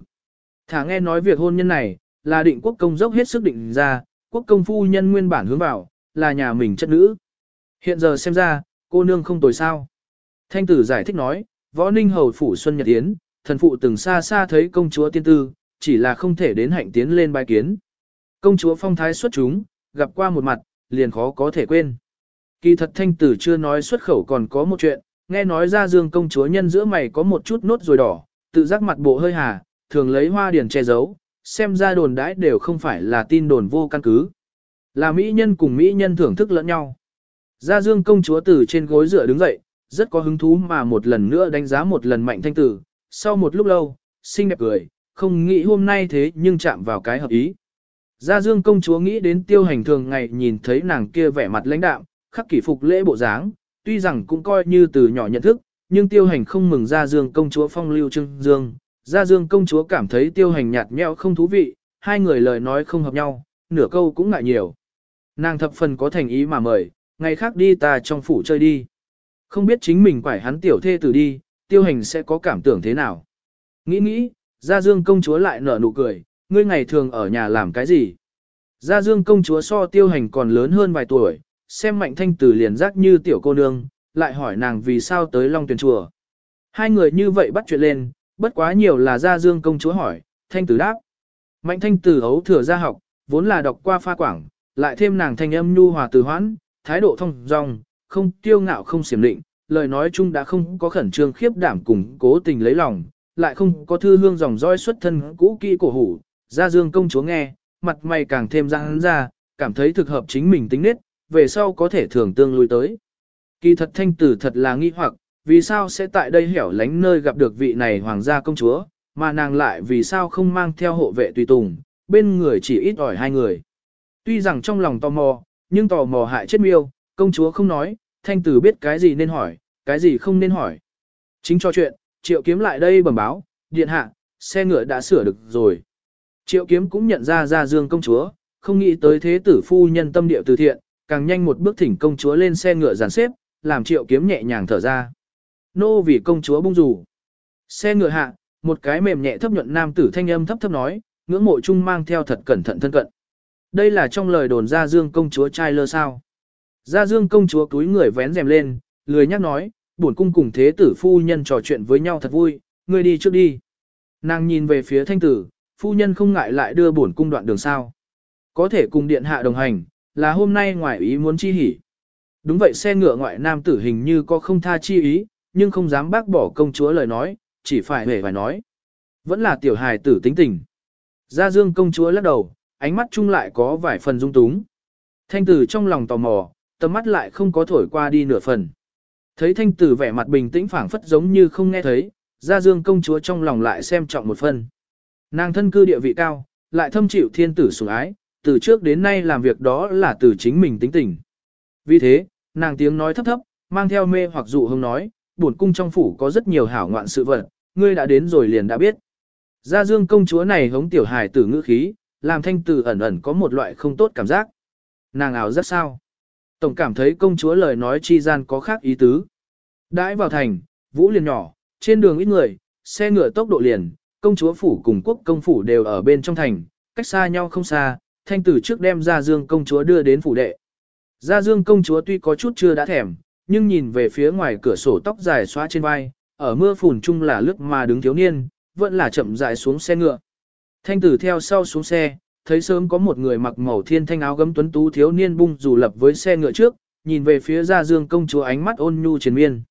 Thả nghe nói việc hôn nhân này, là định quốc công dốc hết sức định ra, quốc công phu nhân nguyên bản hướng vào, là nhà mình chất nữ. Hiện giờ xem ra, cô nương không tồi sao. Thanh tử giải thích nói, võ ninh hầu phủ Xuân Nhật Yến, thần phụ từng xa xa thấy công chúa tiên tư, chỉ là không thể đến hạnh tiến lên bài kiến. Công chúa phong thái xuất chúng, gặp qua một mặt, liền khó có thể quên. Kỳ thật thanh tử chưa nói xuất khẩu còn có một chuyện, nghe nói ra dương công chúa nhân giữa mày có một chút nốt rồi đỏ, tự giác mặt bộ hơi hà, thường lấy hoa điển che giấu, xem ra đồn đãi đều không phải là tin đồn vô căn cứ. Là mỹ nhân cùng mỹ nhân thưởng thức lẫn nhau. Gia dương công chúa từ trên gối dựa đứng dậy, rất có hứng thú mà một lần nữa đánh giá một lần mạnh thanh tử, sau một lúc lâu, xinh đẹp cười, không nghĩ hôm nay thế nhưng chạm vào cái hợp ý. Gia Dương công chúa nghĩ đến tiêu hành thường ngày nhìn thấy nàng kia vẻ mặt lãnh đạm, khắc kỷ phục lễ bộ dáng, tuy rằng cũng coi như từ nhỏ nhận thức, nhưng tiêu hành không mừng Gia Dương công chúa phong lưu trưng dương. Gia Dương công chúa cảm thấy tiêu hành nhạt nhẽo không thú vị, hai người lời nói không hợp nhau, nửa câu cũng ngại nhiều. Nàng thập phần có thành ý mà mời, ngày khác đi ta trong phủ chơi đi. Không biết chính mình quải hắn tiểu thê tử đi, tiêu hành sẽ có cảm tưởng thế nào. Nghĩ nghĩ, Gia Dương công chúa lại nở nụ cười, ngươi ngày thường ở nhà làm cái gì? Gia Dương công chúa so tiêu hành còn lớn hơn vài tuổi, xem mạnh thanh tử liền giác như tiểu cô nương, lại hỏi nàng vì sao tới Long Tuyền Chùa. Hai người như vậy bắt chuyện lên, bất quá nhiều là Gia Dương công chúa hỏi, thanh tử đáp. Mạnh thanh tử ấu thừa ra học, vốn là đọc qua pha quảng, lại thêm nàng thanh âm nhu hòa từ hoãn, thái độ thông dong, không tiêu ngạo không xiểm định, lời nói chung đã không có khẩn trương khiếp đảm cùng cố tình lấy lòng, lại không có thư hương dòng roi xuất thân cũ kỹ cổ hủ, gia dương công chúa nghe, mặt mày càng thêm răng ra, cảm thấy thực hợp chính mình tính nết, về sau có thể thường tương lui tới. Kỳ thật thanh tử thật là nghi hoặc, vì sao sẽ tại đây hẻo lánh nơi gặp được vị này hoàng gia công chúa, mà nàng lại vì sao không mang theo hộ vệ tùy tùng, bên người chỉ ít ỏi hai người. Tuy rằng trong lòng tò mò, nhưng tò mò hại chết miêu, công chúa không nói, thanh tử biết cái gì nên hỏi, cái gì không nên hỏi. Chính cho chuyện, triệu kiếm lại đây bẩm báo, điện hạ, xe ngựa đã sửa được rồi. Triệu kiếm cũng nhận ra ra dương công chúa, không nghĩ tới thế tử phu nhân tâm địa từ thiện, càng nhanh một bước thỉnh công chúa lên xe ngựa dàn xếp, làm triệu kiếm nhẹ nhàng thở ra. Nô vì công chúa bung rủ. Xe ngựa hạ, một cái mềm nhẹ thấp nhuận nam tử thanh âm thấp thấp nói, ngưỡng mộ chung mang theo thật cẩn thận thân cận. Đây là trong lời đồn ra dương công chúa trai lơ sao. Gia dương công chúa túi người vén rèm lên, lười nhắc nói, bổn cung cùng thế tử phu nhân trò chuyện với nhau thật vui, ngươi đi trước đi. Nàng nhìn về phía thanh tử, phu nhân không ngại lại đưa bổn cung đoạn đường sao. Có thể cùng điện hạ đồng hành, là hôm nay ngoại ý muốn chi hỉ. Đúng vậy xe ngựa ngoại nam tử hình như có không tha chi ý, nhưng không dám bác bỏ công chúa lời nói, chỉ phải hề phải nói. Vẫn là tiểu hài tử tính tình. Gia dương công chúa lắc đầu, ánh mắt chung lại có vài phần dung túng. Thanh tử trong lòng tò mò, tầm mắt lại không có thổi qua đi nửa phần. Thấy thanh tử vẻ mặt bình tĩnh phảng phất giống như không nghe thấy, gia dương công chúa trong lòng lại xem trọng một phần. Nàng thân cư địa vị cao, lại thâm chịu thiên tử sủng ái, từ trước đến nay làm việc đó là từ chính mình tính tình. Vì thế, nàng tiếng nói thấp thấp, mang theo mê hoặc dụ hông nói, buồn cung trong phủ có rất nhiều hảo ngoạn sự vật, ngươi đã đến rồi liền đã biết. Gia dương công chúa này hống tiểu hài tử ngữ khí, làm thanh tử ẩn ẩn có một loại không tốt cảm giác. Nàng ảo rất sao. Tổng cảm thấy công chúa lời nói chi gian có khác ý tứ. Đãi vào thành, vũ liền nhỏ, trên đường ít người, xe ngựa tốc độ liền, công chúa phủ cùng quốc công phủ đều ở bên trong thành, cách xa nhau không xa, thanh tử trước đem ra dương công chúa đưa đến phủ đệ. Gia dương công chúa tuy có chút chưa đã thèm, nhưng nhìn về phía ngoài cửa sổ tóc dài xóa trên vai, ở mưa phùn chung là lướt mà đứng thiếu niên, vẫn là chậm rãi xuống xe ngựa. Thanh tử theo sau xuống xe, thấy sớm có một người mặc màu thiên thanh áo gấm tuấn tú thiếu niên bung dù lập với xe ngựa trước, nhìn về phía gia dương công chúa ánh mắt ôn nhu triền miên.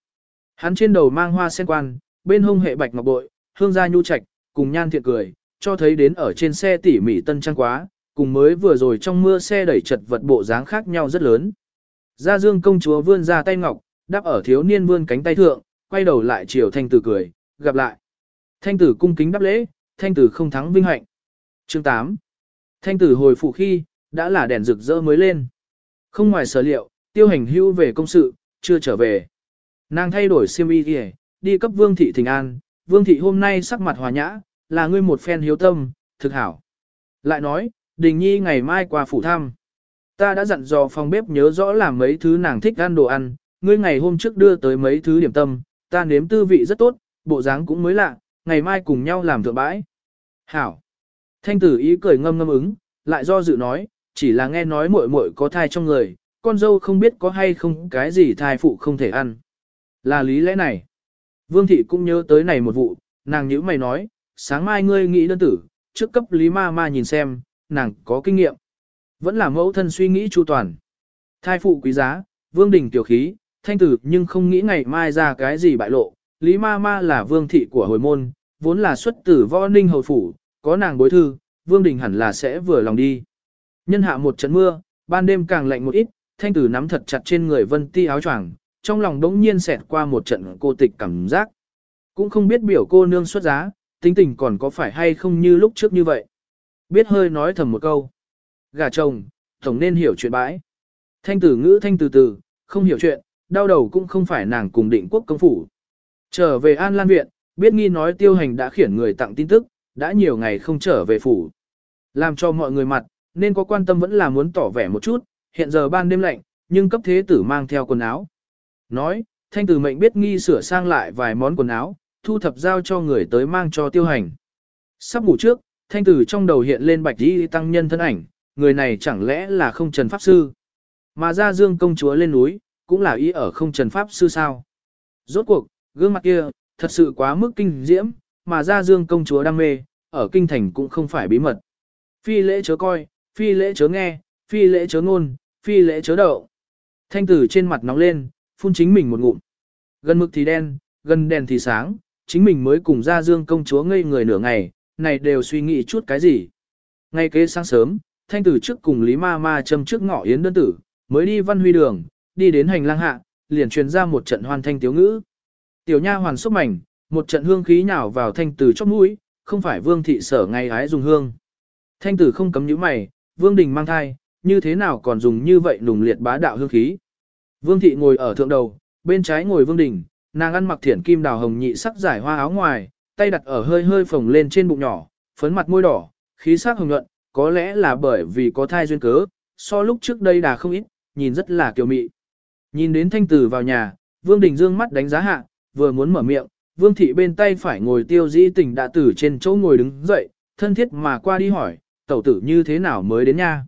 Hắn trên đầu mang hoa sen quan, bên hông hệ bạch ngọc bội, hương gia nhu trạch, cùng nhan thiện cười, cho thấy đến ở trên xe tỉ mỉ tân trang quá, cùng mới vừa rồi trong mưa xe đẩy chật vật bộ dáng khác nhau rất lớn. Gia Dương công chúa vươn ra tay ngọc, đáp ở thiếu niên vươn cánh tay thượng, quay đầu lại chiều thanh tử cười, gặp lại. Thanh tử cung kính đáp lễ, thanh tử không thắng vinh hạnh. Chương 8 Thanh tử hồi phụ khi, đã là đèn rực rỡ mới lên. Không ngoài sở liệu, tiêu hành hưu về công sự, chưa trở về. Nàng thay đổi siêm y kìa, đi cấp vương thị thình an, vương thị hôm nay sắc mặt hòa nhã, là ngươi một phen hiếu tâm, thực hảo. Lại nói, đình nhi ngày mai qua phủ thăm. Ta đã dặn dò phòng bếp nhớ rõ làm mấy thứ nàng thích ăn đồ ăn, ngươi ngày hôm trước đưa tới mấy thứ điểm tâm, ta nếm tư vị rất tốt, bộ dáng cũng mới lạ, ngày mai cùng nhau làm thượng bãi. Hảo. Thanh tử ý cười ngâm ngâm ứng, lại do dự nói, chỉ là nghe nói muội muội có thai trong người, con dâu không biết có hay không cái gì thai phụ không thể ăn. Là lý lẽ này. Vương thị cũng nhớ tới này một vụ, nàng nhữ mày nói, sáng mai ngươi nghĩ đơn tử, trước cấp lý ma ma nhìn xem, nàng có kinh nghiệm. Vẫn là mẫu thân suy nghĩ chu toàn. Thai phụ quý giá, vương đình tiểu khí, thanh tử nhưng không nghĩ ngày mai ra cái gì bại lộ. Lý ma ma là vương thị của hồi môn, vốn là xuất tử võ ninh hầu phủ, có nàng bối thư, vương đình hẳn là sẽ vừa lòng đi. Nhân hạ một trận mưa, ban đêm càng lạnh một ít, thanh tử nắm thật chặt trên người vân ti áo choàng, trong lòng đống nhiên xẹt qua một trận cô tịch cảm giác. Cũng không biết biểu cô nương xuất giá, tính tình còn có phải hay không như lúc trước như vậy. Biết hơi nói thầm một câu. Gà chồng, tổng nên hiểu chuyện bãi. Thanh tử ngữ thanh từ từ, không hiểu chuyện, đau đầu cũng không phải nàng cùng định quốc công phủ. Trở về An Lan Viện, biết nghi nói tiêu hành đã khiển người tặng tin tức, đã nhiều ngày không trở về phủ. Làm cho mọi người mặt, nên có quan tâm vẫn là muốn tỏ vẻ một chút, hiện giờ ban đêm lạnh, nhưng cấp thế tử mang theo quần áo. Nói, thanh tử mệnh biết nghi sửa sang lại vài món quần áo, thu thập giao cho người tới mang cho tiêu hành. Sắp ngủ trước, thanh tử trong đầu hiện lên bạch đi tăng nhân thân ảnh, người này chẳng lẽ là không trần pháp sư. Mà ra dương công chúa lên núi, cũng là ý ở không trần pháp sư sao. Rốt cuộc, gương mặt kia, thật sự quá mức kinh diễm, mà ra dương công chúa đam mê, ở kinh thành cũng không phải bí mật. Phi lễ chớ coi, phi lễ chớ nghe, phi lễ chớ ngôn, phi lễ chớ đậu. Thanh tử trên mặt nóng lên, phun chính mình một ngụm. Gần mực thì đen, gần đèn thì sáng, chính mình mới cùng ra dương công chúa ngây người nửa ngày, này đều suy nghĩ chút cái gì. Ngay kế sáng sớm, thanh tử trước cùng Lý Ma Ma châm trước ngõ yến đơn tử, mới đi văn huy đường, đi đến hành lang hạ, liền truyền ra một trận hoan thanh tiếu ngữ. Tiểu nha hoàn xúc mảnh, một trận hương khí nhào vào thanh tử chóp mũi, không phải vương thị sở ngày ái dùng hương. Thanh tử không cấm nhíu mày, vương đình mang thai, như thế nào còn dùng như vậy nùng liệt bá đạo hương khí. Vương thị ngồi ở thượng đầu, bên trái ngồi vương đình, nàng ăn mặc thiển kim đào hồng nhị sắc giải hoa áo ngoài, tay đặt ở hơi hơi phồng lên trên bụng nhỏ, phấn mặt môi đỏ, khí sắc hồng nhuận, có lẽ là bởi vì có thai duyên cớ, so lúc trước đây đà không ít, nhìn rất là kiều mị. Nhìn đến thanh tử vào nhà, Vương Đình dương mắt đánh giá hạ, vừa muốn mở miệng, Vương Thị bên tay phải ngồi tiêu dĩ tình đã tử trên chỗ ngồi đứng dậy, thân thiết mà qua đi hỏi, tẩu tử như thế nào mới đến nha.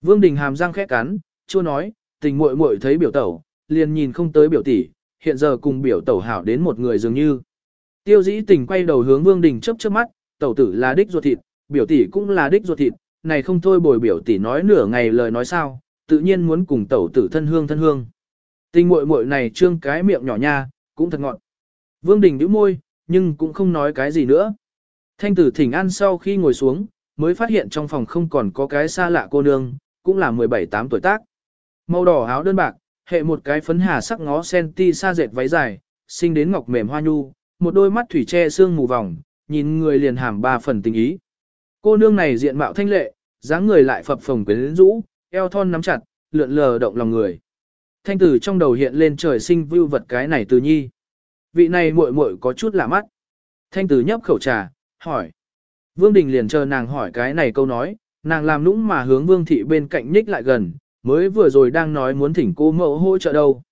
Vương Đình hàm răng khẽ cắn, chua nói, tình muội muội thấy biểu tẩu, liền nhìn không tới biểu tỷ, hiện giờ cùng biểu tẩu hảo đến một người dường như. Tiêu dĩ tình quay đầu hướng Vương Đình chớp chớp mắt, tẩu tử là đích ruột thịt, biểu tỷ cũng là đích ruột thịt, này không thôi bồi biểu tỷ nói nửa ngày lời nói sao, tự nhiên muốn cùng tẩu tử thân hương thân hương. Tình muội muội này trương cái miệng nhỏ nha, cũng thật ngọt. Vương Đình nhíu môi, nhưng cũng không nói cái gì nữa. Thanh tử thỉnh an sau khi ngồi xuống, mới phát hiện trong phòng không còn có cái xa lạ cô nương, cũng là 17-8 tuổi tác. Màu đỏ áo đơn bạc, hệ một cái phấn hà sắc ngó sen ti xa dệt váy dài, sinh đến ngọc mềm hoa nhu, một đôi mắt thủy che xương mù vòng, nhìn người liền hàm ba phần tình ý. Cô nương này diện mạo thanh lệ, dáng người lại phập phồng quyến rũ, eo thon nắm chặt, lượn lờ động lòng người. Thanh tử trong đầu hiện lên trời sinh vưu vật cái này từ nhi. Vị này muội muội có chút lạ mắt. Thanh tử nhấp khẩu trà, hỏi. Vương Đình liền chờ nàng hỏi cái này câu nói, nàng làm nũng mà hướng Vương Thị bên cạnh nhích lại gần, mới vừa rồi đang nói muốn thỉnh cô mẫu hỗ trợ đâu.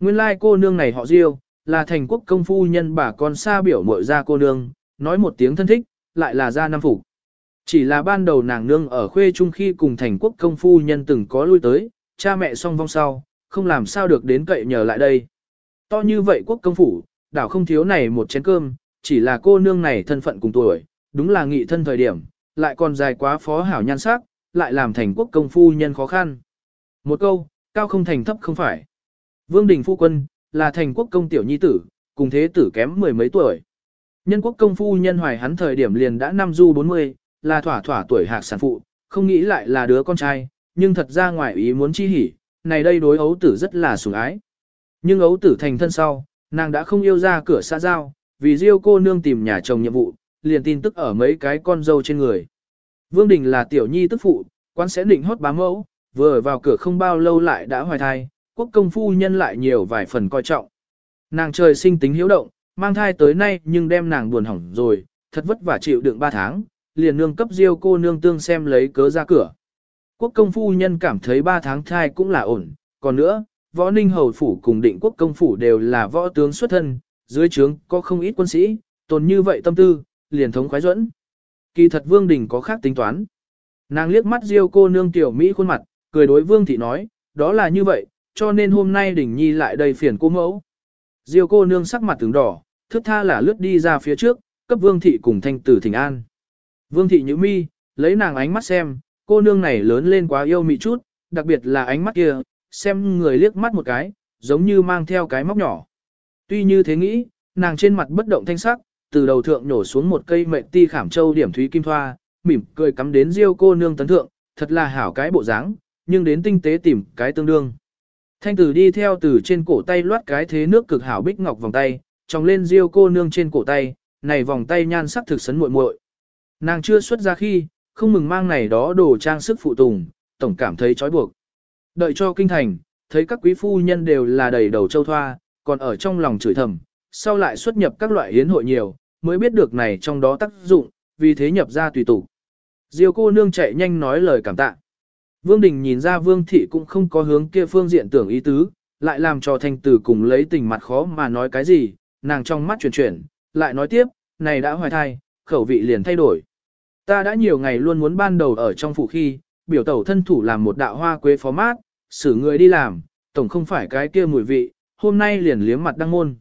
Nguyên lai like cô nương này họ Diêu, là thành quốc công phu nhân bà con xa biểu mội ra cô nương, nói một tiếng thân thích, lại là ra năm phủ. Chỉ là ban đầu nàng nương ở khuê trung khi cùng thành quốc công phu nhân từng có lui tới, cha mẹ song vong sau, không làm sao được đến cậy nhờ lại đây. To như vậy quốc công phủ, đảo không thiếu này một chén cơm, chỉ là cô nương này thân phận cùng tuổi, đúng là nghị thân thời điểm, lại còn dài quá phó hảo nhan sắc, lại làm thành quốc công phu nhân khó khăn. Một câu, cao không thành thấp không phải. Vương Đình Phu Quân, là thành quốc công tiểu nhi tử, cùng thế tử kém mười mấy tuổi. Nhân quốc công phu nhân hoài hắn thời điểm liền đã năm du 40, là thỏa thỏa tuổi hạc sản phụ, không nghĩ lại là đứa con trai, nhưng thật ra ngoài ý muốn chi hỉ, này đây đối ấu tử rất là sủng ái. Nhưng ấu tử thành thân sau, nàng đã không yêu ra cửa xã giao, vì riêu cô nương tìm nhà chồng nhiệm vụ, liền tin tức ở mấy cái con dâu trên người. Vương Đình là tiểu nhi tức phụ, quan sẽ định hót bá mẫu, vừa vào cửa không bao lâu lại đã hoài thai, quốc công phu nhân lại nhiều vài phần coi trọng. Nàng trời sinh tính hiếu động, mang thai tới nay nhưng đem nàng buồn hỏng rồi, thật vất vả chịu đựng 3 tháng, liền nương cấp diêu cô nương tương xem lấy cớ ra cửa. Quốc công phu nhân cảm thấy 3 tháng thai cũng là ổn, còn nữa, võ ninh hầu phủ cùng định quốc công phủ đều là võ tướng xuất thân, dưới trướng có không ít quân sĩ, tồn như vậy tâm tư, liền thống khoái dẫn. Kỳ thật Vương Đình có khác tính toán. Nàng liếc mắt Diêu cô nương tiểu Mỹ khuôn mặt, cười đối Vương Thị nói, đó là như vậy, cho nên hôm nay Đình Nhi lại đây phiền cô mẫu. Diêu cô nương sắc mặt từng đỏ, thức tha là lướt đi ra phía trước, cấp Vương Thị cùng thanh tử thỉnh an. Vương Thị nhíu mi, lấy nàng ánh mắt xem, cô nương này lớn lên quá yêu mị chút, đặc biệt là ánh mắt kia, xem người liếc mắt một cái, giống như mang theo cái móc nhỏ. Tuy như thế nghĩ, nàng trên mặt bất động thanh sắc, từ đầu thượng nhổ xuống một cây mệnh ti khảm châu điểm thúy kim thoa, mỉm cười cắm đến riêu cô nương tấn thượng, thật là hảo cái bộ dáng, nhưng đến tinh tế tìm cái tương đương. Thanh tử đi theo từ trên cổ tay loát cái thế nước cực hảo bích ngọc vòng tay, tròng lên riêu cô nương trên cổ tay, này vòng tay nhan sắc thực sấn muội muội. Nàng chưa xuất ra khi, không mừng mang này đó đồ trang sức phụ tùng, tổng cảm thấy trói buộc. Đợi cho kinh thành, thấy các quý phu nhân đều là đầy đầu châu thoa, còn ở trong lòng chửi thầm, sau lại xuất nhập các loại hiến hội nhiều, mới biết được này trong đó tác dụng, vì thế nhập ra tùy tụ. Diêu cô nương chạy nhanh nói lời cảm tạ. Vương Đình nhìn ra Vương Thị cũng không có hướng kia phương diện tưởng ý tứ, lại làm cho thanh tử cùng lấy tình mặt khó mà nói cái gì, nàng trong mắt chuyển chuyển, lại nói tiếp, này đã hoài thai, khẩu vị liền thay đổi. Ta đã nhiều ngày luôn muốn ban đầu ở trong phủ khi, biểu tẩu thân thủ làm một đạo hoa quế phó mát, xử người đi làm, tổng không phải cái kia mùi vị, hôm nay liền liếm mặt đăng môn.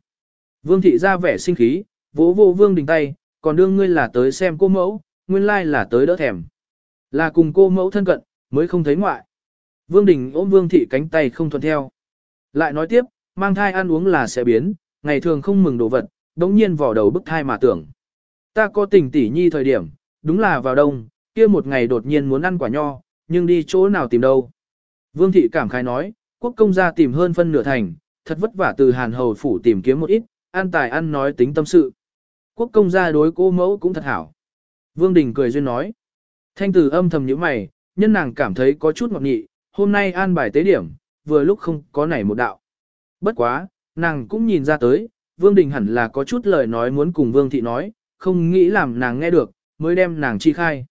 Vương thị ra vẻ sinh khí, vỗ vô vương đình tay, còn đương ngươi là tới xem cô mẫu, nguyên lai là tới đỡ thèm. Là cùng cô mẫu thân cận, mới không thấy ngoại. Vương đình ôm vương thị cánh tay không thuận theo. Lại nói tiếp, mang thai ăn uống là sẽ biến, ngày thường không mừng đồ vật, đống nhiên vỏ đầu bức thai mà tưởng. Ta có tình tỉ nhi thời điểm, đúng là vào đông, kia một ngày đột nhiên muốn ăn quả nho, nhưng đi chỗ nào tìm đâu. Vương thị cảm khái nói, quốc công gia tìm hơn phân nửa thành, thật vất vả từ hàn hầu phủ tìm kiếm một ít, An tài ăn nói tính tâm sự. Quốc công gia đối cô mẫu cũng thật hảo. Vương Đình cười duyên nói. Thanh tử âm thầm như mày, nhân nàng cảm thấy có chút ngọt nghị, hôm nay an bài tế điểm, vừa lúc không có nảy một đạo. Bất quá, nàng cũng nhìn ra tới, Vương Đình hẳn là có chút lời nói muốn cùng Vương Thị nói, không nghĩ làm nàng nghe được, mới đem nàng chi khai.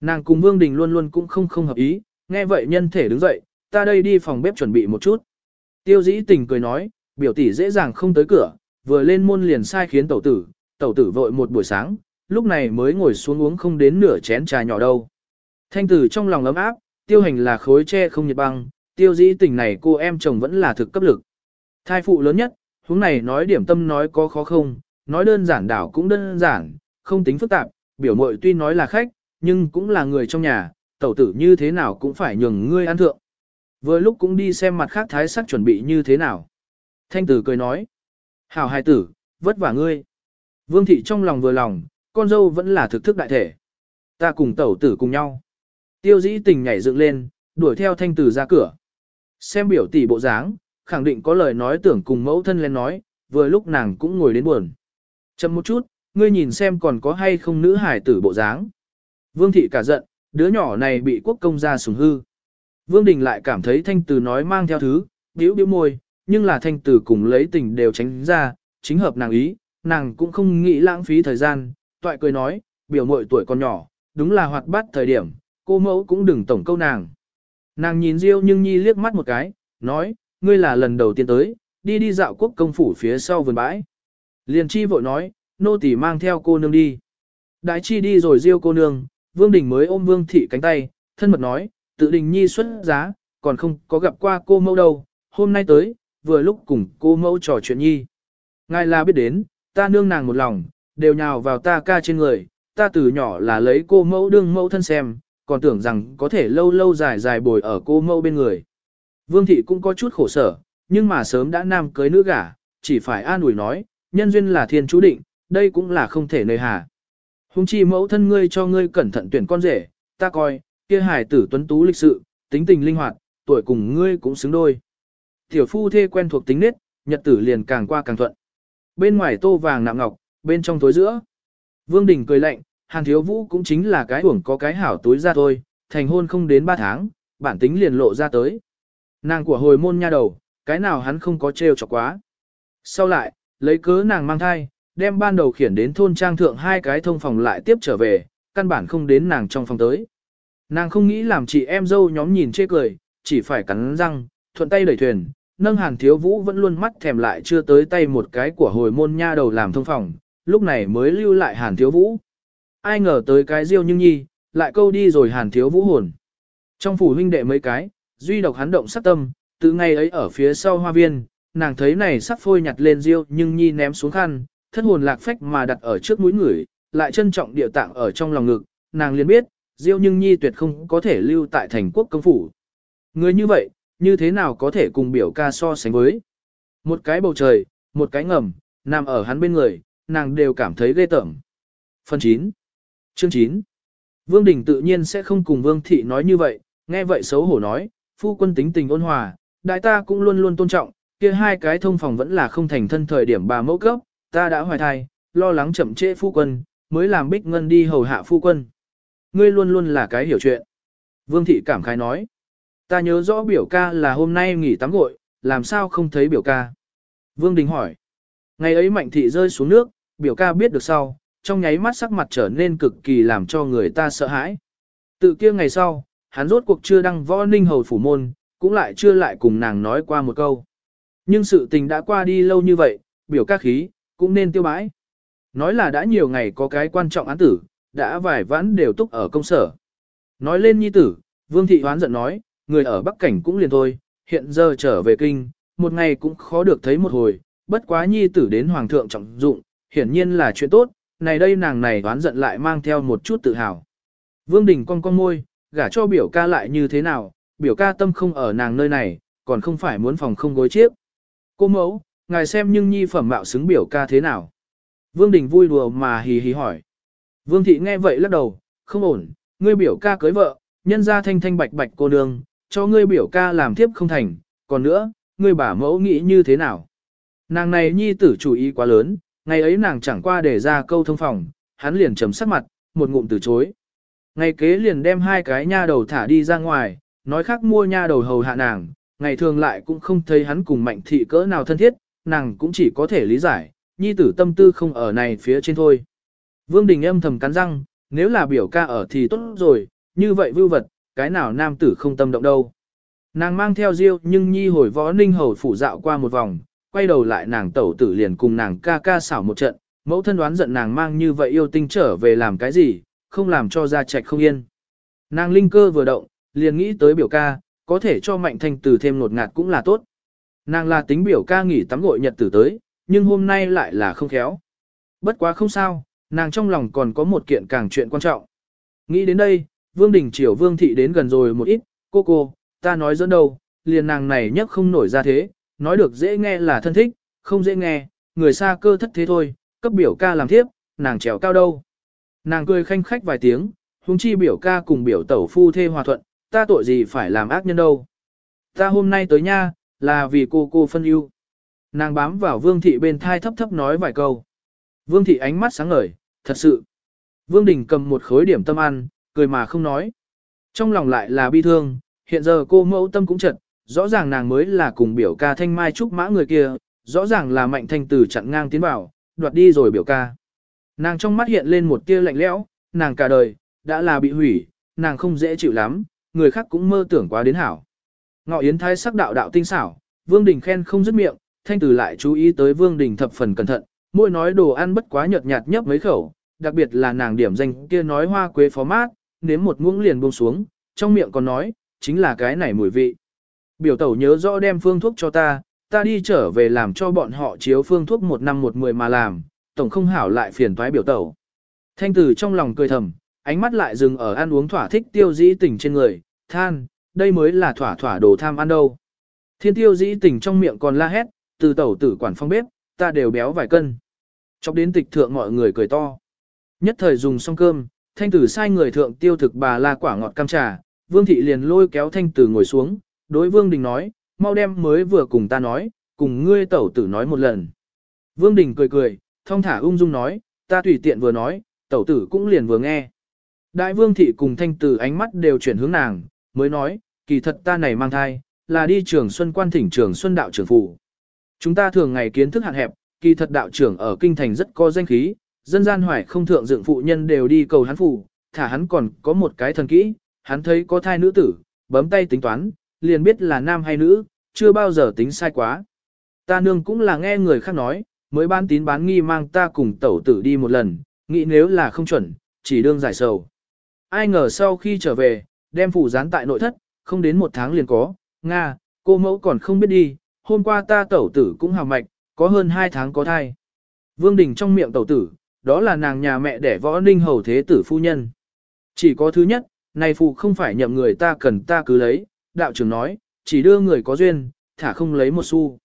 Nàng cùng Vương Đình luôn luôn cũng không không hợp ý, nghe vậy nhân thể đứng dậy, ta đây đi phòng bếp chuẩn bị một chút. Tiêu dĩ tình cười nói, biểu tỷ dễ dàng không tới cửa, vừa lên môn liền sai khiến tẩu tử, tẩu tử vội một buổi sáng, lúc này mới ngồi xuống uống không đến nửa chén trà nhỏ đâu. Thanh tử trong lòng ấm áp, tiêu hành là khối tre không nhiệt băng, tiêu dĩ tình này cô em chồng vẫn là thực cấp lực. Thai phụ lớn nhất, huống này nói điểm tâm nói có khó không, nói đơn giản đảo cũng đơn giản, không tính phức tạp, biểu mội tuy nói là khách, nhưng cũng là người trong nhà, tẩu tử như thế nào cũng phải nhường ngươi ăn thượng. Vừa lúc cũng đi xem mặt khác thái sắc chuẩn bị như thế nào. Thanh tử cười nói. Hảo hài tử, vất vả ngươi. Vương thị trong lòng vừa lòng, con dâu vẫn là thực thức đại thể. Ta cùng tẩu tử cùng nhau. Tiêu dĩ tình nhảy dựng lên, đuổi theo thanh tử ra cửa. Xem biểu tỷ bộ dáng, khẳng định có lời nói tưởng cùng mẫu thân lên nói, vừa lúc nàng cũng ngồi đến buồn. Chậm một chút, ngươi nhìn xem còn có hay không nữ hải tử bộ dáng. Vương thị cả giận, đứa nhỏ này bị quốc công gia sủng hư. Vương Đình lại cảm thấy thanh từ nói mang theo thứ, biểu biểu môi, nhưng là thanh từ cùng lấy tình đều tránh ra, chính hợp nàng ý, nàng cũng không nghĩ lãng phí thời gian, toại cười nói, biểu mội tuổi còn nhỏ, đúng là hoạt bát thời điểm, cô mẫu cũng đừng tổng câu nàng. Nàng nhìn Diêu nhưng nhi liếc mắt một cái, nói, ngươi là lần đầu tiên tới, đi đi dạo quốc công phủ phía sau vườn bãi. Liền chi vội nói, nô tỳ mang theo cô nương đi. Đại chi đi rồi Diêu cô nương, Vương Đình mới ôm Vương Thị cánh tay, thân mật nói, tự đình nhi xuất giá, còn không có gặp qua cô mẫu đâu, hôm nay tới, vừa lúc cùng cô mẫu trò chuyện nhi. Ngài là biết đến, ta nương nàng một lòng, đều nhào vào ta ca trên người, ta từ nhỏ là lấy cô mẫu đương mẫu thân xem, còn tưởng rằng có thể lâu lâu dài dài bồi ở cô mẫu bên người. Vương thị cũng có chút khổ sở, nhưng mà sớm đã nam cưới nữ gả, chỉ phải an ủi nói, nhân duyên là thiên chú định, đây cũng là không thể nơi hà. Hùng chi mẫu thân ngươi cho ngươi cẩn thận tuyển con rể, ta coi, kia hài tử tuấn tú lịch sự, tính tình linh hoạt, tuổi cùng ngươi cũng xứng đôi. Tiểu phu thê quen thuộc tính nết, nhật tử liền càng qua càng thuận. Bên ngoài tô vàng nạm ngọc, bên trong tối giữa. Vương Đình cười lạnh, Hàn Thiếu Vũ cũng chính là cái uổng có cái hảo túi ra thôi, thành hôn không đến 3 tháng, bản tính liền lộ ra tới. Nàng của hồi môn nha đầu, cái nào hắn không có trêu chọc quá. Sau lại, lấy cớ nàng mang thai, đem ban đầu khiển đến thôn trang thượng hai cái thông phòng lại tiếp trở về, căn bản không đến nàng trong phòng tới. Nàng không nghĩ làm chị em dâu nhóm nhìn chê cười, chỉ phải cắn răng, thuận tay đẩy thuyền, nâng hàn thiếu vũ vẫn luôn mắt thèm lại chưa tới tay một cái của hồi môn nha đầu làm thông phòng, lúc này mới lưu lại hàn thiếu vũ. ai ngờ tới cái Diêu Nhưng Nhi, lại câu đi rồi hàn thiếu vũ hồn. Trong phủ huynh đệ mấy cái, duy độc hắn động sắc tâm, từ ngày ấy ở phía sau hoa viên, nàng thấy này sắp phôi nhặt lên Diêu Nhưng Nhi ném xuống khăn, thân hồn lạc phách mà đặt ở trước mũi người, lại trân trọng địa tạng ở trong lòng ngực, nàng liền biết, Diêu Nhưng Nhi tuyệt không có thể lưu tại thành quốc công phủ. Người như vậy, như thế nào có thể cùng biểu ca so sánh với? Một cái bầu trời, một cái ngầm, nằm ở hắn bên người, nàng đều cảm thấy ghê tởm. Phần 9 Chương 9 Vương Đình tự nhiên sẽ không cùng Vương Thị nói như vậy, nghe vậy xấu hổ nói, phu quân tính tình ôn hòa, đại ta cũng luôn luôn tôn trọng, kia hai cái thông phòng vẫn là không thành thân thời điểm bà mẫu cấp, ta đã hoài thai, lo lắng chậm trễ phu quân, mới làm bích ngân đi hầu hạ phu quân. Ngươi luôn luôn là cái hiểu chuyện. Vương Thị cảm khái nói, ta nhớ rõ biểu ca là hôm nay nghỉ tắm gội, làm sao không thấy biểu ca. Vương Đình hỏi, ngày ấy mạnh thị rơi xuống nước, biểu ca biết được sau, trong nháy mắt sắc mặt trở nên cực kỳ làm cho người ta sợ hãi. Tự kia ngày sau, hắn rốt cuộc chưa đăng võ ninh hầu phủ môn, cũng lại chưa lại cùng nàng nói qua một câu. Nhưng sự tình đã qua đi lâu như vậy, biểu ca khí, cũng nên tiêu bãi. Nói là đã nhiều ngày có cái quan trọng án tử, đã vài vãn đều túc ở công sở. Nói lên nhi tử, Vương Thị hoán giận nói, người ở Bắc Cảnh cũng liền thôi, hiện giờ trở về kinh, một ngày cũng khó được thấy một hồi, bất quá nhi tử đến Hoàng thượng trọng dụng, hiển nhiên là chuyện tốt, này đây nàng này hoán giận lại mang theo một chút tự hào. Vương Đình cong cong môi, gả cho biểu ca lại như thế nào, biểu ca tâm không ở nàng nơi này, còn không phải muốn phòng không gối chiếc. Cô mẫu, ngài xem nhưng nhi phẩm mạo xứng biểu ca thế nào. Vương Đình vui đùa mà hì hì hỏi. Vương Thị nghe vậy lắc đầu, không ổn, ngươi biểu ca cưới vợ, nhân ra thanh thanh bạch bạch cô nương, cho ngươi biểu ca làm tiếp không thành, còn nữa, ngươi bà mẫu nghĩ như thế nào. Nàng này nhi tử chủ ý quá lớn, ngày ấy nàng chẳng qua để ra câu thông phòng, hắn liền trầm sắc mặt, một ngụm từ chối. Ngày kế liền đem hai cái nha đầu thả đi ra ngoài, nói khác mua nha đầu hầu hạ nàng, ngày thường lại cũng không thấy hắn cùng mạnh thị cỡ nào thân thiết, nàng cũng chỉ có thể lý giải, nhi tử tâm tư không ở này phía trên thôi. Vương Đình âm thầm cắn răng, nếu là biểu ca ở thì tốt rồi, như vậy vưu vật, cái nào nam tử không tâm động đâu. Nàng mang theo diêu nhưng nhi hồi võ ninh hầu phủ dạo qua một vòng, quay đầu lại nàng tẩu tử liền cùng nàng ca ca xảo một trận, mẫu thân đoán giận nàng mang như vậy yêu tinh trở về làm cái gì, không làm cho ra trạch không yên. Nàng linh cơ vừa động, liền nghĩ tới biểu ca, có thể cho mạnh thanh tử thêm nột ngạt cũng là tốt. Nàng là tính biểu ca nghỉ tắm gội nhật tử tới, nhưng hôm nay lại là không khéo. Bất quá không sao, nàng trong lòng còn có một kiện càng chuyện quan trọng. Nghĩ đến đây, Vương Đình Triều Vương Thị đến gần rồi một ít, cô cô, ta nói dẫn đâu, liền nàng này nhất không nổi ra thế, nói được dễ nghe là thân thích, không dễ nghe, người xa cơ thất thế thôi, cấp biểu ca làm thiếp, nàng trèo cao đâu. Nàng cười khanh khách vài tiếng, huống chi biểu ca cùng biểu tẩu phu thê hòa thuận, ta tội gì phải làm ác nhân đâu. Ta hôm nay tới nha, là vì cô cô phân ưu. Nàng bám vào vương thị bên thai thấp thấp nói vài câu. Vương thị ánh mắt sáng ngời, thật sự. Vương Đình cầm một khối điểm tâm ăn, cười mà không nói. Trong lòng lại là bi thương, hiện giờ cô mẫu tâm cũng chật, rõ ràng nàng mới là cùng biểu ca thanh mai trúc mã người kia, rõ ràng là mạnh thanh tử chặn ngang tiến vào, đoạt đi rồi biểu ca. Nàng trong mắt hiện lên một tia lạnh lẽo, nàng cả đời, đã là bị hủy, nàng không dễ chịu lắm, người khác cũng mơ tưởng quá đến hảo. Ngọ Yến thái sắc đạo đạo tinh xảo, Vương Đình khen không dứt miệng, thanh tử lại chú ý tới Vương Đình thập phần cẩn thận, mỗi nói đồ ăn bất quá nhợt nhạt nhấp mấy khẩu, đặc biệt là nàng điểm danh kia nói hoa quế phó mát, nếm một muỗng liền buông xuống, trong miệng còn nói, chính là cái này mùi vị. Biểu tẩu nhớ rõ đem phương thuốc cho ta, ta đi trở về làm cho bọn họ chiếu phương thuốc một năm một mười mà làm, tổng không hảo lại phiền toái biểu tẩu. Thanh tử trong lòng cười thầm, ánh mắt lại dừng ở ăn uống thỏa thích tiêu dĩ tỉnh trên người, than, đây mới là thỏa thỏa đồ tham ăn đâu. Thiên tiêu dĩ tình trong miệng còn la hét, từ tẩu tử quản phong bếp, ta đều béo vài cân. Chọc đến tịch thượng mọi người cười to. Nhất thời dùng xong cơm, thanh tử sai người thượng tiêu thực bà la quả ngọt cam trà, vương thị liền lôi kéo thanh tử ngồi xuống, đối vương đình nói, mau đem mới vừa cùng ta nói, cùng ngươi tẩu tử nói một lần. Vương đình cười cười, thông thả ung dung nói, ta tùy tiện vừa nói, tẩu tử cũng liền vừa nghe. Đại vương thị cùng thanh tử ánh mắt đều chuyển hướng nàng, mới nói, kỳ thật ta này mang thai, là đi trường xuân quan thỉnh trường xuân đạo trưởng phủ. Chúng ta thường ngày kiến thức hạn hẹp, kỳ thật đạo trưởng ở kinh thành rất có danh khí, dân gian hoài không thượng dựng phụ nhân đều đi cầu hắn phủ, thả hắn còn có một cái thần kỹ, hắn thấy có thai nữ tử, bấm tay tính toán, liền biết là nam hay nữ, chưa bao giờ tính sai quá. Ta nương cũng là nghe người khác nói, mới ban tín bán nghi mang ta cùng tẩu tử đi một lần, nghĩ nếu là không chuẩn, chỉ đương giải sầu. Ai ngờ sau khi trở về, đem phủ dán tại nội thất, không đến một tháng liền có, Nga, cô mẫu còn không biết đi, hôm qua ta tẩu tử cũng hào mạch, có hơn hai tháng có thai. Vương Đình trong miệng tẩu tử, đó là nàng nhà mẹ đẻ võ ninh hầu thế tử phu nhân. Chỉ có thứ nhất, này phụ không phải nhậm người ta cần ta cứ lấy, đạo trưởng nói, chỉ đưa người có duyên, thả không lấy một xu.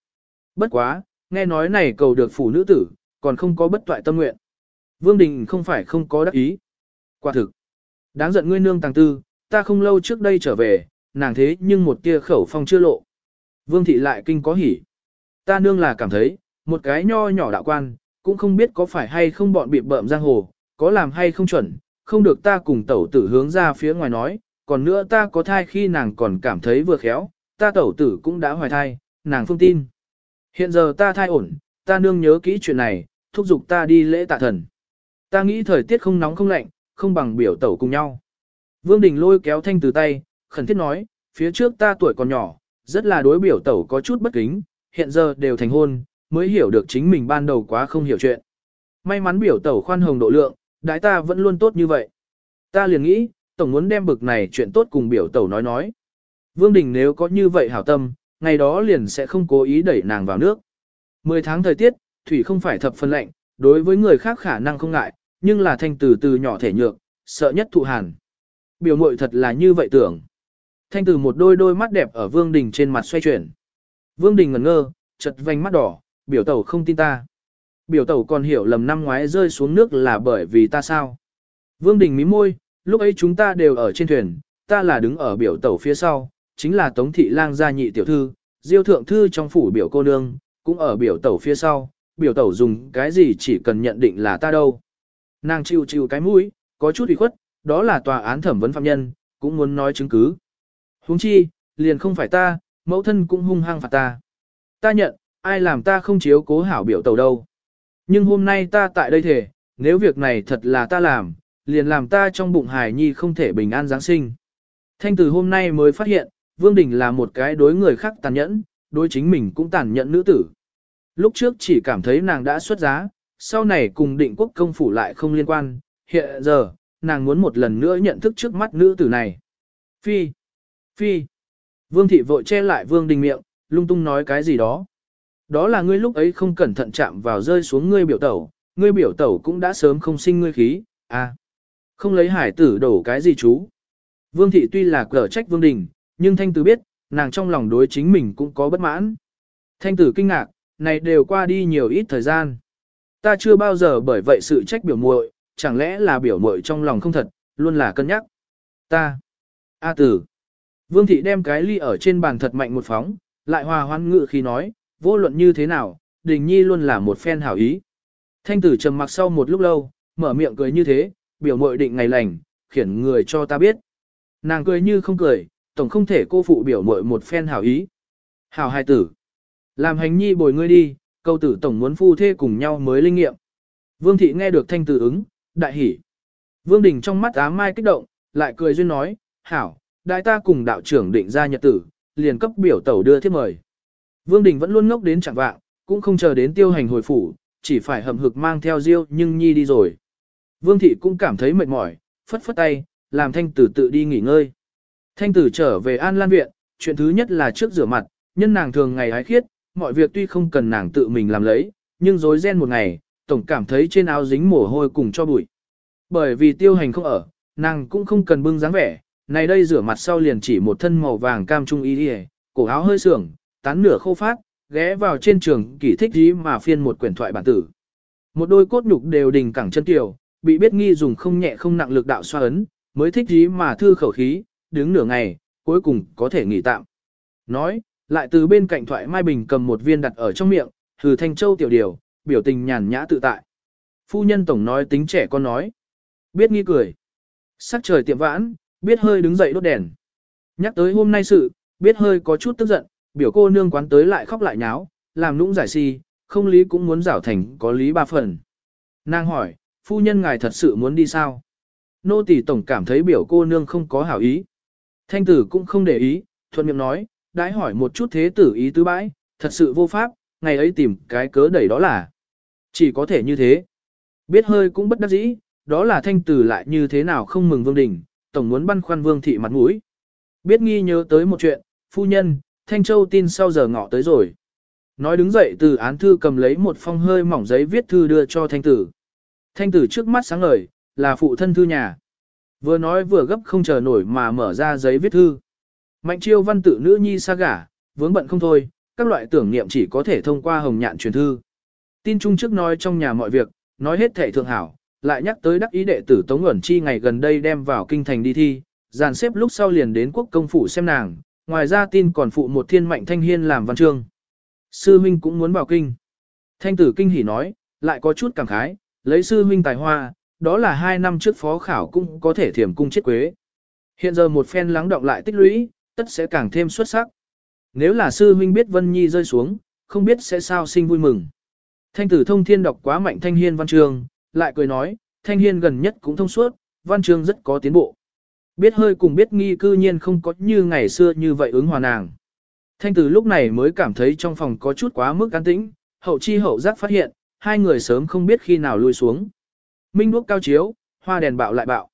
Bất quá, nghe nói này cầu được phụ nữ tử, còn không có bất toại tâm nguyện. Vương Đình không phải không có đắc ý. Quả thực, đáng giận ngươi nương tàng tư, ta không lâu trước đây trở về, nàng thế nhưng một tia khẩu phong chưa lộ. Vương Thị lại kinh có hỉ. Ta nương là cảm thấy, một cái nho nhỏ đạo quan, cũng không biết có phải hay không bọn bị bợm giang hồ, có làm hay không chuẩn, không được ta cùng tẩu tử hướng ra phía ngoài nói, còn nữa ta có thai khi nàng còn cảm thấy vừa khéo, ta tẩu tử cũng đã hoài thai, nàng phương tin. Hiện giờ ta thai ổn, ta nương nhớ kỹ chuyện này, thúc giục ta đi lễ tạ thần. Ta nghĩ thời tiết không nóng không lạnh, không bằng biểu tẩu cùng nhau. Vương Đình lôi kéo thanh từ tay, khẩn thiết nói, phía trước ta tuổi còn nhỏ, rất là đối biểu tẩu có chút bất kính, hiện giờ đều thành hôn, mới hiểu được chính mình ban đầu quá không hiểu chuyện. May mắn biểu tẩu khoan hồng độ lượng, đại ta vẫn luôn tốt như vậy. Ta liền nghĩ, tổng muốn đem bực này chuyện tốt cùng biểu tẩu nói nói. Vương Đình nếu có như vậy hảo tâm, ngày đó liền sẽ không cố ý đẩy nàng vào nước. Mười tháng thời tiết, thủy không phải thập phân lạnh, đối với người khác khả năng không ngại, nhưng là thanh từ từ nhỏ thể nhược, sợ nhất thụ hàn. Biểu mội thật là như vậy tưởng. Thanh từ một đôi đôi mắt đẹp ở Vương Đình trên mặt xoay chuyển. Vương Đình ngẩn ngơ, chật vành mắt đỏ, biểu tẩu không tin ta. Biểu tẩu còn hiểu lầm năm ngoái rơi xuống nước là bởi vì ta sao. Vương Đình mím môi, lúc ấy chúng ta đều ở trên thuyền, ta là đứng ở biểu tẩu phía sau, chính là Tống Thị Lang gia nhị tiểu thư, diêu thượng thư trong phủ biểu cô nương, cũng ở biểu tẩu phía sau, biểu tẩu dùng cái gì chỉ cần nhận định là ta đâu. Nàng chịu chịu cái mũi, có chút ủy khuất, đó là tòa án thẩm vấn phạm nhân, cũng muốn nói chứng cứ. Huống chi, liền không phải ta, mẫu thân cũng hung hăng phạt ta. Ta nhận, ai làm ta không chiếu cố hảo biểu tàu đâu. Nhưng hôm nay ta tại đây thể, nếu việc này thật là ta làm, liền làm ta trong bụng hài nhi không thể bình an Giáng sinh. Thanh từ hôm nay mới phát hiện, Vương Đình là một cái đối người khác tàn nhẫn, đối chính mình cũng tàn nhẫn nữ tử. Lúc trước chỉ cảm thấy nàng đã xuất giá, sau này cùng định quốc công phủ lại không liên quan, hiện giờ, nàng muốn một lần nữa nhận thức trước mắt nữ tử này. Phi, phi, Vương thị vội che lại Vương Đình miệng, lung tung nói cái gì đó. Đó là ngươi lúc ấy không cẩn thận chạm vào rơi xuống ngươi biểu tẩu, ngươi biểu tẩu cũng đã sớm không sinh ngươi khí, à. Không lấy hải tử đổ cái gì chú. Vương thị tuy là cờ trách Vương Đình, nhưng Thanh Tử biết, nàng trong lòng đối chính mình cũng có bất mãn. Thanh Tử kinh ngạc, này đều qua đi nhiều ít thời gian. Ta chưa bao giờ bởi vậy sự trách biểu muội, chẳng lẽ là biểu muội trong lòng không thật, luôn là cân nhắc. Ta. A tử. Vương thị đem cái ly ở trên bàn thật mạnh một phóng, lại hòa hoan ngự khi nói, vô luận như thế nào, đình nhi luôn là một phen hảo ý. Thanh tử trầm mặc sau một lúc lâu, mở miệng cười như thế, biểu mội định ngày lành, khiển người cho ta biết. Nàng cười như không cười, tổng không thể cô phụ biểu mội một phen hảo ý. Hảo hai tử. Làm hành nhi bồi ngươi đi, câu tử tổng muốn phu thê cùng nhau mới linh nghiệm. Vương thị nghe được thanh tử ứng, đại hỉ. Vương đình trong mắt ám mai kích động, lại cười duyên nói, hảo, đại ta cùng đạo trưởng định ra nhật tử, liền cấp biểu tẩu đưa thiếp mời. Vương đình vẫn luôn ngốc đến chẳng vạng, cũng không chờ đến tiêu hành hồi phủ, chỉ phải hầm hực mang theo diêu nhưng nhi đi rồi. Vương thị cũng cảm thấy mệt mỏi, phất phất tay, làm thanh tử tự đi nghỉ ngơi. Thanh tử trở về An Lan Viện, chuyện thứ nhất là trước rửa mặt, nhân nàng thường ngày hái khiết, mọi việc tuy không cần nàng tự mình làm lấy, nhưng rối ren một ngày, tổng cảm thấy trên áo dính mồ hôi cùng cho bụi. Bởi vì tiêu hành không ở, nàng cũng không cần bưng dáng vẻ, này đây rửa mặt sau liền chỉ một thân màu vàng cam trung y đi cổ áo hơi sưởng, tán nửa khô phát, ghé vào trên trường kỳ thích dí mà phiên một quyển thoại bản tử. Một đôi cốt nhục đều đình cẳng chân tiểu, bị biết nghi dùng không nhẹ không nặng lực đạo xoa ấn, mới thích dí mà thư khẩu khí, đứng nửa ngày, cuối cùng có thể nghỉ tạm. Nói, lại từ bên cạnh thoại Mai Bình cầm một viên đặt ở trong miệng, thử thanh châu tiểu điều, biểu tình nhàn nhã tự tại. Phu nhân tổng nói tính trẻ con nói. Biết nghi cười. Sắc trời tiệm vãn, biết hơi đứng dậy đốt đèn. Nhắc tới hôm nay sự, biết hơi có chút tức giận, biểu cô nương quán tới lại khóc lại nháo, làm nũng giải si, không lý cũng muốn rảo thành có lý ba phần. Nàng hỏi, phu nhân ngài thật sự muốn đi sao? Nô tỳ tổng cảm thấy biểu cô nương không có hảo ý. Thanh tử cũng không để ý, thuận miệng nói, đãi hỏi một chút thế tử ý tứ bãi, thật sự vô pháp, ngày ấy tìm cái cớ đẩy đó là. Chỉ có thể như thế. Biết hơi cũng bất đắc dĩ, đó là thanh tử lại như thế nào không mừng vương đình, tổng muốn băn khoăn vương thị mặt mũi. Biết nghi nhớ tới một chuyện, phu nhân, Thanh Châu tin sau giờ ngọ tới rồi. Nói đứng dậy từ án thư cầm lấy một phong hơi mỏng giấy viết thư đưa cho thanh tử. Thanh tử trước mắt sáng ngời, là phụ thân thư nhà. Vừa nói vừa gấp không chờ nổi mà mở ra giấy viết thư. Mạnh chiêu văn tự nữ nhi xa gả, vướng bận không thôi, các loại tưởng niệm chỉ có thể thông qua hồng nhạn truyền thư. Tin chung trước nói trong nhà mọi việc, nói hết thể thượng hảo, lại nhắc tới đắc ý đệ tử Tống Uẩn Chi ngày gần đây đem vào kinh thành đi thi, dàn xếp lúc sau liền đến quốc công phủ xem nàng, ngoài ra tin còn phụ một thiên mạnh thanh hiên làm văn chương. Sư huynh cũng muốn vào kinh. Thanh tử kinh hỉ nói, lại có chút cảm khái, lấy sư huynh tài hoa, đó là hai năm trước phó khảo cũng có thể thiểm cung chết quế. Hiện giờ một phen lắng động lại tích lũy, tất sẽ càng thêm xuất sắc. Nếu là sư huynh biết Vân Nhi rơi xuống, không biết sẽ sao sinh vui mừng. Thanh tử thông thiên đọc quá mạnh thanh hiên văn trường lại cười nói, thanh hiên gần nhất cũng thông suốt, văn chương rất có tiến bộ. Biết hơi cùng biết nghi cư nhiên không có như ngày xưa như vậy ứng hòa nàng. Thanh tử lúc này mới cảm thấy trong phòng có chút quá mức an tĩnh, hậu chi hậu giác phát hiện, hai người sớm không biết khi nào lui xuống. Minh đuốc cao chiếu, hoa đèn bạo lại bạo.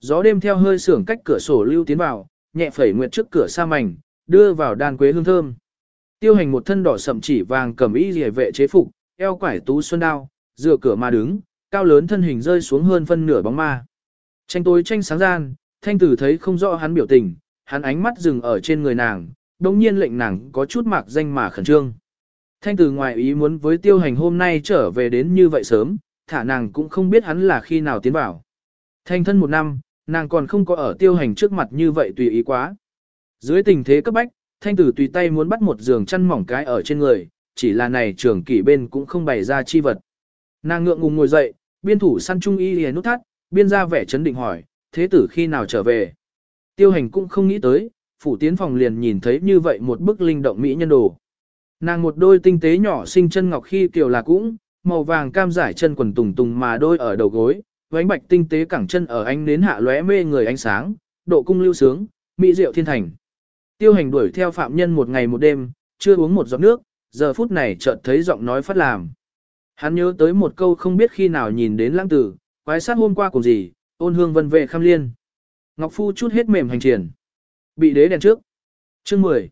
Gió đêm theo hơi sưởng cách cửa sổ lưu tiến vào, nhẹ phẩy nguyệt trước cửa sa mảnh, đưa vào đàn quế hương thơm. Tiêu hành một thân đỏ sậm chỉ vàng cầm y rìa vệ chế phục, eo quải tú xuân đao, dựa cửa mà đứng, cao lớn thân hình rơi xuống hơn phân nửa bóng ma. Tranh tối tranh sáng gian, thanh tử thấy không rõ hắn biểu tình, hắn ánh mắt dừng ở trên người nàng, đồng nhiên lệnh nàng có chút mạc danh mà khẩn trương. Thanh tử ngoài ý muốn với tiêu hành hôm nay trở về đến như vậy sớm, thả nàng cũng không biết hắn là khi nào tiến vào. Thanh thân một năm, nàng còn không có ở tiêu hành trước mặt như vậy tùy ý quá. Dưới tình thế cấp bách, thanh tử tùy tay muốn bắt một giường chăn mỏng cái ở trên người, chỉ là này trưởng kỷ bên cũng không bày ra chi vật. Nàng ngượng ngùng ngồi dậy, biên thủ săn trung y liền nút thắt, biên ra vẻ chấn định hỏi, thế tử khi nào trở về. Tiêu hành cũng không nghĩ tới, phủ tiến phòng liền nhìn thấy như vậy một bức linh động mỹ nhân đồ. Nàng một đôi tinh tế nhỏ sinh chân ngọc khi kiều là cũng, màu vàng cam giải chân quần tùng tùng mà đôi ở đầu gối, vánh bạch tinh tế cẳng chân ở ánh nến hạ lóe mê người ánh sáng, độ cung lưu sướng, mỹ diệu thiên thành. Tiêu hành đuổi theo phạm nhân một ngày một đêm, chưa uống một giọt nước, giờ phút này chợt thấy giọng nói phát làm. Hắn nhớ tới một câu không biết khi nào nhìn đến lãng tử, quái sát hôm qua cùng gì, ôn hương vân vệ khăm liên. Ngọc Phu chút hết mềm hành triển. Bị đế đèn trước. Chương 10.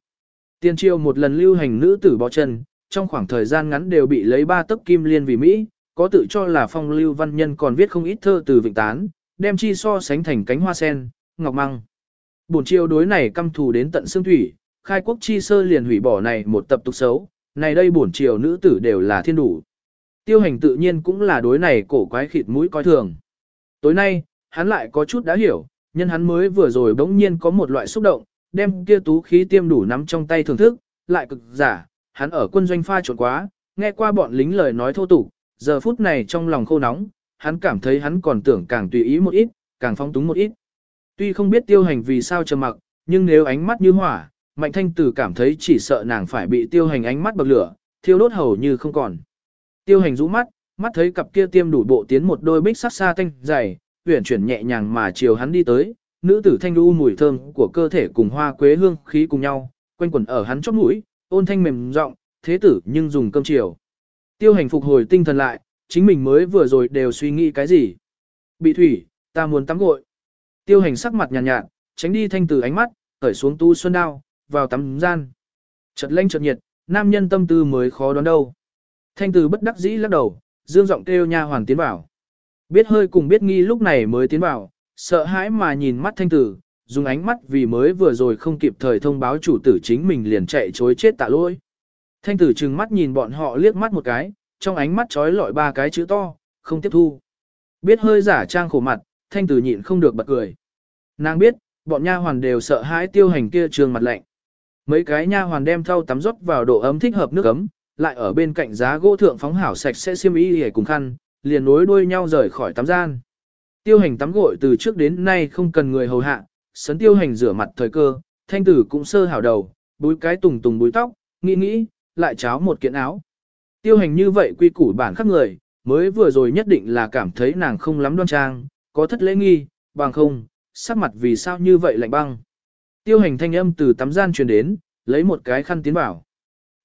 Tiên triều một lần lưu hành nữ tử bó chân, trong khoảng thời gian ngắn đều bị lấy ba tấc kim liên vì Mỹ, có tự cho là phong lưu văn nhân còn viết không ít thơ từ vịnh tán, đem chi so sánh thành cánh hoa sen, ngọc măng. Bổn triều đối này căm thù đến tận xương thủy, khai quốc chi sơ liền hủy bỏ này một tập tục xấu, này đây bổn triều nữ tử đều là thiên đủ. Tiêu hành tự nhiên cũng là đối này cổ quái khịt mũi coi thường. Tối nay, hắn lại có chút đã hiểu, nhân hắn mới vừa rồi bỗng nhiên có một loại xúc động, đem kia tú khí tiêm đủ nắm trong tay thưởng thức, lại cực giả, hắn ở quân doanh pha trộn quá, nghe qua bọn lính lời nói thô tục, giờ phút này trong lòng khô nóng, hắn cảm thấy hắn còn tưởng càng tùy ý một ít, càng phong túng một ít. Tuy không biết tiêu hành vì sao trầm mặc, nhưng nếu ánh mắt như hỏa, mạnh thanh tử cảm thấy chỉ sợ nàng phải bị tiêu hành ánh mắt bậc lửa, thiêu đốt hầu như không còn. Tiêu hành rũ mắt, mắt thấy cặp kia tiêm đủ bộ tiến một đôi bích sắc xa thanh dày, uyển chuyển nhẹ nhàng mà chiều hắn đi tới, nữ tử thanh đu mùi thơm của cơ thể cùng hoa quế hương khí cùng nhau, quanh quẩn ở hắn chóp mũi, ôn thanh mềm giọng, thế tử nhưng dùng cơm chiều. Tiêu hành phục hồi tinh thần lại, chính mình mới vừa rồi đều suy nghĩ cái gì. Bị thủy, ta muốn tắm gội. Tiêu hành sắc mặt nhàn nhạt, nhạt, tránh đi thanh tử ánh mắt, cởi xuống tu xuân đao, vào tắm gian. Chợt lanh chợt nhiệt, nam nhân tâm tư mới khó đoán đâu. Thanh Từ bất đắc dĩ lắc đầu, dương giọng kêu nha hoàn tiến vào. Biết hơi cùng biết nghi lúc này mới tiến vào, sợ hãi mà nhìn mắt thanh tử, dùng ánh mắt vì mới vừa rồi không kịp thời thông báo chủ tử chính mình liền chạy chối chết tạ lỗi. Thanh tử trừng mắt nhìn bọn họ liếc mắt một cái, trong ánh mắt trói lọi ba cái chữ to, không tiếp thu. Biết hơi giả trang khổ mặt, thanh tử nhịn không được bật cười. Nàng biết, bọn nha hoàn đều sợ hãi tiêu hành kia trường mặt lạnh. Mấy cái nha hoàn đem thau tắm rót vào độ ấm thích hợp nước ấm, lại ở bên cạnh giá gỗ thượng phóng hảo sạch sẽ xiêm y hề cùng khăn, liền nối đuôi nhau rời khỏi tắm gian. Tiêu hành tắm gội từ trước đến nay không cần người hầu hạ, sấn tiêu hành rửa mặt thời cơ, thanh tử cũng sơ hảo đầu, búi cái tùng tùng búi tóc, nghĩ nghĩ, lại cháo một kiện áo. Tiêu hành như vậy quy củ bản khắc người, mới vừa rồi nhất định là cảm thấy nàng không lắm đoan trang, có thất lễ nghi, bằng không, sắc mặt vì sao như vậy lạnh băng. Tiêu hành thanh âm từ tắm gian truyền đến, lấy một cái khăn tiến vào.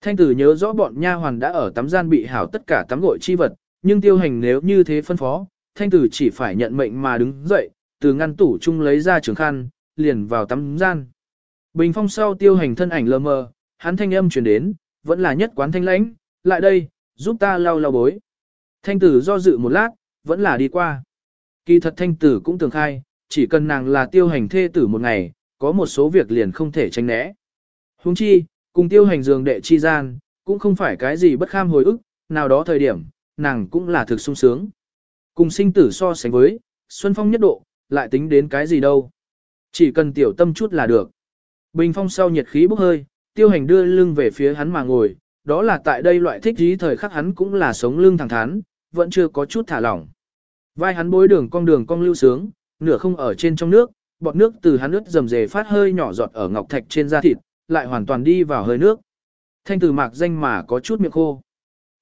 Thanh tử nhớ rõ bọn nha hoàn đã ở tắm gian bị hảo tất cả tắm gội chi vật, nhưng tiêu hành nếu như thế phân phó, thanh tử chỉ phải nhận mệnh mà đứng dậy, từ ngăn tủ chung lấy ra trường khăn, liền vào tắm gian. Bình phong sau tiêu hành thân ảnh lờ mờ, hắn thanh âm truyền đến, vẫn là nhất quán thanh lãnh, lại đây, giúp ta lau lau bối. Thanh tử do dự một lát, vẫn là đi qua. Kỳ thật thanh tử cũng tưởng khai, chỉ cần nàng là tiêu hành thê tử một ngày, có một số việc liền không thể tránh né. Huống chi, cùng tiêu hành giường đệ chi gian, cũng không phải cái gì bất kham hồi ức, nào đó thời điểm, nàng cũng là thực sung sướng. Cùng sinh tử so sánh với, Xuân Phong nhất độ, lại tính đến cái gì đâu. Chỉ cần tiểu tâm chút là được. Bình phong sau nhiệt khí bốc hơi, tiêu hành đưa lưng về phía hắn mà ngồi, đó là tại đây loại thích dí thời khắc hắn cũng là sống lưng thẳng thắn, vẫn chưa có chút thả lỏng. Vai hắn bối đường cong đường cong lưu sướng, nửa không ở trên trong nước, bọt nước từ hắn ướt rầm rề phát hơi nhỏ giọt ở ngọc thạch trên da thịt, lại hoàn toàn đi vào hơi nước. Thanh từ mạc danh mà có chút miệng khô.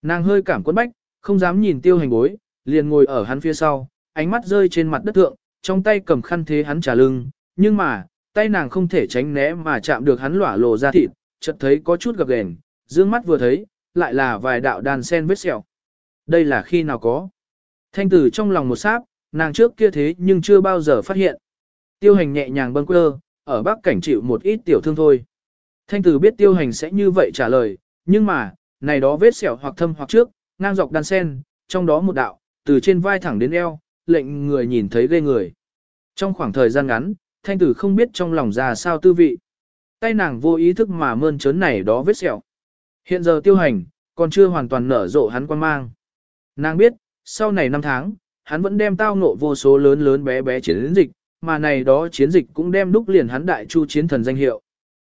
Nàng hơi cảm quấn bách, không dám nhìn tiêu hành bối, liền ngồi ở hắn phía sau, ánh mắt rơi trên mặt đất thượng, trong tay cầm khăn thế hắn trả lưng, nhưng mà, tay nàng không thể tránh né mà chạm được hắn lỏa lộ ra thịt, chợt thấy có chút gập ghềnh, dương mắt vừa thấy, lại là vài đạo đàn sen vết sẹo. Đây là khi nào có? Thanh tử trong lòng một sáp, nàng trước kia thế nhưng chưa bao giờ phát hiện. Tiêu hành nhẹ nhàng bâng quơ, ở bắc cảnh chịu một ít tiểu thương thôi. Thanh tử biết tiêu hành sẽ như vậy trả lời, nhưng mà, này đó vết sẹo hoặc thâm hoặc trước, ngang dọc đan sen, trong đó một đạo, từ trên vai thẳng đến eo, lệnh người nhìn thấy ghê người. Trong khoảng thời gian ngắn, thanh tử không biết trong lòng ra sao tư vị. Tay nàng vô ý thức mà mơn trớn này đó vết sẹo. Hiện giờ tiêu hành, còn chưa hoàn toàn nở rộ hắn quan mang. Nàng biết, sau này năm tháng, hắn vẫn đem tao ngộ vô số lớn lớn bé bé chiến dịch, mà này đó chiến dịch cũng đem đúc liền hắn đại chu chiến thần danh hiệu.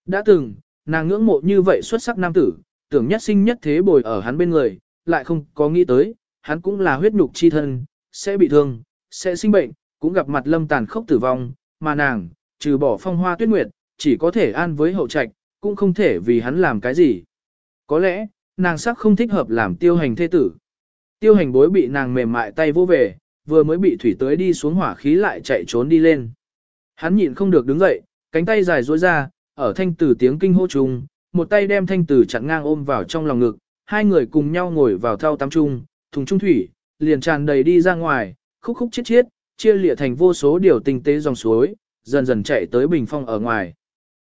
Đã từng, nàng ngưỡng mộ như vậy xuất sắc nam tử, tưởng nhất sinh nhất thế bồi ở hắn bên người, lại không có nghĩ tới, hắn cũng là huyết nhục chi thân, sẽ bị thương, sẽ sinh bệnh, cũng gặp mặt lâm tàn khốc tử vong, mà nàng, trừ bỏ phong hoa tuyết nguyệt, chỉ có thể an với hậu trạch, cũng không thể vì hắn làm cái gì. Có lẽ, nàng sắc không thích hợp làm tiêu hành thế tử. Tiêu hành bối bị nàng mềm mại tay vô về, vừa mới bị thủy tới đi xuống hỏa khí lại chạy trốn đi lên. Hắn nhịn không được đứng dậy, cánh tay dài duỗi ra, ở thanh tử tiếng kinh hô chung, một tay đem thanh tử chặn ngang ôm vào trong lòng ngực, hai người cùng nhau ngồi vào thao tắm chung, thùng trung thủy, liền tràn đầy đi ra ngoài, khúc khúc chiết chiết, chia lịa thành vô số điều tinh tế dòng suối, dần dần chạy tới bình phong ở ngoài.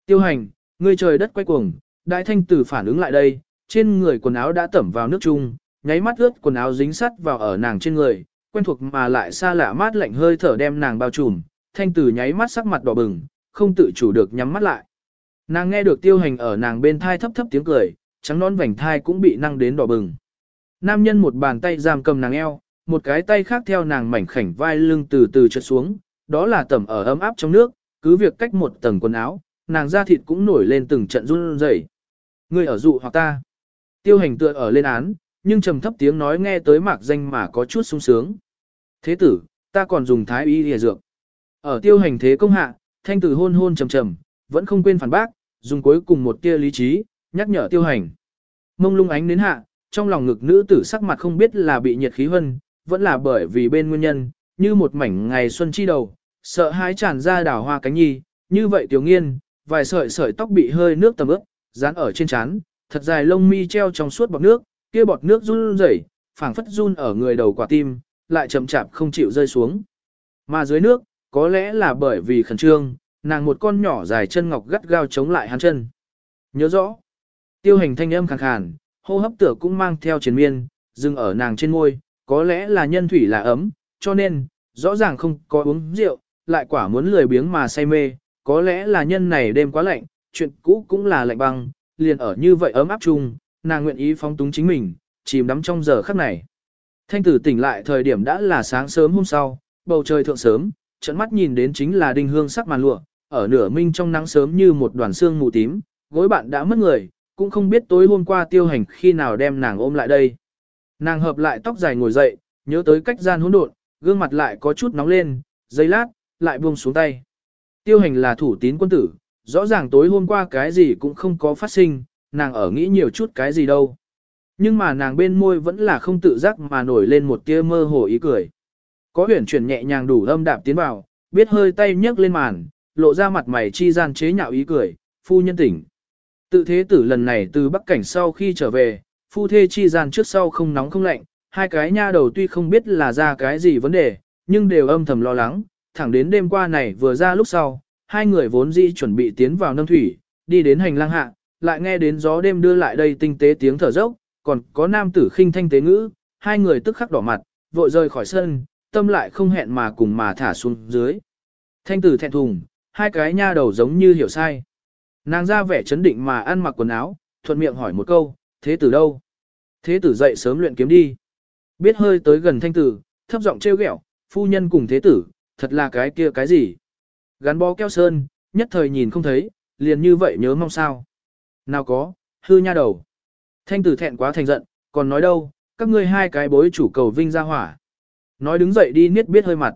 Tiêu hành, người trời đất quay cuồng, đại thanh tử phản ứng lại đây, trên người quần áo đã tẩm vào nước chung, nháy mắt ướt quần áo dính sắt vào ở nàng trên người, quen thuộc mà lại xa lạ mát lạnh hơi thở đem nàng bao trùm, thanh tử nháy mắt sắc mặt đỏ bừng, không tự chủ được nhắm mắt lại. Nàng nghe được tiêu hành ở nàng bên thai thấp thấp tiếng cười, trắng nón vành thai cũng bị năng đến đỏ bừng. Nam nhân một bàn tay giam cầm nàng eo, một cái tay khác theo nàng mảnh khảnh vai lưng từ từ trượt xuống, đó là tẩm ở ấm áp trong nước, cứ việc cách một tầng quần áo, nàng da thịt cũng nổi lên từng trận run rẩy. Ngươi ở dụ hoặc ta. Tiêu hành tựa ở lên án, nhưng trầm thấp tiếng nói nghe tới mạc danh mà có chút sung sướng. Thế tử, ta còn dùng thái y lìa dược. Ở tiêu hành thế công hạ, thanh tử hôn hôn trầm trầm, vẫn không quên phản bác, dùng cuối cùng một tia lý trí, nhắc nhở tiêu hành. Mông lung ánh đến hạ, trong lòng ngực nữ tử sắc mặt không biết là bị nhiệt khí hân, vẫn là bởi vì bên nguyên nhân, như một mảnh ngày xuân chi đầu, sợ hãi tràn ra đào hoa cánh nhi, như vậy tiểu nghiên, vài sợi sợi tóc bị hơi nước tầm ướp, dán ở trên trán, thật dài lông mi treo trong suốt bọt nước, kia bọt nước run rẩy, phảng phất run ở người đầu quả tim, lại chậm chạp không chịu rơi xuống. Mà dưới nước, có lẽ là bởi vì khẩn trương, nàng một con nhỏ dài chân ngọc gắt gao chống lại hắn chân. Nhớ rõ, tiêu hành thanh âm khàn khàn, hô hấp tựa cũng mang theo chiến miên, dừng ở nàng trên môi, có lẽ là nhân thủy là ấm, cho nên, rõ ràng không có uống rượu, lại quả muốn lười biếng mà say mê, có lẽ là nhân này đêm quá lạnh, chuyện cũ cũng là lạnh băng, liền ở như vậy ấm áp chung, nàng nguyện ý phóng túng chính mình, chìm đắm trong giờ khắc này. Thanh tử tỉnh lại thời điểm đã là sáng sớm hôm sau, bầu trời thượng sớm, trận mắt nhìn đến chính là đinh hương sắc màn lụa, ở nửa minh trong nắng sớm như một đoàn xương mù tím, gối bạn đã mất người, cũng không biết tối hôm qua tiêu hành khi nào đem nàng ôm lại đây. Nàng hợp lại tóc dài ngồi dậy, nhớ tới cách gian hỗn độn, gương mặt lại có chút nóng lên, giây lát, lại buông xuống tay. Tiêu hành là thủ tín quân tử, rõ ràng tối hôm qua cái gì cũng không có phát sinh, nàng ở nghĩ nhiều chút cái gì đâu. Nhưng mà nàng bên môi vẫn là không tự giác mà nổi lên một tia mơ hồ ý cười. Có huyển chuyển nhẹ nhàng đủ âm đạp tiến vào, biết hơi tay nhấc lên màn, lộ ra mặt mày chi gian chế nhạo ý cười, phu nhân tỉnh. Tự thế tử lần này từ Bắc Cảnh sau khi trở về, phu thê chi gian trước sau không nóng không lạnh, hai cái nha đầu tuy không biết là ra cái gì vấn đề, nhưng đều âm thầm lo lắng, thẳng đến đêm qua này vừa ra lúc sau, hai người vốn dĩ chuẩn bị tiến vào nâm thủy, đi đến hành lang hạ, lại nghe đến gió đêm đưa lại đây tinh tế tiếng thở dốc, còn có nam tử khinh thanh tế ngữ, hai người tức khắc đỏ mặt, vội rời khỏi sân, tâm lại không hẹn mà cùng mà thả xuống dưới. Thanh tử thẹn thùng, hai cái nha đầu giống như hiểu sai. Nàng ra vẻ chấn định mà ăn mặc quần áo, thuận miệng hỏi một câu, thế tử đâu? Thế tử dậy sớm luyện kiếm đi. Biết hơi tới gần thanh tử, thấp giọng trêu ghẹo, phu nhân cùng thế tử, thật là cái kia cái gì? Gắn bó keo sơn, nhất thời nhìn không thấy, liền như vậy nhớ mong sao. Nào có, hư nha đầu. Thanh tử thẹn quá thành giận, còn nói đâu, các ngươi hai cái bối chủ cầu vinh ra hỏa. Nói đứng dậy đi niết biết hơi mặt.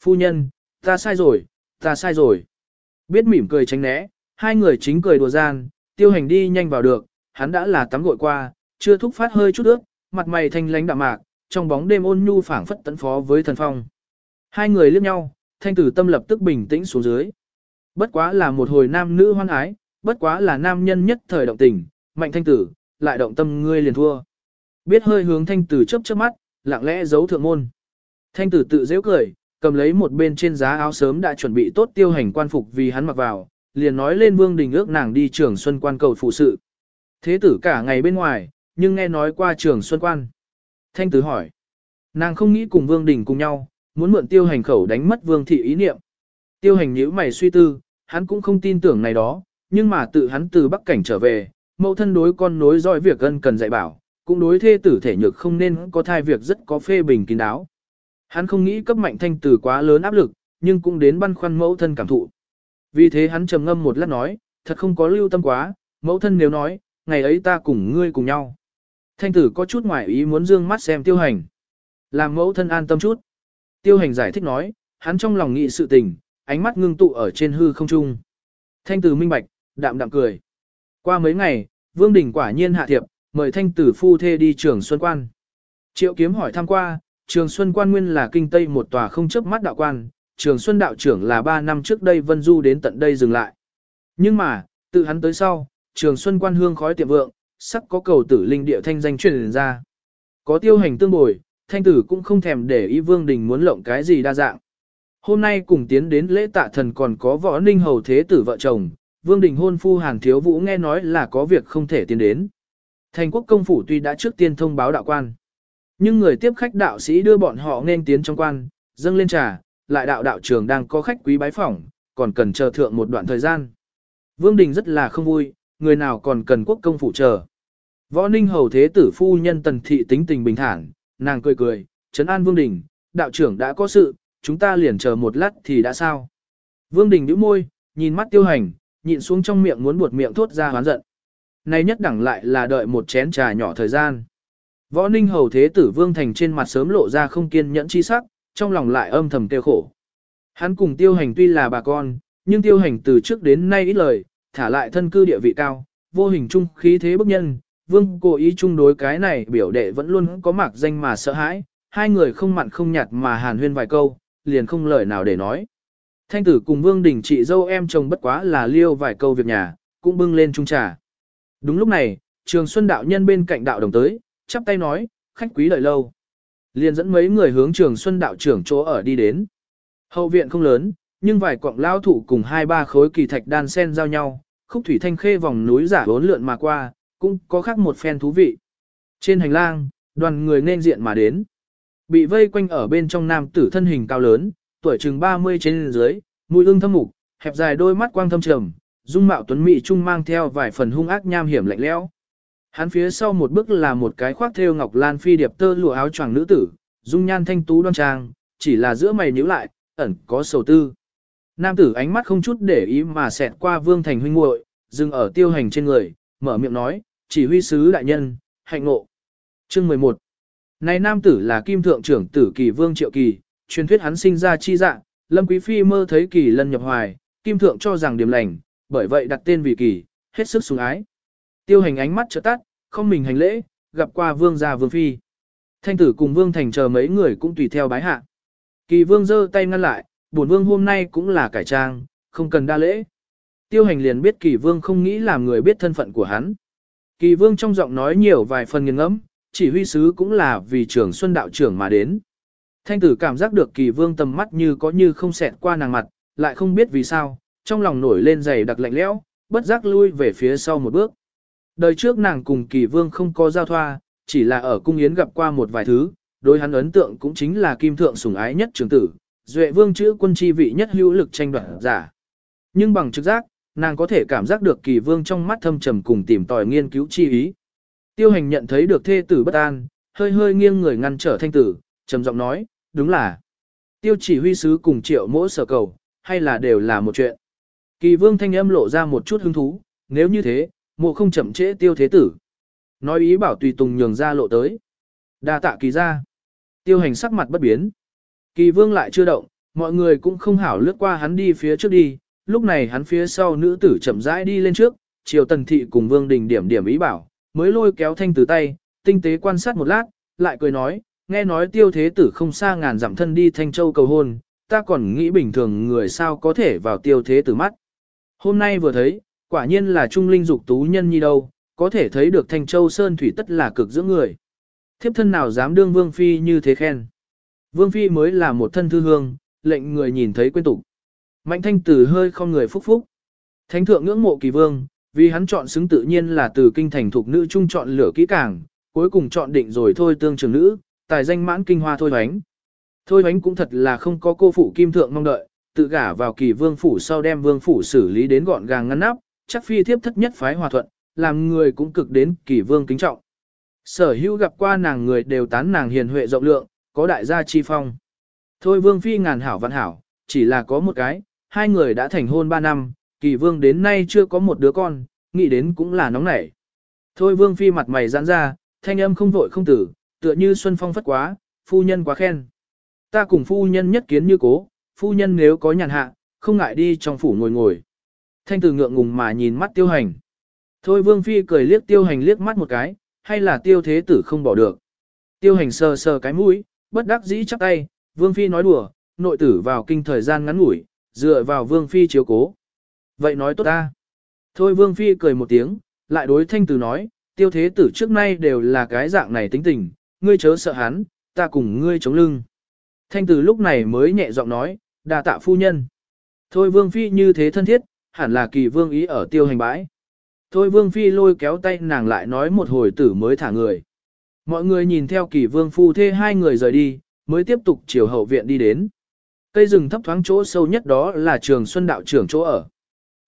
Phu nhân, ta sai rồi, ta sai rồi. Biết mỉm cười tránh né, hai người chính cười đùa gian, tiêu hành đi nhanh vào được, hắn đã là tắm gội qua, chưa thúc phát hơi chút ướt, mặt mày thanh lánh đạm mạc, trong bóng đêm ôn nhu phảng phất tấn phó với thần phong. Hai người liếc nhau, thanh tử tâm lập tức bình tĩnh xuống dưới. Bất quá là một hồi nam nữ hoan ái, bất quá là nam nhân nhất thời động tình, mạnh thanh tử, lại động tâm ngươi liền thua. Biết hơi hướng thanh tử chớp chớp mắt, lặng lẽ giấu thượng môn. Thanh tử tự dễ cười, cầm lấy một bên trên giá áo sớm đã chuẩn bị tốt tiêu hành quan phục vì hắn mặc vào, liền nói lên vương đình ước nàng đi trường xuân quan cầu phụ sự. Thế tử cả ngày bên ngoài, nhưng nghe nói qua trường xuân quan. Thanh tử hỏi, nàng không nghĩ cùng vương đình cùng nhau, muốn mượn tiêu hành khẩu đánh mất vương thị ý niệm. Tiêu hành nhíu mày suy tư, hắn cũng không tin tưởng này đó, nhưng mà tự hắn từ Bắc Cảnh trở về, mẫu thân đối con nối dõi việc ân cần dạy bảo, cũng đối thê tử thể nhược không nên có thai việc rất có phê bình kín đáo. Hắn không nghĩ cấp mạnh thanh tử quá lớn áp lực, nhưng cũng đến băn khoăn mẫu thân cảm thụ. Vì thế hắn trầm ngâm một lát nói, thật không có lưu tâm quá, mẫu thân nếu nói, ngày ấy ta cùng ngươi cùng nhau. Thanh tử có chút ngoài ý muốn dương mắt xem tiêu hành. Làm mẫu thân an tâm chút. Tiêu hành giải thích nói, hắn trong lòng nghĩ sự tình, ánh mắt ngưng tụ ở trên hư không trung. Thanh tử minh bạch, đạm đạm cười. Qua mấy ngày, Vương Đình quả nhiên hạ thiệp, mời thanh tử phu thê đi trường Xuân Quan. Triệu kiếm hỏi thăm qua, trường Xuân Quan nguyên là kinh tây một tòa không chấp mắt đạo quan, trường Xuân đạo trưởng là 3 năm trước đây Vân Du đến tận đây dừng lại. Nhưng mà, tự hắn tới sau, trường Xuân Quan hương khói tiệm vượng, sắc có cầu tử linh địa thanh danh truyền ra. Có tiêu hành tương bồi, thanh tử cũng không thèm để ý Vương Đình muốn lộng cái gì đa dạng. Hôm nay cùng tiến đến lễ tạ thần còn có võ ninh hầu thế tử vợ chồng, Vương Đình hôn phu Hàn Thiếu Vũ nghe nói là có việc không thể tiến đến. Thành quốc công phủ tuy đã trước tiên thông báo đạo quan. Nhưng người tiếp khách đạo sĩ đưa bọn họ nên tiến trong quan, dâng lên trà, lại đạo đạo trường đang có khách quý bái phỏng, còn cần chờ thượng một đoạn thời gian. Vương Đình rất là không vui, người nào còn cần quốc công phụ chờ. Võ Ninh hầu thế tử phu nhân tần thị tính tình bình thản, nàng cười cười, trấn an Vương Đình, đạo trưởng đã có sự, chúng ta liền chờ một lát thì đã sao. Vương Đình nhíu môi, nhìn mắt tiêu hành, nhịn xuống trong miệng muốn buột miệng thốt ra hoán giận. Nay nhất đẳng lại là đợi một chén trà nhỏ thời gian. Võ Ninh hầu thế tử Vương Thành trên mặt sớm lộ ra không kiên nhẫn chi sắc, trong lòng lại âm thầm tiêu khổ. Hắn cùng tiêu hành tuy là bà con, nhưng tiêu hành từ trước đến nay ít lời, thả lại thân cư địa vị cao, vô hình trung khí thế bức nhân, vương cố ý chung đối cái này biểu đệ vẫn luôn có mặc danh mà sợ hãi, hai người không mặn không nhạt mà hàn huyên vài câu, liền không lời nào để nói. Thanh tử cùng vương đình chị dâu em chồng bất quá là liêu vài câu việc nhà, cũng bưng lên chung trà. Đúng lúc này, trường xuân đạo nhân bên cạnh đạo đồng tới, chắp tay nói, khách quý đợi lâu. Liền dẫn mấy người hướng trường xuân đạo trưởng chỗ ở đi đến. Hậu viện không lớn, nhưng vài quặng lao thủ cùng hai ba khối kỳ thạch đan sen giao nhau, khúc thủy thanh khê vòng núi giả bốn lượn mà qua, cũng có khác một phen thú vị. Trên hành lang, đoàn người nên diện mà đến. Bị vây quanh ở bên trong nam tử thân hình cao lớn, tuổi chừng 30 trên dưới, mũi ưng thâm mục, hẹp dài đôi mắt quang thâm trầm, dung mạo tuấn mỹ trung mang theo vài phần hung ác nham hiểm lạnh lẽo. Hắn phía sau một bước là một cái khoác thêu ngọc lan phi điệp tơ lụa áo choàng nữ tử, dung nhan thanh tú đoan trang, chỉ là giữa mày nhíu lại, ẩn có sầu tư. Nam tử ánh mắt không chút để ý mà xẹt qua Vương Thành huynh muội, dừng ở tiêu hành trên người, mở miệng nói, chỉ huy sứ đại nhân, hạnh ngộ. Chương 11 Này nam tử là kim thượng trưởng tử kỳ Vương Triệu Kỳ, truyền thuyết hắn sinh ra chi dạng, Lâm Quý Phi mơ thấy kỳ lân nhập hoài, kim thượng cho rằng điểm lành, bởi vậy đặt tên vì kỳ, hết sức sủng ái. Tiêu hành ánh mắt trợ tắt, không mình hành lễ, gặp qua vương gia vương phi. Thanh tử cùng vương thành chờ mấy người cũng tùy theo bái hạ. Kỳ vương giơ tay ngăn lại, bổn vương hôm nay cũng là cải trang, không cần đa lễ. Tiêu hành liền biết kỳ vương không nghĩ làm người biết thân phận của hắn. Kỳ vương trong giọng nói nhiều vài phần nghiêng ngẫm, chỉ huy sứ cũng là vì trưởng xuân đạo trưởng mà đến. Thanh tử cảm giác được kỳ vương tầm mắt như có như không xẹt qua nàng mặt, lại không biết vì sao, trong lòng nổi lên dày đặc lạnh lẽo, bất giác lui về phía sau một bước. Đời trước nàng cùng kỳ vương không có giao thoa, chỉ là ở cung yến gặp qua một vài thứ, đối hắn ấn tượng cũng chính là kim thượng sủng ái nhất trường tử, duệ vương chữ quân chi vị nhất hữu lực tranh đoạt giả. Nhưng bằng trực giác, nàng có thể cảm giác được kỳ vương trong mắt thâm trầm cùng tìm tòi nghiên cứu chi ý. Tiêu hành nhận thấy được thê tử bất an, hơi hơi nghiêng người ngăn trở thanh tử, trầm giọng nói, đúng là. Tiêu chỉ huy sứ cùng triệu mỗi sở cầu, hay là đều là một chuyện. Kỳ vương thanh âm lộ ra một chút hứng thú, nếu như thế, mộ không chậm trễ tiêu thế tử. Nói ý bảo tùy tùng nhường ra lộ tới. đa tạ kỳ ra. Tiêu hành sắc mặt bất biến. Kỳ vương lại chưa động, mọi người cũng không hảo lướt qua hắn đi phía trước đi, lúc này hắn phía sau nữ tử chậm rãi đi lên trước, triều tần thị cùng vương đình điểm điểm ý bảo, mới lôi kéo thanh từ tay, tinh tế quan sát một lát, lại cười nói, nghe nói tiêu thế tử không xa ngàn dặm thân đi thanh châu cầu hôn, ta còn nghĩ bình thường người sao có thể vào tiêu thế tử mắt. Hôm nay vừa thấy, quả nhiên là trung linh dục tú nhân nhi đâu, có thể thấy được thanh châu sơn thủy tất là cực giữa người. Thiếp thân nào dám đương vương phi như thế khen. Vương phi mới là một thân thư hương, lệnh người nhìn thấy quên tục. Mạnh thanh tử hơi không người phúc phúc. Thánh thượng ngưỡng mộ kỳ vương, vì hắn chọn xứng tự nhiên là từ kinh thành thuộc nữ trung chọn lửa kỹ càng, cuối cùng chọn định rồi thôi tương trường nữ, tài danh mãn kinh hoa thôi hoánh. Thôi hoánh cũng thật là không có cô phụ kim thượng mong đợi, tự gả vào kỳ vương phủ sau đem vương phủ xử lý đến gọn gàng ngăn nắp, chắc phi thiếp thất nhất phái hòa thuận, làm người cũng cực đến kỳ vương kính trọng. Sở hữu gặp qua nàng người đều tán nàng hiền huệ rộng lượng, có đại gia chi phong. Thôi vương phi ngàn hảo vạn hảo, chỉ là có một cái, hai người đã thành hôn ba năm, kỳ vương đến nay chưa có một đứa con, nghĩ đến cũng là nóng nảy. Thôi vương phi mặt mày giãn ra, thanh âm không vội không tử, tựa như xuân phong phất quá, phu nhân quá khen. Ta cùng phu nhân nhất kiến như cố, phu nhân nếu có nhàn hạ, không ngại đi trong phủ ngồi ngồi. Thanh tử ngượng ngùng mà nhìn mắt tiêu hành. Thôi vương phi cười liếc tiêu hành liếc mắt một cái, hay là tiêu thế tử không bỏ được. Tiêu hành sờ sờ cái mũi, bất đắc dĩ chắp tay, vương phi nói đùa, nội tử vào kinh thời gian ngắn ngủi, dựa vào vương phi chiếu cố. Vậy nói tốt ta. Thôi vương phi cười một tiếng, lại đối thanh tử nói, tiêu thế tử trước nay đều là cái dạng này tính tình, ngươi chớ sợ hắn, ta cùng ngươi chống lưng. Thanh tử lúc này mới nhẹ giọng nói, đà tạ phu nhân. Thôi vương phi như thế thân thiết, hẳn là kỳ vương ý ở tiêu hành bãi. Thôi vương phi lôi kéo tay nàng lại nói một hồi tử mới thả người. Mọi người nhìn theo kỳ vương phu thê hai người rời đi, mới tiếp tục chiều hậu viện đi đến. Cây rừng thấp thoáng chỗ sâu nhất đó là trường Xuân Đạo trưởng chỗ ở.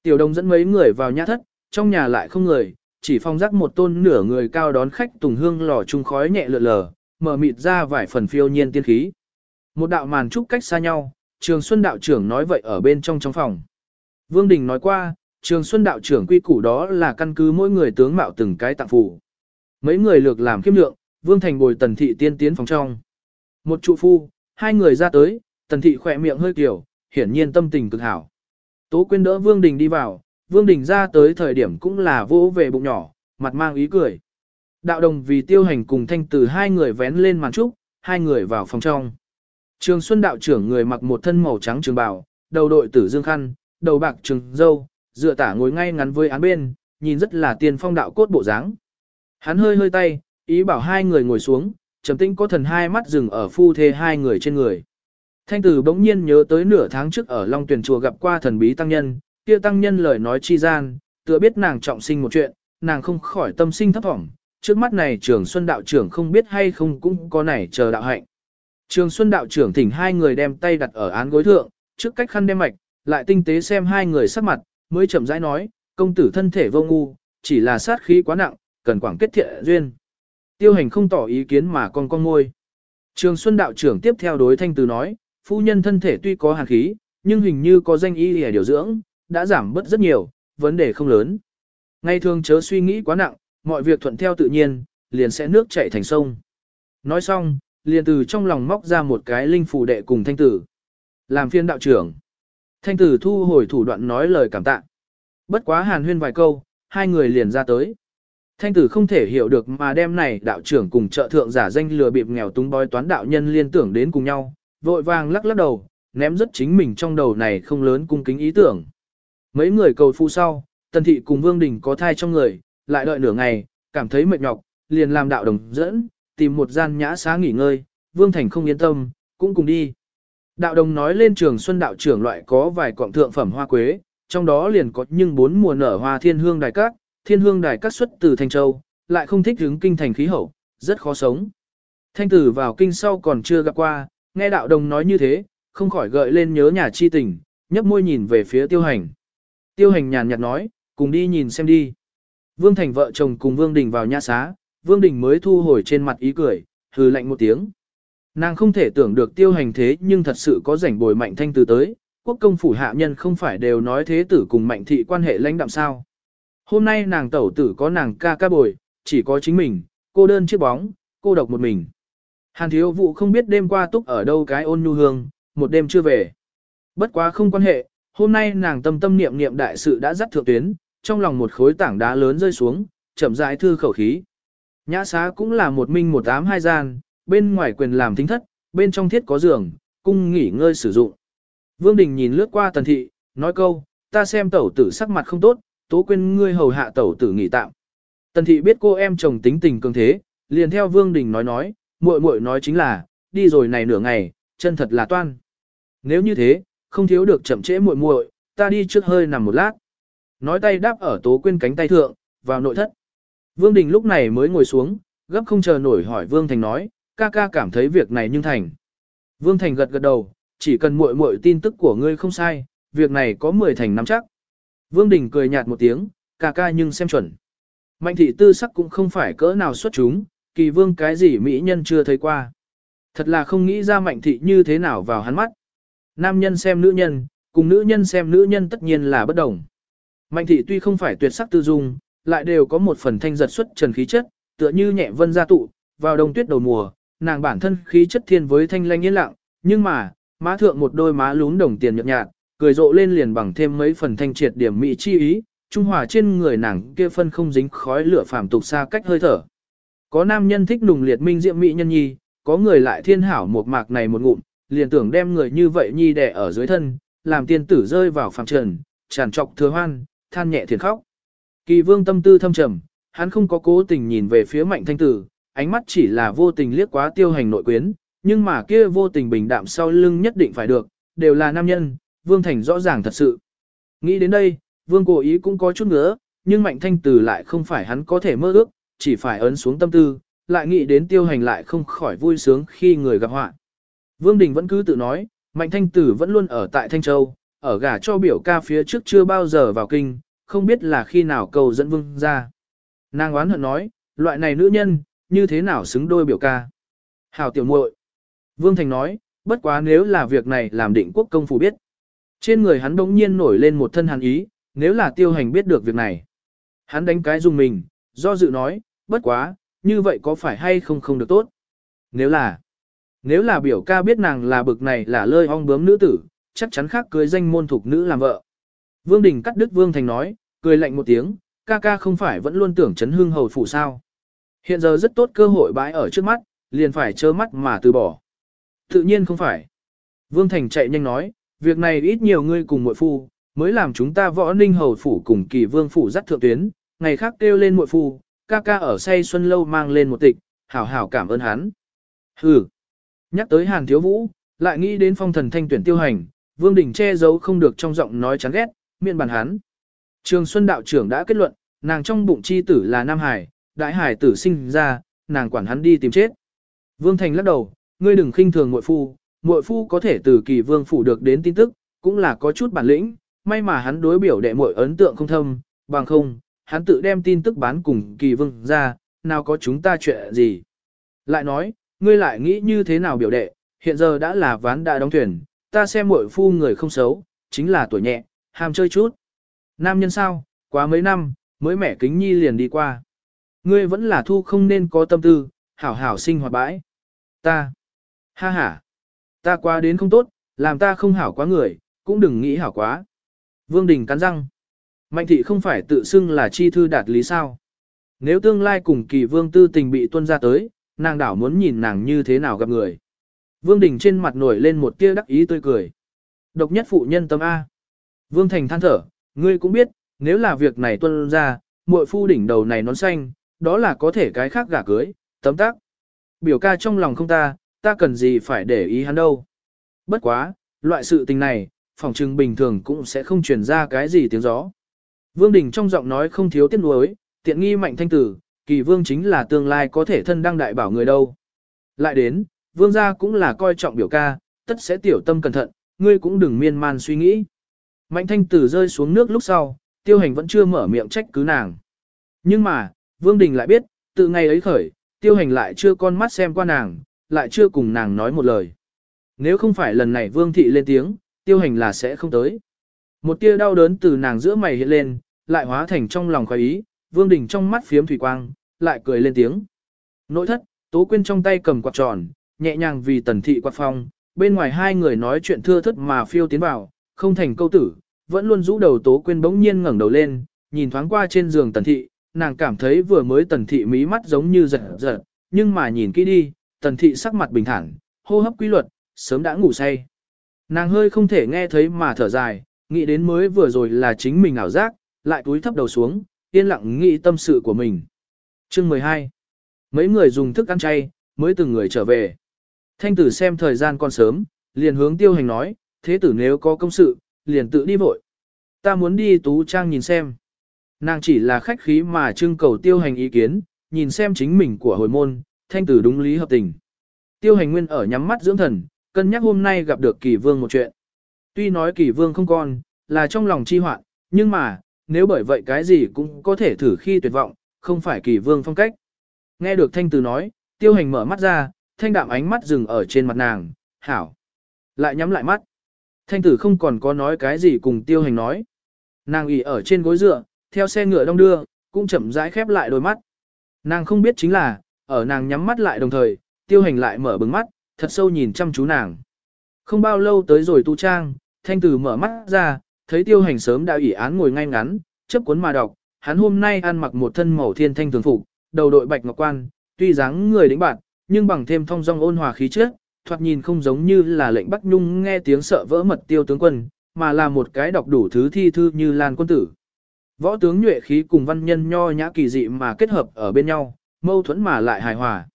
Tiểu đồng dẫn mấy người vào nhà thất, trong nhà lại không người, chỉ phong rắc một tôn nửa người cao đón khách tùng hương lò trung khói nhẹ lượn lờ, mở mịt ra vài phần phiêu nhiên tiên khí. Một đạo màn trúc cách xa nhau, trường Xuân Đạo trưởng nói vậy ở bên trong trong phòng. Vương Đình nói qua, trường Xuân Đạo trưởng quy củ đó là căn cứ mỗi người tướng mạo từng cái tặng phủ. Mấy người lược làm kiêm lượng, Vương Thành bồi tần thị tiên tiến phòng trong. Một trụ phu, hai người ra tới, tần thị khỏe miệng hơi kiểu, hiển nhiên tâm tình cực hảo. Tố quyên đỡ Vương Đình đi vào, Vương Đình ra tới thời điểm cũng là vỗ về bụng nhỏ, mặt mang ý cười. Đạo đồng vì tiêu hành cùng thanh từ hai người vén lên màn trúc, hai người vào phòng trong. Trường Xuân đạo trưởng người mặc một thân màu trắng trường bào, đầu đội tử dương khăn, đầu bạc trừng dâu, dựa tả ngồi ngay ngắn với án bên, nhìn rất là tiền phong đạo cốt bộ dáng. Hắn hơi hơi tay, ý bảo hai người ngồi xuống, trầm tĩnh có thần hai mắt dừng ở phu thê hai người trên người. Thanh tử bỗng nhiên nhớ tới nửa tháng trước ở Long Tuyển Chùa gặp qua thần bí tăng nhân, kia tăng nhân lời nói chi gian, tựa biết nàng trọng sinh một chuyện, nàng không khỏi tâm sinh thấp thỏm, trước mắt này trường Xuân đạo trưởng không biết hay không cũng có nảy chờ đạo hạnh. Trường Xuân đạo trưởng thỉnh hai người đem tay đặt ở án gối thượng, trước cách khăn đem mạch, lại tinh tế xem hai người sắc mặt, mới chậm rãi nói, công tử thân thể vô ngu, chỉ là sát khí quá nặng, cần quảng kết thiện duyên. Tiêu hành không tỏ ý kiến mà con con ngôi. Trường Xuân đạo trưởng tiếp theo đối thanh từ nói, phu nhân thân thể tuy có hàn khí, nhưng hình như có danh y để điều dưỡng, đã giảm bớt rất nhiều, vấn đề không lớn. Ngày thường chớ suy nghĩ quá nặng, mọi việc thuận theo tự nhiên, liền sẽ nước chảy thành sông. Nói xong, liền từ trong lòng móc ra một cái linh phù đệ cùng thanh tử. Làm phiên đạo trưởng. Thanh tử thu hồi thủ đoạn nói lời cảm tạ. Bất quá hàn huyên vài câu, hai người liền ra tới. Thanh tử không thể hiểu được mà đem này đạo trưởng cùng trợ thượng giả danh lừa bịp nghèo túng bói toán đạo nhân liên tưởng đến cùng nhau, vội vàng lắc lắc đầu, ném rất chính mình trong đầu này không lớn cung kính ý tưởng. Mấy người cầu phu sau, tần thị cùng vương đình có thai trong người, lại đợi nửa ngày, cảm thấy mệt nhọc, liền làm đạo đồng dẫn, tìm một gian nhã xá nghỉ ngơi, Vương Thành không yên tâm, cũng cùng đi. Đạo đồng nói lên trường xuân đạo trưởng loại có vài cọng thượng phẩm hoa quế, trong đó liền có nhưng bốn mùa nở hoa thiên hương đài cát. thiên hương đài cát xuất từ Thanh Châu, lại không thích hứng kinh thành khí hậu, rất khó sống. Thanh tử vào kinh sau còn chưa gặp qua, nghe đạo đồng nói như thế, không khỏi gợi lên nhớ nhà chi tình, nhấp môi nhìn về phía tiêu hành. Tiêu hành nhàn nhạt nói, cùng đi nhìn xem đi. Vương Thành vợ chồng cùng Vương Đình vào nhà xá, Vương Đình mới thu hồi trên mặt ý cười, hừ lạnh một tiếng. Nàng không thể tưởng được tiêu hành thế nhưng thật sự có rảnh bồi mạnh thanh từ tới, quốc công phủ hạ nhân không phải đều nói thế tử cùng mạnh thị quan hệ lãnh đạm sao. Hôm nay nàng tẩu tử có nàng ca ca bồi, chỉ có chính mình, cô đơn chiếc bóng, cô độc một mình. Hàn thiếu vụ không biết đêm qua túc ở đâu cái ôn nhu hương, một đêm chưa về. Bất quá không quan hệ, hôm nay nàng tâm tâm niệm niệm đại sự đã dắt thượng tuyến, trong lòng một khối tảng đá lớn rơi xuống, chậm rãi thư khẩu khí. Nhã xá cũng là một minh một ám hai gian, bên ngoài quyền làm thính thất, bên trong thiết có giường, cung nghỉ ngơi sử dụng. Vương Đình nhìn lướt qua tần thị, nói câu, ta xem tẩu tử sắc mặt không tốt, tố quên ngươi hầu hạ tẩu tử nghỉ tạm. Tần thị biết cô em chồng tính tình cường thế, liền theo Vương Đình nói nói, muội muội nói chính là, đi rồi này nửa ngày, chân thật là toan. Nếu như thế, không thiếu được chậm trễ muội muội, ta đi trước hơi nằm một lát. Nói tay đáp ở tố quên cánh tay thượng, vào nội thất. Vương Đình lúc này mới ngồi xuống, gấp không chờ nổi hỏi Vương Thành nói, ca ca cảm thấy việc này nhưng thành. Vương Thành gật gật đầu, chỉ cần muội muội tin tức của ngươi không sai, việc này có 10 thành nắm chắc. Vương Đình cười nhạt một tiếng, ca ca nhưng xem chuẩn. Mạnh thị tư sắc cũng không phải cỡ nào xuất chúng, kỳ vương cái gì mỹ nhân chưa thấy qua. Thật là không nghĩ ra mạnh thị như thế nào vào hắn mắt. Nam nhân xem nữ nhân, cùng nữ nhân xem nữ nhân tất nhiên là bất đồng. Mạnh thị tuy không phải tuyệt sắc tư dung, lại đều có một phần thanh giật xuất trần khí chất, tựa như nhẹ vân gia tụ, vào đông tuyết đầu mùa, nàng bản thân khí chất thiên với thanh lanh yên lặng, nhưng mà, má thượng một đôi má lún đồng tiền nhợt nhạt, cười rộ lên liền bằng thêm mấy phần thanh triệt điểm mỹ chi ý, trung hòa trên người nàng kia phân không dính khói lửa phàm tục xa cách hơi thở. Có nam nhân thích nùng liệt minh diệm mỹ nhân nhi, có người lại thiên hảo một mạc này một ngụm, liền tưởng đem người như vậy nhi đẻ ở dưới thân, làm tiên tử rơi vào phàm trần, tràn trọc thừa hoan, than nhẹ thiền khóc. Kỳ vương tâm tư thâm trầm, hắn không có cố tình nhìn về phía mạnh thanh tử, ánh mắt chỉ là vô tình liếc quá tiêu hành nội quyến, nhưng mà kia vô tình bình đạm sau lưng nhất định phải được, đều là nam nhân, vương thành rõ ràng thật sự. Nghĩ đến đây, vương cố ý cũng có chút ngỡ, nhưng mạnh thanh tử lại không phải hắn có thể mơ ước, chỉ phải ấn xuống tâm tư, lại nghĩ đến tiêu hành lại không khỏi vui sướng khi người gặp họa. Vương Đình vẫn cứ tự nói, mạnh thanh tử vẫn luôn ở tại Thanh Châu, ở gả cho biểu ca phía trước chưa bao giờ vào kinh, không biết là khi nào cầu dẫn vương ra. Nàng oán hận nói, loại này nữ nhân, như thế nào xứng đôi biểu ca. Hảo tiểu muội. Vương Thành nói, bất quá nếu là việc này làm định quốc công phủ biết. Trên người hắn đống nhiên nổi lên một thân hàn ý, nếu là tiêu hành biết được việc này. Hắn đánh cái dùng mình, do dự nói, bất quá, như vậy có phải hay không không được tốt. Nếu là, nếu là biểu ca biết nàng là bực này là lơi ong bướm nữ tử, chắc chắn khác cưới danh môn thuộc nữ làm vợ. Vương Đình cắt đứt Vương Thành nói, cười lạnh một tiếng, ca ca không phải vẫn luôn tưởng chấn hương hầu phủ sao. Hiện giờ rất tốt cơ hội bãi ở trước mắt, liền phải trơ mắt mà từ bỏ. Tự nhiên không phải. Vương Thành chạy nhanh nói, việc này ít nhiều ngươi cùng muội phu, mới làm chúng ta võ ninh hầu phủ cùng kỳ vương phủ dắt thượng tuyến, ngày khác kêu lên muội phu, ca ca ở say xuân lâu mang lên một tịch, hảo hảo cảm ơn hắn. Hừ. Nhắc tới Hàn Thiếu Vũ, lại nghĩ đến phong thần thanh tuyển tiêu hành, Vương Đình che giấu không được trong giọng nói chán ghét, miệng bàn hắn. Trường Xuân đạo trưởng đã kết luận, nàng trong bụng chi tử là Nam Hải, đại hải tử sinh ra, nàng quản hắn đi tìm chết. Vương Thành lắc đầu, ngươi đừng khinh thường muội phu, muội phu có thể từ kỳ vương phủ được đến tin tức, cũng là có chút bản lĩnh, may mà hắn đối biểu đệ muội ấn tượng không thâm, bằng không, hắn tự đem tin tức bán cùng kỳ vương ra, nào có chúng ta chuyện gì. Lại nói, ngươi lại nghĩ như thế nào biểu đệ, hiện giờ đã là ván đã đóng thuyền, ta xem muội phu người không xấu, chính là tuổi nhẹ, ham chơi chút. Nam nhân sao, quá mấy năm, mới mẻ kính nhi liền đi qua. Ngươi vẫn là thu không nên có tâm tư, hảo hảo sinh hoạt bãi. Ta, ha ha, ta quá đến không tốt, làm ta không hảo quá người, cũng đừng nghĩ hảo quá. Vương Đình cắn răng. Mạnh thị không phải tự xưng là chi thư đạt lý sao. Nếu tương lai cùng kỳ vương tư tình bị tuân ra tới, nàng đảo muốn nhìn nàng như thế nào gặp người. Vương Đình trên mặt nổi lên một tia đắc ý tươi cười. Độc nhất phụ nhân tâm A. Vương Thành than thở, ngươi cũng biết, nếu là việc này tuân ra, muội phu đỉnh đầu này nón xanh, đó là có thể cái khác gả cưới, tấm tắc. Biểu ca trong lòng không ta, ta cần gì phải để ý hắn đâu. Bất quá, loại sự tình này, phòng trừng bình thường cũng sẽ không truyền ra cái gì tiếng gió. Vương Đình trong giọng nói không thiếu tiếc nuối, tiện nghi mạnh thanh tử, kỳ vương chính là tương lai có thể thân đăng đại bảo người đâu. Lại đến, vương gia cũng là coi trọng biểu ca, tất sẽ tiểu tâm cẩn thận, ngươi cũng đừng miên man suy nghĩ. Mạnh thanh tử rơi xuống nước lúc sau, tiêu hành vẫn chưa mở miệng trách cứ nàng. Nhưng mà, Vương Đình lại biết, từ ngày ấy khởi, tiêu hành lại chưa con mắt xem qua nàng, lại chưa cùng nàng nói một lời. Nếu không phải lần này Vương Thị lên tiếng, tiêu hành là sẽ không tới. Một tia đau đớn từ nàng giữa mày hiện lên, lại hóa thành trong lòng khoái ý, Vương Đình trong mắt phiếm thủy quang, lại cười lên tiếng. Nội thất, Tố Quyên trong tay cầm quạt tròn, nhẹ nhàng vì tần thị quạt phong, bên ngoài hai người nói chuyện thưa thất mà phiêu tiến vào, không thành câu tử, vẫn luôn rũ đầu Tố Quyên bỗng nhiên ngẩng đầu lên, nhìn thoáng qua trên giường tần thị, nàng cảm thấy vừa mới tần thị mí mắt giống như giật giật, nhưng mà nhìn kỹ đi, tần thị sắc mặt bình thản, hô hấp quy luật, sớm đã ngủ say. Nàng hơi không thể nghe thấy mà thở dài, nghĩ đến mới vừa rồi là chính mình ảo giác, lại túi thấp đầu xuống, yên lặng nghĩ tâm sự của mình. Chương 12. Mấy người dùng thức ăn chay, mới từng người trở về. Thanh tử xem thời gian còn sớm, liền hướng tiêu hành nói, thế tử nếu có công sự, liền tự đi vội. Ta muốn đi tú trang nhìn xem. Nàng chỉ là khách khí mà trưng cầu tiêu hành ý kiến, nhìn xem chính mình của hồi môn, thanh tử đúng lý hợp tình. Tiêu hành nguyên ở nhắm mắt dưỡng thần, cân nhắc hôm nay gặp được kỳ vương một chuyện. Tuy nói kỳ vương không còn, là trong lòng chi hoạn, nhưng mà, nếu bởi vậy cái gì cũng có thể thử khi tuyệt vọng, không phải kỳ vương phong cách. Nghe được thanh tử nói, tiêu hành mở mắt ra, thanh đạm ánh mắt dừng ở trên mặt nàng, hảo. Lại nhắm lại mắt. Thanh tử không còn có nói cái gì cùng tiêu hành nói. Nàng ủy ở trên gối dựa, theo xe ngựa đông đưa, cũng chậm rãi khép lại đôi mắt. Nàng không biết chính là, ở nàng nhắm mắt lại đồng thời, tiêu hành lại mở bừng mắt, thật sâu nhìn chăm chú nàng. Không bao lâu tới rồi tu trang, thanh tử mở mắt ra, thấy tiêu hành sớm đã ủy án ngồi ngay ngắn, chấp cuốn mà đọc, hắn hôm nay ăn mặc một thân màu thiên thanh thường phục, đầu đội bạch ngọc quan, tuy dáng người đĩnh bạn, nhưng bằng thêm thông dong ôn hòa khí chất, thoạt nhìn không giống như là lệnh Bắc Nhung nghe tiếng sợ vỡ mật tiêu tướng quân, mà là một cái đọc đủ thứ thi thư như Lan quân tử. Võ tướng nhuệ khí cùng văn nhân nho nhã kỳ dị mà kết hợp ở bên nhau, mâu thuẫn mà lại hài hòa.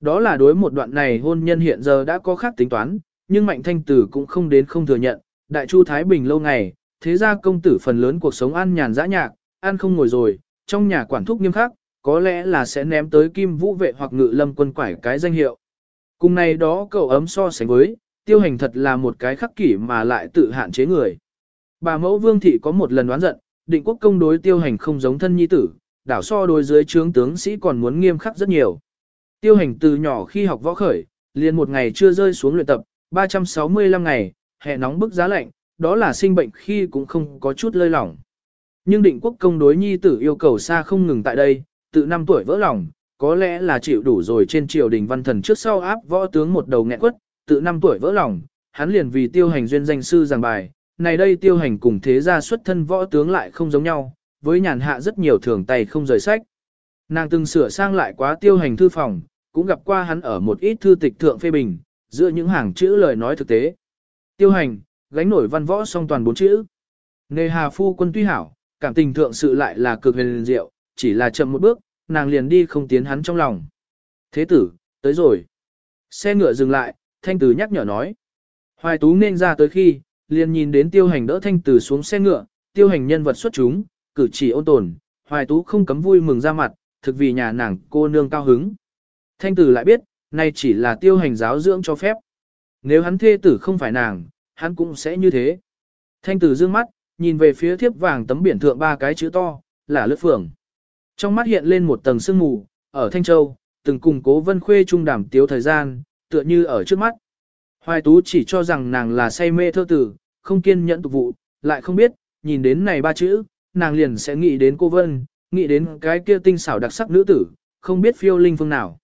Đó là đối một đoạn này hôn nhân hiện giờ đã có khác tính toán, nhưng Mạnh Thanh Tử cũng không đến không thừa nhận, Đại Chu Thái Bình lâu ngày, thế ra công tử phần lớn cuộc sống ăn nhàn dã nhạc, ăn không ngồi rồi, trong nhà quản thúc nghiêm khắc, có lẽ là sẽ ném tới kim vũ vệ hoặc ngự lâm quân quải cái danh hiệu. Cùng này đó cậu ấm so sánh với, tiêu hành thật là một cái khắc kỷ mà lại tự hạn chế người. Bà mẫu vương thị có một lần đoán giận, định quốc công đối tiêu hành không giống thân nhi tử, đảo so đối dưới trướng tướng sĩ còn muốn nghiêm khắc rất nhiều. Tiêu hành từ nhỏ khi học võ khởi, liền một ngày chưa rơi xuống luyện tập, 365 ngày, hè nóng bức giá lạnh, đó là sinh bệnh khi cũng không có chút lơi lỏng. Nhưng định quốc công đối nhi tử yêu cầu xa không ngừng tại đây, từ năm tuổi vỡ lòng, có lẽ là chịu đủ rồi trên triều đình văn thần trước sau áp võ tướng một đầu nghẹn quất, từ năm tuổi vỡ lòng, hắn liền vì tiêu hành duyên danh sư giảng bài, này đây tiêu hành cùng thế gia xuất thân võ tướng lại không giống nhau, với nhàn hạ rất nhiều thường tay không rời sách. Nàng từng sửa sang lại quá tiêu hành thư phòng, cũng gặp qua hắn ở một ít thư tịch thượng phê bình, giữa những hàng chữ lời nói thực tế. Tiêu hành, gánh nổi văn võ song toàn bốn chữ. Nề hà phu quân tuy hảo, cảm tình thượng sự lại là cực huyền diệu, chỉ là chậm một bước, nàng liền đi không tiến hắn trong lòng. Thế tử, tới rồi. Xe ngựa dừng lại, thanh tử nhắc nhở nói. Hoài tú nên ra tới khi, liền nhìn đến tiêu hành đỡ thanh tử xuống xe ngựa, tiêu hành nhân vật xuất chúng, cử chỉ ôn tồn, hoài tú không cấm vui mừng ra mặt, thực vì nhà nàng cô nương cao hứng. Thanh tử lại biết, nay chỉ là tiêu hành giáo dưỡng cho phép. Nếu hắn thê tử không phải nàng, hắn cũng sẽ như thế. Thanh tử dương mắt, nhìn về phía thiếp vàng tấm biển thượng ba cái chữ to, là lướt phường. Trong mắt hiện lên một tầng sương mù, ở Thanh Châu, từng cùng cố vân khuê trung đàm tiếu thời gian, tựa như ở trước mắt. Hoài Tú chỉ cho rằng nàng là say mê thơ tử, không kiên nhẫn tục vụ, lại không biết, nhìn đến này ba chữ, nàng liền sẽ nghĩ đến cô Vân, nghĩ đến cái kia tinh xảo đặc sắc nữ tử, không biết phiêu linh phương nào.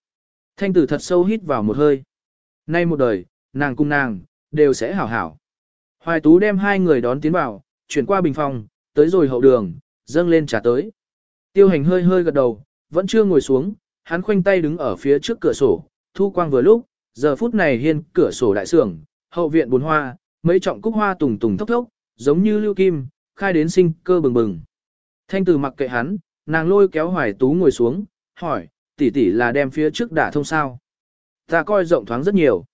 Thanh tử thật sâu hít vào một hơi. Nay một đời, nàng cùng nàng, đều sẽ hảo hảo. Hoài Tú đem hai người đón tiến vào, chuyển qua bình phòng, tới rồi hậu đường, dâng lên trả tới. Tiêu hành hơi hơi gật đầu, vẫn chưa ngồi xuống, hắn khoanh tay đứng ở phía trước cửa sổ, thu quang vừa lúc, giờ phút này hiên cửa sổ đại sưởng, hậu viện bốn hoa, mấy trọng cúc hoa tùng tùng thốc thốc, giống như lưu kim, khai đến sinh cơ bừng bừng. Thanh từ mặc kệ hắn, nàng lôi kéo hoài tú ngồi xuống, hỏi, tỷ tỷ là đem phía trước đả thông sao. Ta coi rộng thoáng rất nhiều.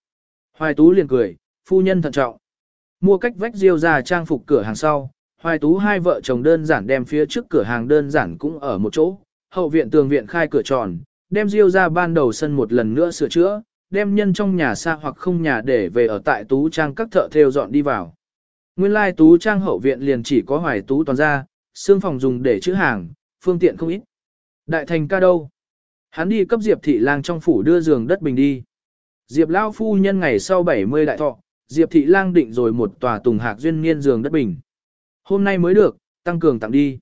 Hoài Tú liền cười, phu nhân thận trọng. Mua cách vách diêu ra trang phục cửa hàng sau, Hoài Tú hai vợ chồng đơn giản đem phía trước cửa hàng đơn giản cũng ở một chỗ, hậu viện tường viện khai cửa tròn, đem diêu ra ban đầu sân một lần nữa sửa chữa, đem nhân trong nhà xa hoặc không nhà để về ở tại Tú Trang các thợ theo dọn đi vào. Nguyên lai Tú Trang hậu viện liền chỉ có Hoài Tú toàn ra, xương phòng dùng để chữ hàng, phương tiện không ít. Đại thành ca đâu? Hắn đi cấp Diệp Thị Lang trong phủ đưa giường đất bình đi. Diệp Lao phu nhân ngày sau 70 đại thọ, Diệp Thị Lang định rồi một tòa tùng hạc duyên niên giường đất bình. Hôm nay mới được, tăng cường tặng đi.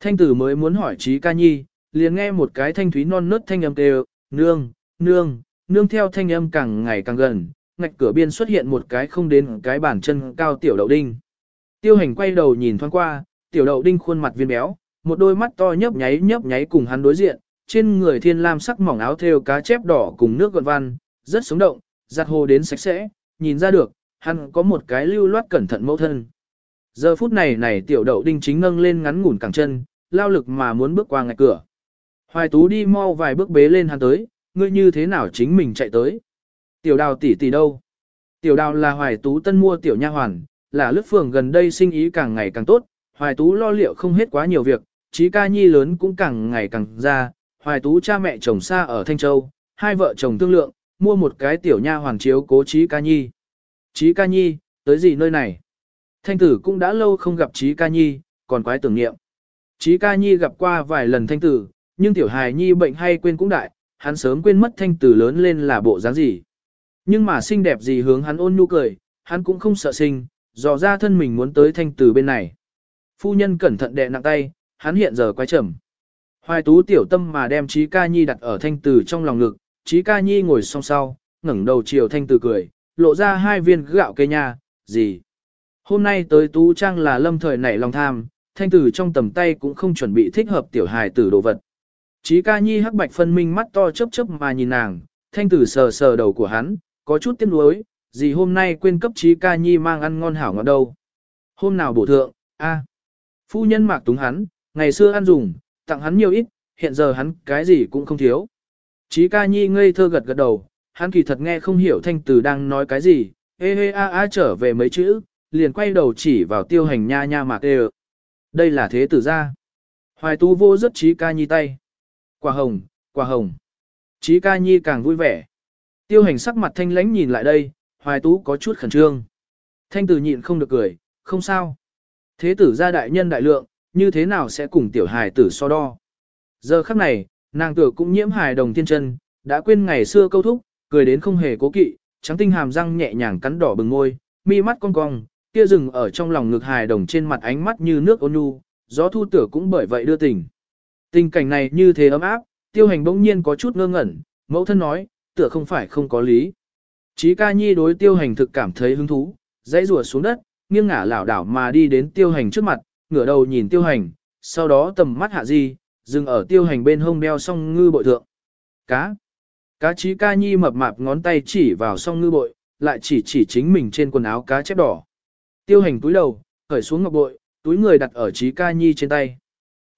Thanh tử mới muốn hỏi trí ca nhi, liền nghe một cái thanh thúy non nớt thanh âm kêu, nương, nương, nương theo thanh âm càng ngày càng gần, ngạch cửa biên xuất hiện một cái không đến cái bàn chân cao tiểu đậu đinh. Tiêu hành quay đầu nhìn thoáng qua, tiểu đậu đinh khuôn mặt viên béo, một đôi mắt to nhấp nháy nhấp nháy cùng hắn đối diện, trên người thiên lam sắc mỏng áo thêu cá chép đỏ cùng nước gọn văn, rất sống động, giặt hồ đến sạch sẽ, nhìn ra được, hắn có một cái lưu loát cẩn thận mẫu thân. Giờ phút này này tiểu đậu đinh chính ngâng lên ngắn ngủn cẳng chân, lao lực mà muốn bước qua ngạch cửa. Hoài tú đi mau vài bước bế lên hắn tới, ngươi như thế nào chính mình chạy tới. Tiểu đào tỷ tỷ đâu? Tiểu đào là hoài tú tân mua tiểu nha hoàn, là lướt phường gần đây sinh ý càng ngày càng tốt, hoài tú lo liệu không hết quá nhiều việc, trí ca nhi lớn cũng càng ngày càng ra, hoài tú cha mẹ chồng xa ở Thanh Châu, hai vợ chồng thương lượng, mua một cái tiểu nha hoàn chiếu cố trí ca nhi. Trí ca nhi, tới gì nơi này? Thanh tử cũng đã lâu không gặp trí ca nhi, còn quái tưởng niệm. Trí ca nhi gặp qua vài lần thanh tử, nhưng tiểu hài nhi bệnh hay quên cũng đại, hắn sớm quên mất thanh tử lớn lên là bộ dáng gì. Nhưng mà xinh đẹp gì hướng hắn ôn nhu cười, hắn cũng không sợ sinh, dò ra thân mình muốn tới thanh tử bên này. Phu nhân cẩn thận đè nặng tay, hắn hiện giờ quay trầm. Hoài tú tiểu tâm mà đem trí ca nhi đặt ở thanh tử trong lòng ngực, trí ca nhi ngồi song sau, ngẩng đầu chiều thanh tử cười, lộ ra hai viên gạo cây nha, gì. Hôm nay tới tú trang là lâm thời nảy lòng tham, thanh tử trong tầm tay cũng không chuẩn bị thích hợp tiểu hài tử đồ vật. Chí ca nhi hắc bạch phân minh mắt to chớp chớp mà nhìn nàng, thanh tử sờ sờ đầu của hắn, có chút tiếc nuối, gì hôm nay quên cấp chí ca nhi mang ăn ngon hảo ngọt đâu. Hôm nào bổ thượng, a, Phu nhân mạc túng hắn, ngày xưa ăn dùng, tặng hắn nhiều ít, hiện giờ hắn cái gì cũng không thiếu. Chí ca nhi ngây thơ gật gật đầu, hắn kỳ thật nghe không hiểu thanh tử đang nói cái gì, hê hê a a trở về mấy chữ, liền quay đầu chỉ vào tiêu hành nha nha mạc ê Đây là thế tử gia. Hoài tu vô rất chí ca nhi tay. Quả hồng, quả hồng. Chí ca nhi càng vui vẻ. Tiêu hành sắc mặt thanh lãnh nhìn lại đây, hoài tú có chút khẩn trương. Thanh tử nhịn không được cười, không sao. Thế tử gia đại nhân đại lượng, như thế nào sẽ cùng tiểu hài tử so đo. Giờ khắc này, nàng tử cũng nhiễm hài đồng thiên chân, đã quên ngày xưa câu thúc, cười đến không hề cố kỵ, trắng tinh hàm răng nhẹ nhàng cắn đỏ bừng môi, mi mắt cong cong, kia rừng ở trong lòng ngực hài đồng trên mặt ánh mắt như nước ôn nhu, gió thu tử cũng bởi vậy đưa tình. Tình cảnh này như thế ấm áp, tiêu hành bỗng nhiên có chút ngơ ngẩn, mẫu thân nói, tựa không phải không có lý. Chí ca nhi đối tiêu hành thực cảm thấy hứng thú, dãy rùa xuống đất, nghiêng ngả lảo đảo mà đi đến tiêu hành trước mặt, ngửa đầu nhìn tiêu hành, sau đó tầm mắt hạ di, dừng ở tiêu hành bên hông đeo song ngư bội thượng. Cá. Cá chí ca nhi mập mạp ngón tay chỉ vào song ngư bội, lại chỉ chỉ chính mình trên quần áo cá chép đỏ. Tiêu hành túi đầu, khởi xuống ngọc bội, túi người đặt ở chí ca nhi trên tay.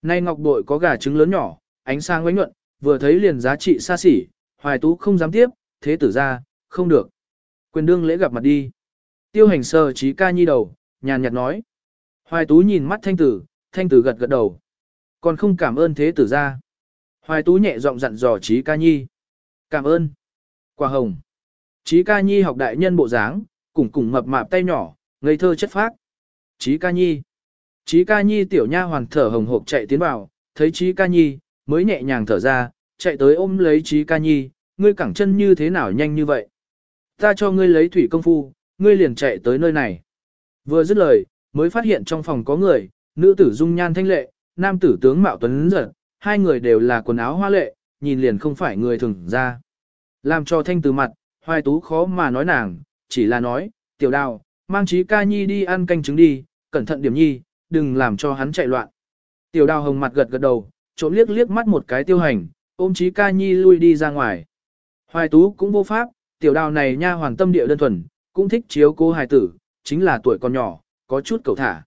Nay ngọc bội có gà trứng lớn nhỏ, ánh sáng quánh nhuận, vừa thấy liền giá trị xa xỉ, hoài tú không dám tiếp, thế tử ra, không được. Quyền đương lễ gặp mặt đi. Tiêu hành sơ trí ca nhi đầu, nhàn nhạt nói. Hoài tú nhìn mắt thanh tử, thanh tử gật gật đầu. Còn không cảm ơn thế tử ra. Hoài tú nhẹ giọng dặn dò trí ca nhi. Cảm ơn. Quả hồng. Trí ca nhi học đại nhân bộ dáng, cùng cùng mập mạp tay nhỏ, ngây thơ chất phác. Trí ca nhi. Chí ca nhi tiểu nha hoàng thở hồng hộc chạy tiến vào, thấy Chí ca nhi, mới nhẹ nhàng thở ra, chạy tới ôm lấy Chí ca nhi, ngươi cẳng chân như thế nào nhanh như vậy. Ta cho ngươi lấy thủy công phu, ngươi liền chạy tới nơi này. Vừa dứt lời, mới phát hiện trong phòng có người, nữ tử dung nhan thanh lệ, nam tử tướng mạo tuấn giật, hai người đều là quần áo hoa lệ, nhìn liền không phải người thường ra. Làm cho thanh từ mặt, hoài tú khó mà nói nàng, chỉ là nói, tiểu đào, mang trí ca nhi đi ăn canh trứng đi, cẩn thận điểm nhi, đừng làm cho hắn chạy loạn. Tiểu đào hồng mặt gật gật đầu, trộm liếc liếc mắt một cái tiêu hành, ôm trí ca nhi lui đi ra ngoài. Hoài tú cũng vô pháp, tiểu đào này nha hoàn tâm địa đơn thuần, cũng thích chiếu cô hài tử, chính là tuổi còn nhỏ, có chút cầu thả.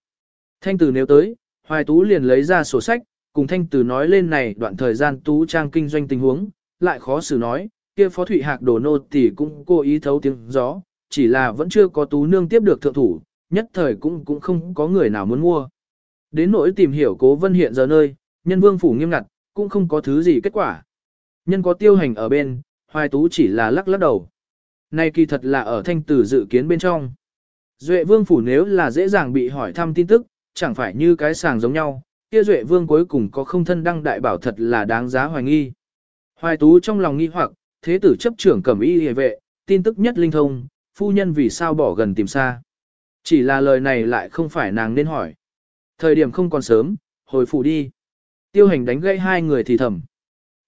Thanh tử nếu tới, hoài tú liền lấy ra sổ sách, cùng thanh tử nói lên này đoạn thời gian tú trang kinh doanh tình huống, lại khó xử nói, kia phó thụy hạc đồ nô tỷ cũng cố ý thấu tiếng gió, chỉ là vẫn chưa có tú nương tiếp được thượng thủ, nhất thời cũng cũng không có người nào muốn mua. Đến nỗi tìm hiểu cố vân hiện giờ nơi, nhân vương phủ nghiêm ngặt, cũng không có thứ gì kết quả. Nhân có tiêu hành ở bên, hoài tú chỉ là lắc lắc đầu. Này kỳ thật là ở thanh tử dự kiến bên trong. Duệ vương phủ nếu là dễ dàng bị hỏi thăm tin tức, chẳng phải như cái sàng giống nhau, kia duệ vương cuối cùng có không thân đăng đại bảo thật là đáng giá hoài nghi. Hoài tú trong lòng nghi hoặc, thế tử chấp trưởng cẩm y hề vệ, tin tức nhất linh thông, phu nhân vì sao bỏ gần tìm xa. Chỉ là lời này lại không phải nàng nên hỏi. Thời điểm không còn sớm, hồi phủ đi. Tiêu hành đánh gây hai người thì thầm.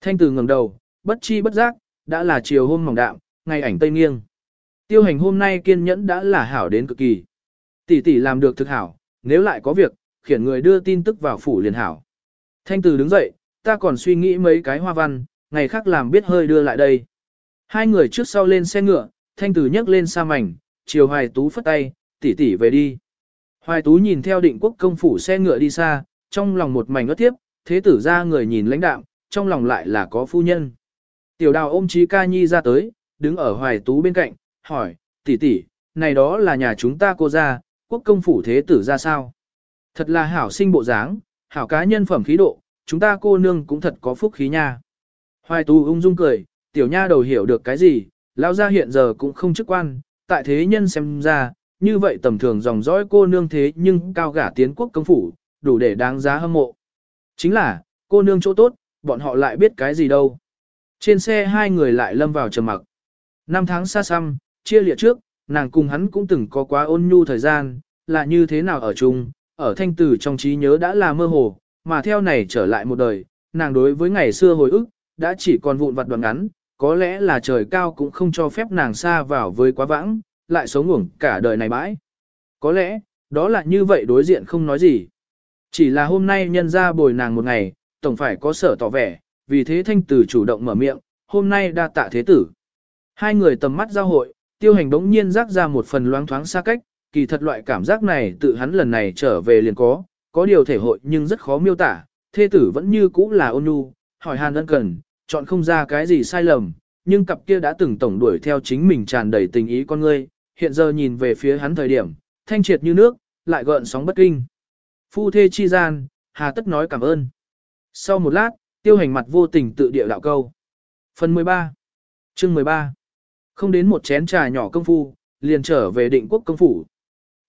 Thanh tử ngẩng đầu, bất chi bất giác, đã là chiều hôm mỏng đạm, ngày ảnh tây nghiêng. Tiêu hành hôm nay kiên nhẫn đã là hảo đến cực kỳ. Tỷ tỷ làm được thực hảo, nếu lại có việc, khiển người đưa tin tức vào phủ liền hảo. Thanh tử đứng dậy, ta còn suy nghĩ mấy cái hoa văn, ngày khác làm biết hơi đưa lại đây. Hai người trước sau lên xe ngựa, thanh tử nhấc lên xa mảnh, chiều hoài tú phất tay, tỷ tỷ về đi. Hoài tú nhìn theo định quốc công phủ xe ngựa đi xa, trong lòng một mảnh ngất tiếp, thế tử ra người nhìn lãnh đạm, trong lòng lại là có phu nhân. Tiểu đào ôm trí ca nhi ra tới, đứng ở hoài tú bên cạnh, hỏi, tỷ tỷ, này đó là nhà chúng ta cô ra, quốc công phủ thế tử ra sao? Thật là hảo sinh bộ dáng, hảo cá nhân phẩm khí độ, chúng ta cô nương cũng thật có phúc khí nha. Hoài tú ung dung cười, tiểu nha đầu hiểu được cái gì, lão gia hiện giờ cũng không chức quan, tại thế nhân xem ra, như vậy tầm thường dòng dõi cô nương thế nhưng cao gả tiến quốc công phủ, đủ để đáng giá hâm mộ. Chính là, cô nương chỗ tốt, bọn họ lại biết cái gì đâu. Trên xe hai người lại lâm vào trầm mặc. Năm tháng xa xăm, chia liệt trước, nàng cùng hắn cũng từng có quá ôn nhu thời gian, là như thế nào ở chung, ở thanh tử trong trí nhớ đã là mơ hồ, mà theo này trở lại một đời, nàng đối với ngày xưa hồi ức, đã chỉ còn vụn vặt đoạn ngắn, có lẽ là trời cao cũng không cho phép nàng xa vào với quá vãng, lại sống ngủng cả đời này mãi. Có lẽ, đó là như vậy đối diện không nói gì. Chỉ là hôm nay nhân ra bồi nàng một ngày, tổng phải có sở tỏ vẻ, vì thế thanh tử chủ động mở miệng, hôm nay đa tạ thế tử. Hai người tầm mắt giao hội, tiêu hành đống nhiên rắc ra một phần loáng thoáng xa cách, kỳ thật loại cảm giác này tự hắn lần này trở về liền có, có điều thể hội nhưng rất khó miêu tả, thế tử vẫn như cũ là ôn nhu, hỏi hàn ân cần, chọn không ra cái gì sai lầm, nhưng cặp kia đã từng tổng đuổi theo chính mình tràn đầy tình ý con ngươi, hiện giờ nhìn về phía hắn thời điểm, thanh triệt như nước, lại gợn sóng bất kinh. Phu thê chi gian, hà tất nói cảm ơn. Sau một lát, tiêu hành mặt vô tình tự địa đạo câu. Phần 13 Chương 13 Không đến một chén trà nhỏ công phu, liền trở về định quốc công phủ.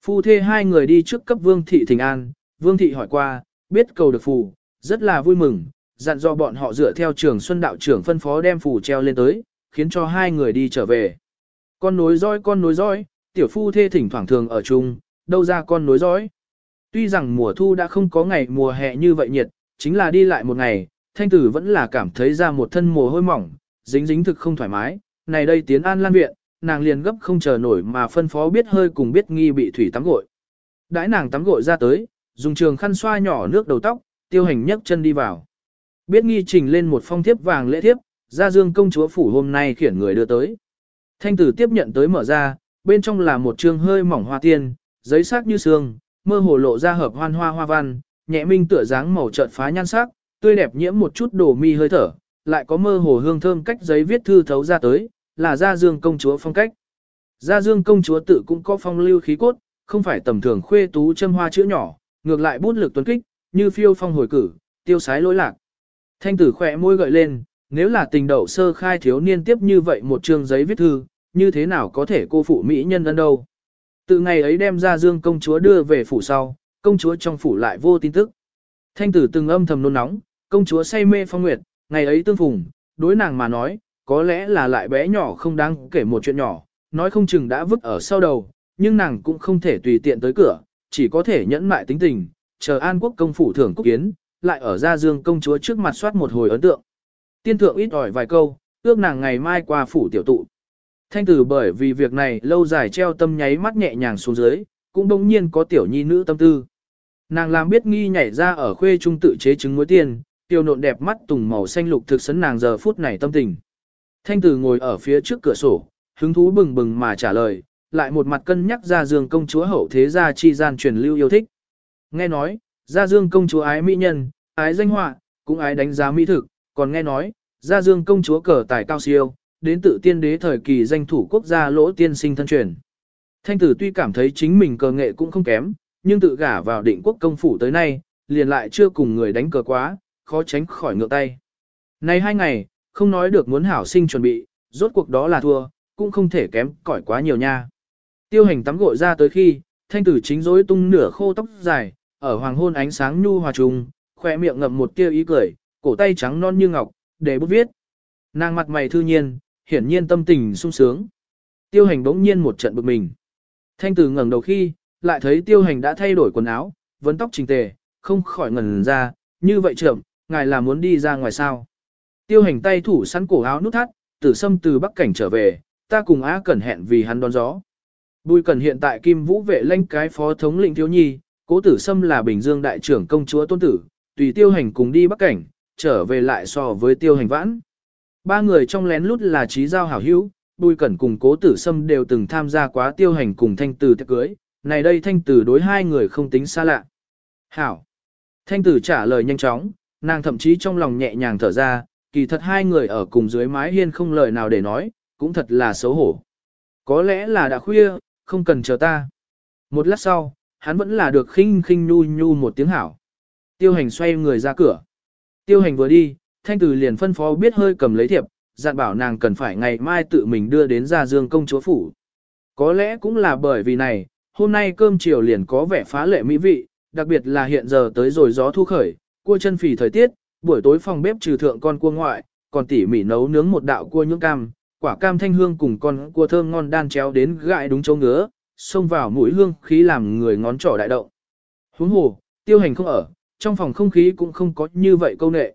Phu thê hai người đi trước cấp vương thị thỉnh an, vương thị hỏi qua, biết cầu được phù, rất là vui mừng, dặn do bọn họ dựa theo trường xuân đạo trưởng phân phó đem phù treo lên tới, khiến cho hai người đi trở về. Con nối dõi con nối dõi, tiểu phu thê thỉnh thoảng thường ở chung, đâu ra con nối dõi. Tuy rằng mùa thu đã không có ngày mùa hè như vậy nhiệt, chính là đi lại một ngày, thanh tử vẫn là cảm thấy ra một thân mồ hôi mỏng, dính dính thực không thoải mái, này đây tiến an lan viện, nàng liền gấp không chờ nổi mà phân phó biết hơi cùng biết nghi bị thủy tắm gội. Đãi nàng tắm gội ra tới, dùng trường khăn xoa nhỏ nước đầu tóc, tiêu hành nhấc chân đi vào. Biết nghi trình lên một phong thiếp vàng lễ thiếp, ra dương công chúa phủ hôm nay khiển người đưa tới. Thanh tử tiếp nhận tới mở ra, bên trong là một chương hơi mỏng hoa tiên, giấy sắc như xương, mơ hồ lộ ra hợp hoan hoa hoa văn, nhẹ minh tựa dáng màu chợt phá nhan sắc, tươi đẹp nhiễm một chút đồ mi hơi thở, lại có mơ hồ hương thơm cách giấy viết thư thấu ra tới, là gia dương công chúa phong cách. Gia dương công chúa tự cũng có phong lưu khí cốt, không phải tầm thường khuê tú châm hoa chữ nhỏ, ngược lại bút lực tuấn kích, như phiêu phong hồi cử, tiêu sái lỗi lạc. Thanh tử khỏe môi gợi lên, nếu là tình đậu sơ khai thiếu niên tiếp như vậy một chương giấy viết thư, như thế nào có thể cô phụ mỹ nhân ân đâu. Từ ngày ấy đem ra dương công chúa đưa về phủ sau, công chúa trong phủ lại vô tin tức. Thanh tử từng âm thầm nôn nóng, công chúa say mê phong nguyệt, ngày ấy tương phùng, đối nàng mà nói, có lẽ là lại bé nhỏ không đáng kể một chuyện nhỏ, nói không chừng đã vứt ở sau đầu, nhưng nàng cũng không thể tùy tiện tới cửa, chỉ có thể nhẫn mại tính tình, chờ an quốc công phủ thưởng quốc kiến, lại ở ra dương công chúa trước mặt soát một hồi ấn tượng. Tiên thượng ít ỏi vài câu, ước nàng ngày mai qua phủ tiểu tụ. Thanh tử bởi vì việc này lâu dài treo tâm nháy mắt nhẹ nhàng xuống dưới, cũng đông nhiên có tiểu nhi nữ tâm tư. Nàng làm biết nghi nhảy ra ở khuê trung tự chế trứng muối tiền, tiêu nộn đẹp mắt tùng màu xanh lục thực sấn nàng giờ phút này tâm tình. Thanh tử ngồi ở phía trước cửa sổ, hứng thú bừng bừng mà trả lời, lại một mặt cân nhắc ra dương công chúa hậu thế gia chi gian truyền lưu yêu thích. Nghe nói, gia dương công chúa ái mỹ nhân, ái danh họa, cũng ái đánh giá mỹ thực, còn nghe nói, gia dương công chúa cờ tài cao siêu, đến tự tiên đế thời kỳ danh thủ quốc gia lỗ tiên sinh thân truyền. Thanh tử tuy cảm thấy chính mình cờ nghệ cũng không kém, nhưng tự gả vào định quốc công phủ tới nay, liền lại chưa cùng người đánh cờ quá, khó tránh khỏi ngược tay. nay hai ngày, không nói được muốn hảo sinh chuẩn bị, rốt cuộc đó là thua, cũng không thể kém cỏi quá nhiều nha. Tiêu hành tắm gội ra tới khi, thanh tử chính rối tung nửa khô tóc dài, ở hoàng hôn ánh sáng nhu hòa trùng, khoe miệng ngậm một tia ý cười, cổ tay trắng non như ngọc, để bút viết. Nàng mặt mày thư nhiên, hiển nhiên tâm tình sung sướng. Tiêu hành bỗng nhiên một trận bực mình. Thanh tử ngẩng đầu khi, lại thấy tiêu hành đã thay đổi quần áo, vấn tóc chỉnh tề, không khỏi ngẩn ra, như vậy trưởng, ngài là muốn đi ra ngoài sao. Tiêu hành tay thủ sẵn cổ áo nút thắt, tử sâm từ bắc cảnh trở về, ta cùng á cẩn hẹn vì hắn đón gió. Bùi cẩn hiện tại kim vũ vệ lãnh cái phó thống lĩnh thiếu nhi, cố tử sâm là bình dương đại trưởng công chúa tôn tử, tùy tiêu hành cùng đi bắc cảnh, trở về lại so với tiêu hành vãn. Ba người trong lén lút là trí giao hảo hữu, bùi cẩn cùng cố tử sâm đều từng tham gia quá tiêu hành cùng thanh tử tiệc cưới, này đây thanh tử đối hai người không tính xa lạ. Hảo. Thanh tử trả lời nhanh chóng, nàng thậm chí trong lòng nhẹ nhàng thở ra, kỳ thật hai người ở cùng dưới mái hiên không lời nào để nói, cũng thật là xấu hổ. Có lẽ là đã khuya, không cần chờ ta. Một lát sau, hắn vẫn là được khinh khinh nhu nhu một tiếng hảo. Tiêu hành xoay người ra cửa. Tiêu hành vừa đi, thanh tử liền phân phó biết hơi cầm lấy thiệp, dặn bảo nàng cần phải ngày mai tự mình đưa đến ra dương công chúa phủ. Có lẽ cũng là bởi vì này, hôm nay cơm chiều liền có vẻ phá lệ mỹ vị, đặc biệt là hiện giờ tới rồi gió thu khởi, cua chân phì thời tiết, buổi tối phòng bếp trừ thượng con cua ngoại, còn tỉ mỉ nấu nướng một đạo cua nhưỡng cam, quả cam thanh hương cùng con cua thơm ngon đan chéo đến gại đúng chỗ ngứa, xông vào mũi hương khí làm người ngón trỏ đại động. Huống hồ, tiêu hành không ở, trong phòng không khí cũng không có như vậy câu nệ.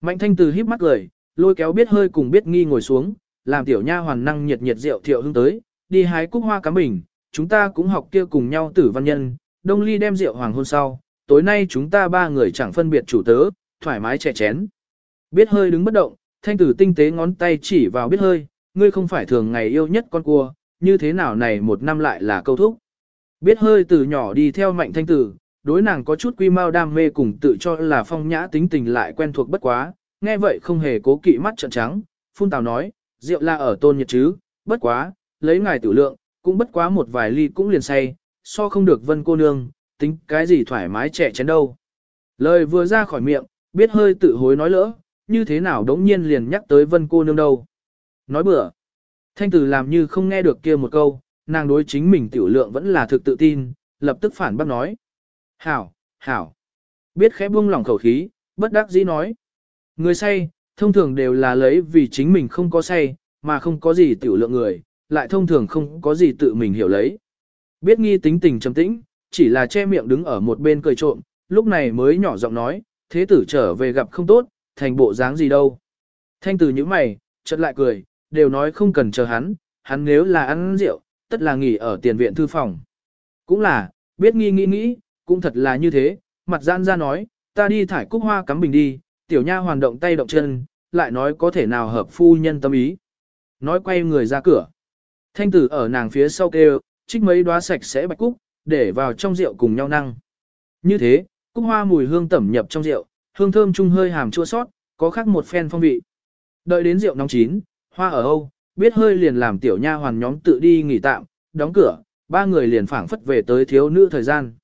Mạnh thanh từ híp mắt cười, lôi kéo biết hơi cùng biết nghi ngồi xuống, làm tiểu nha hoàn năng nhiệt nhiệt rượu thiệu hương tới, đi hái cúc hoa cắm bình, chúng ta cũng học kia cùng nhau tử văn nhân, đông ly đem rượu hoàng hôn sau, tối nay chúng ta ba người chẳng phân biệt chủ tớ, thoải mái trẻ chén. Biết hơi đứng bất động, thanh tử tinh tế ngón tay chỉ vào biết hơi, ngươi không phải thường ngày yêu nhất con cua, như thế nào này một năm lại là câu thúc. Biết hơi từ nhỏ đi theo mạnh thanh tử, đối nàng có chút quy mau đam mê cùng tự cho là phong nhã tính tình lại quen thuộc bất quá, nghe vậy không hề cố kỵ mắt trợn trắng, phun tào nói, rượu là ở tôn nhiệt chứ, bất quá, lấy ngài tử lượng, cũng bất quá một vài ly cũng liền say, so không được vân cô nương, tính cái gì thoải mái trẻ chén đâu. Lời vừa ra khỏi miệng, biết hơi tự hối nói lỡ, như thế nào đống nhiên liền nhắc tới vân cô nương đâu. Nói bừa. Thanh tử làm như không nghe được kia một câu, nàng đối chính mình tiểu lượng vẫn là thực tự tin, lập tức phản bác nói. Hảo, hảo. Biết khẽ buông lỏng khẩu khí, bất đắc dĩ nói. Người say, thông thường đều là lấy vì chính mình không có say, mà không có gì tiểu lượng người, lại thông thường không có gì tự mình hiểu lấy. Biết nghi tính tình trầm tĩnh, chỉ là che miệng đứng ở một bên cười trộm, lúc này mới nhỏ giọng nói, thế tử trở về gặp không tốt, thành bộ dáng gì đâu. Thanh tử những mày, chợt lại cười, đều nói không cần chờ hắn, hắn nếu là ăn rượu, tất là nghỉ ở tiền viện thư phòng. Cũng là, biết nghi nghĩ nghĩ, cũng thật là như thế, mặt gian ra nói, ta đi thải cúc hoa cắm bình đi, tiểu nha hoàn động tay động chân, lại nói có thể nào hợp phu nhân tâm ý. Nói quay người ra cửa. Thanh tử ở nàng phía sau kêu, trích mấy đóa sạch sẽ bạch cúc, để vào trong rượu cùng nhau năng. Như thế, cúc hoa mùi hương tẩm nhập trong rượu, hương thơm trung hơi hàm chua sót, có khác một phen phong vị. Đợi đến rượu nóng chín, hoa ở Âu, biết hơi liền làm tiểu nha hoàn nhóm tự đi nghỉ tạm, đóng cửa, ba người liền phảng phất về tới thiếu nữ thời gian.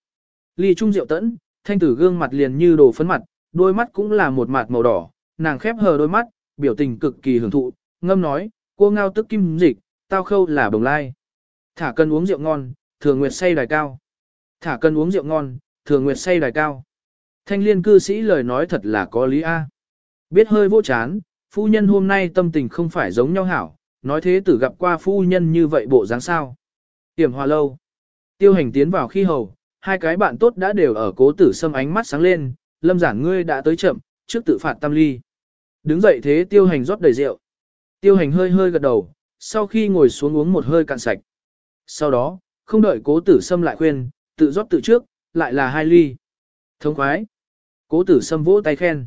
Ly trung rượu tẫn, thanh tử gương mặt liền như đồ phấn mặt, đôi mắt cũng là một mặt màu đỏ, nàng khép hờ đôi mắt, biểu tình cực kỳ hưởng thụ, ngâm nói, cô ngao tức kim dịch, tao khâu là bồng lai. Thả cân uống rượu ngon, thường nguyệt say đài cao. Thả cân uống rượu ngon, thường nguyệt say đài cao. Thanh liên cư sĩ lời nói thật là có lý A. Biết hơi vô chán, phu nhân hôm nay tâm tình không phải giống nhau hảo, nói thế tử gặp qua phu nhân như vậy bộ dáng sao. Tiểm hòa lâu. Tiêu hành tiến vào khi hầu, hai cái bạn tốt đã đều ở cố tử sâm ánh mắt sáng lên, lâm giản ngươi đã tới chậm, trước tự phạt tam ly. Đứng dậy thế tiêu hành rót đầy rượu. Tiêu hành hơi hơi gật đầu, sau khi ngồi xuống uống một hơi cạn sạch. Sau đó, không đợi cố tử sâm lại khuyên, tự rót tự trước, lại là hai ly. Thông khoái. Cố tử sâm vỗ tay khen.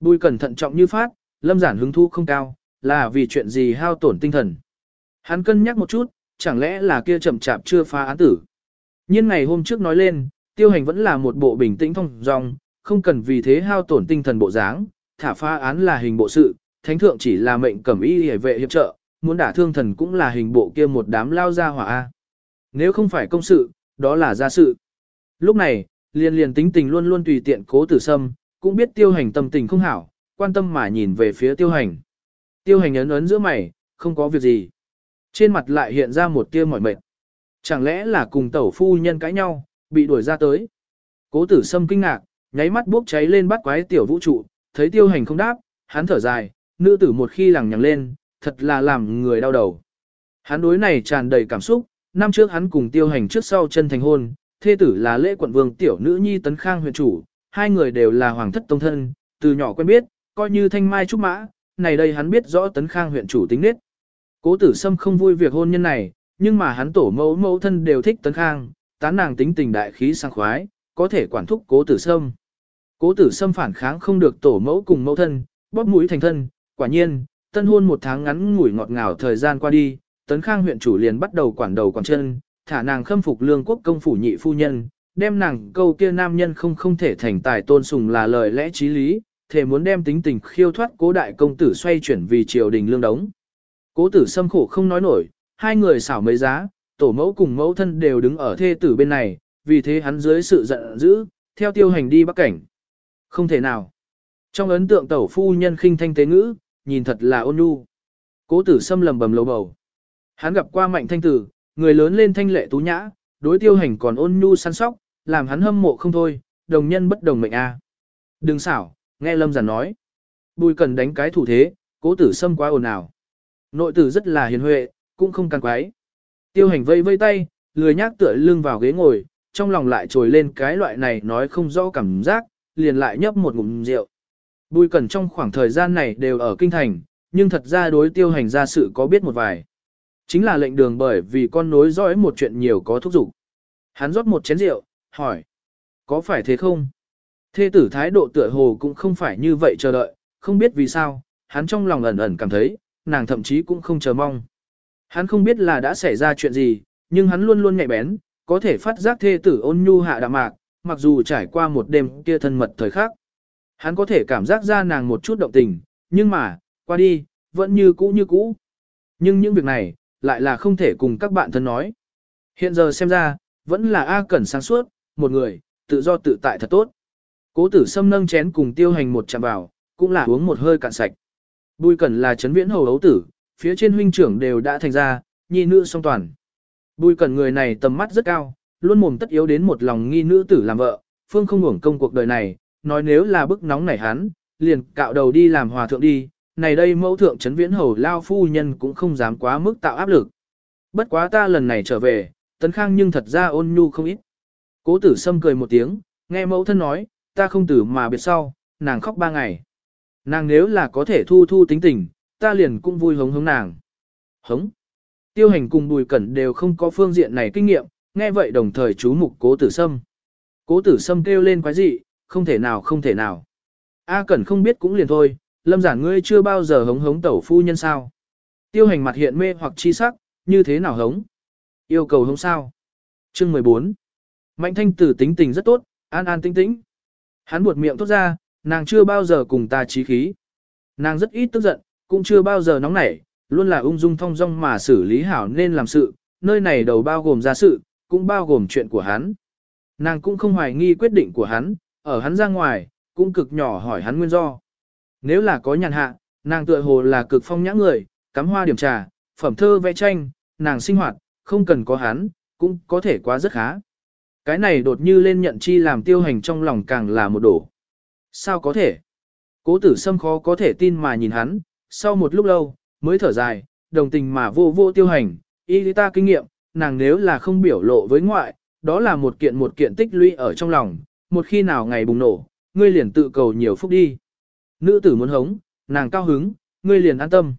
Bùi cẩn thận trọng như phát, lâm giản hứng thu không cao, là vì chuyện gì hao tổn tinh thần. Hắn cân nhắc một chút, chẳng lẽ là kia chậm chạp chưa phá án tử. Nhưng ngày hôm trước nói lên, tiêu hành vẫn là một bộ bình tĩnh thông dong, không cần vì thế hao tổn tinh thần bộ dáng, thả phá án là hình bộ sự, thánh thượng chỉ là mệnh cẩm y hề vệ hiệp trợ, muốn đả thương thần cũng là hình bộ kia một đám lao ra hỏa A. Nếu không phải công sự, đó là gia sự. Lúc này, liền liền tính tình luôn luôn tùy tiện cố tử sâm, cũng biết tiêu hành tâm tình không hảo, quan tâm mà nhìn về phía tiêu hành. Tiêu hành ấn ấn giữa mày, không có việc gì. Trên mặt lại hiện ra một tia mỏi mệt. Chẳng lẽ là cùng tẩu phu nhân cãi nhau, bị đuổi ra tới. Cố tử sâm kinh ngạc, nháy mắt bốc cháy lên bắt quái tiểu vũ trụ, thấy tiêu hành không đáp, hắn thở dài, nữ tử một khi lằng nhằng lên, thật là làm người đau đầu. Hắn đối này tràn đầy cảm xúc, năm trước hắn cùng tiêu hành trước sau chân thành hôn, thê tử là lễ quận vương tiểu nữ nhi tấn khang huyện chủ, hai người đều là hoàng thất tông thân, từ nhỏ quen biết, coi như thanh mai trúc mã, này đây hắn biết rõ tấn khang huyện chủ tính nết. Cố tử sâm không vui việc hôn nhân này, nhưng mà hắn tổ mẫu mẫu thân đều thích tấn khang, tán nàng tính tình đại khí sang khoái, có thể quản thúc cố tử sâm. Cố tử sâm phản kháng không được tổ mẫu cùng mẫu thân, bóp mũi thành thân, quả nhiên, tân hôn một tháng ngắn ngủi ngọt ngào thời gian qua đi, tấn khang huyện chủ liền bắt đầu quản đầu quản chân, thả nàng khâm phục lương quốc công phủ nhị phu nhân, đem nàng câu kia nam nhân không không thể thành tài tôn sùng là lời lẽ trí lý, thể muốn đem tính tình khiêu thoát cố đại công tử xoay chuyển vì triều đình lương đống. Cố tử sâm khổ không nói nổi, hai người xảo mấy giá, tổ mẫu cùng mẫu thân đều đứng ở thê tử bên này, vì thế hắn dưới sự giận dữ, theo tiêu hành đi bắc cảnh. Không thể nào. Trong ấn tượng tẩu phu nhân khinh thanh tế ngữ, nhìn thật là ôn nhu. Cố tử xâm lầm bầm lầu bầu. Hắn gặp qua mạnh thanh tử, người lớn lên thanh lệ tú nhã, đối tiêu hành còn ôn nhu săn sóc, làm hắn hâm mộ không thôi, đồng nhân bất đồng mệnh a. Đừng xảo, nghe lâm giản nói. Bùi cần đánh cái thủ thế, cố tử xâm quá ồn ào. Nội tử rất là hiền huệ, cũng không càng quái. Tiêu hành vây vây tay, lười nhác tựa lưng vào ghế ngồi, trong lòng lại trồi lên cái loại này nói không rõ cảm giác, liền lại nhấp một ngụm rượu. Bùi cẩn trong khoảng thời gian này đều ở kinh thành, nhưng thật ra đối tiêu hành ra sự có biết một vài. Chính là lệnh đường bởi vì con nối dõi một chuyện nhiều có thúc giục. Hắn rót một chén rượu, hỏi. Có phải thế không? Thê tử thái độ tựa hồ cũng không phải như vậy chờ đợi, không biết vì sao, hắn trong lòng ẩn ẩn cảm thấy, nàng thậm chí cũng không chờ mong. Hắn không biết là đã xảy ra chuyện gì, nhưng hắn luôn luôn nhạy bén, có thể phát giác thê tử ôn nhu hạ đạm mạc, mặc dù trải qua một đêm kia thân mật thời khắc. Hắn có thể cảm giác ra nàng một chút động tình, nhưng mà, qua đi, vẫn như cũ như cũ. Nhưng những việc này, lại là không thể cùng các bạn thân nói. Hiện giờ xem ra, vẫn là A Cẩn sáng suốt, một người, tự do tự tại thật tốt. Cố tử xâm nâng chén cùng tiêu hành một chạm vào, cũng là uống một hơi cạn sạch. Bùi Cẩn là chấn viễn hầu ấu tử, phía trên huynh trưởng đều đã thành ra, nhi nữ song toàn. Bùi Cẩn người này tầm mắt rất cao, luôn mồm tất yếu đến một lòng nghi nữ tử làm vợ, phương không hưởng công cuộc đời này, nói nếu là bức nóng nảy hắn, liền cạo đầu đi làm hòa thượng đi, này đây mẫu thượng chấn viễn hầu lao phu nhân cũng không dám quá mức tạo áp lực. Bất quá ta lần này trở về, tấn khang nhưng thật ra ôn nhu không ít. Cố tử sâm cười một tiếng, nghe mẫu thân nói, ta không tử mà biệt sau, nàng khóc ba ngày. Nàng nếu là có thể thu thu tính tình, ta liền cũng vui hống hống nàng. Hống. Tiêu hành cùng bùi cẩn đều không có phương diện này kinh nghiệm, nghe vậy đồng thời chú mục cố tử sâm. Cố tử sâm kêu lên quái dị, không thể nào không thể nào. A cẩn không biết cũng liền thôi, lâm giản ngươi chưa bao giờ hống hống tẩu phu nhân sao. Tiêu hành mặt hiện mê hoặc chi sắc, như thế nào hống? Yêu cầu hống sao? Chương 14. Mạnh thanh tử tính tình rất tốt, an an tinh tĩnh. Hắn buột miệng tốt ra, nàng chưa bao giờ cùng ta trí khí. Nàng rất ít tức giận, cũng chưa bao giờ nóng nảy, luôn là ung dung thong dong mà xử lý hảo nên làm sự, nơi này đầu bao gồm gia sự, cũng bao gồm chuyện của hắn. Nàng cũng không hoài nghi quyết định của hắn, ở hắn ra ngoài, cũng cực nhỏ hỏi hắn nguyên do. Nếu là có nhàn hạ, nàng tựa hồ là cực phong nhã người, cắm hoa điểm trà, phẩm thơ vẽ tranh, nàng sinh hoạt, không cần có hắn, cũng có thể quá rất khá. Cái này đột như lên nhận chi làm tiêu hành trong lòng càng là một đổ. Sao có thể? Cố tử sâm khó có thể tin mà nhìn hắn, sau một lúc lâu, mới thở dài, đồng tình mà vô vô tiêu hành, y ta kinh nghiệm, nàng nếu là không biểu lộ với ngoại, đó là một kiện một kiện tích lũy ở trong lòng, một khi nào ngày bùng nổ, ngươi liền tự cầu nhiều phúc đi. Nữ tử muốn hống, nàng cao hứng, ngươi liền an tâm.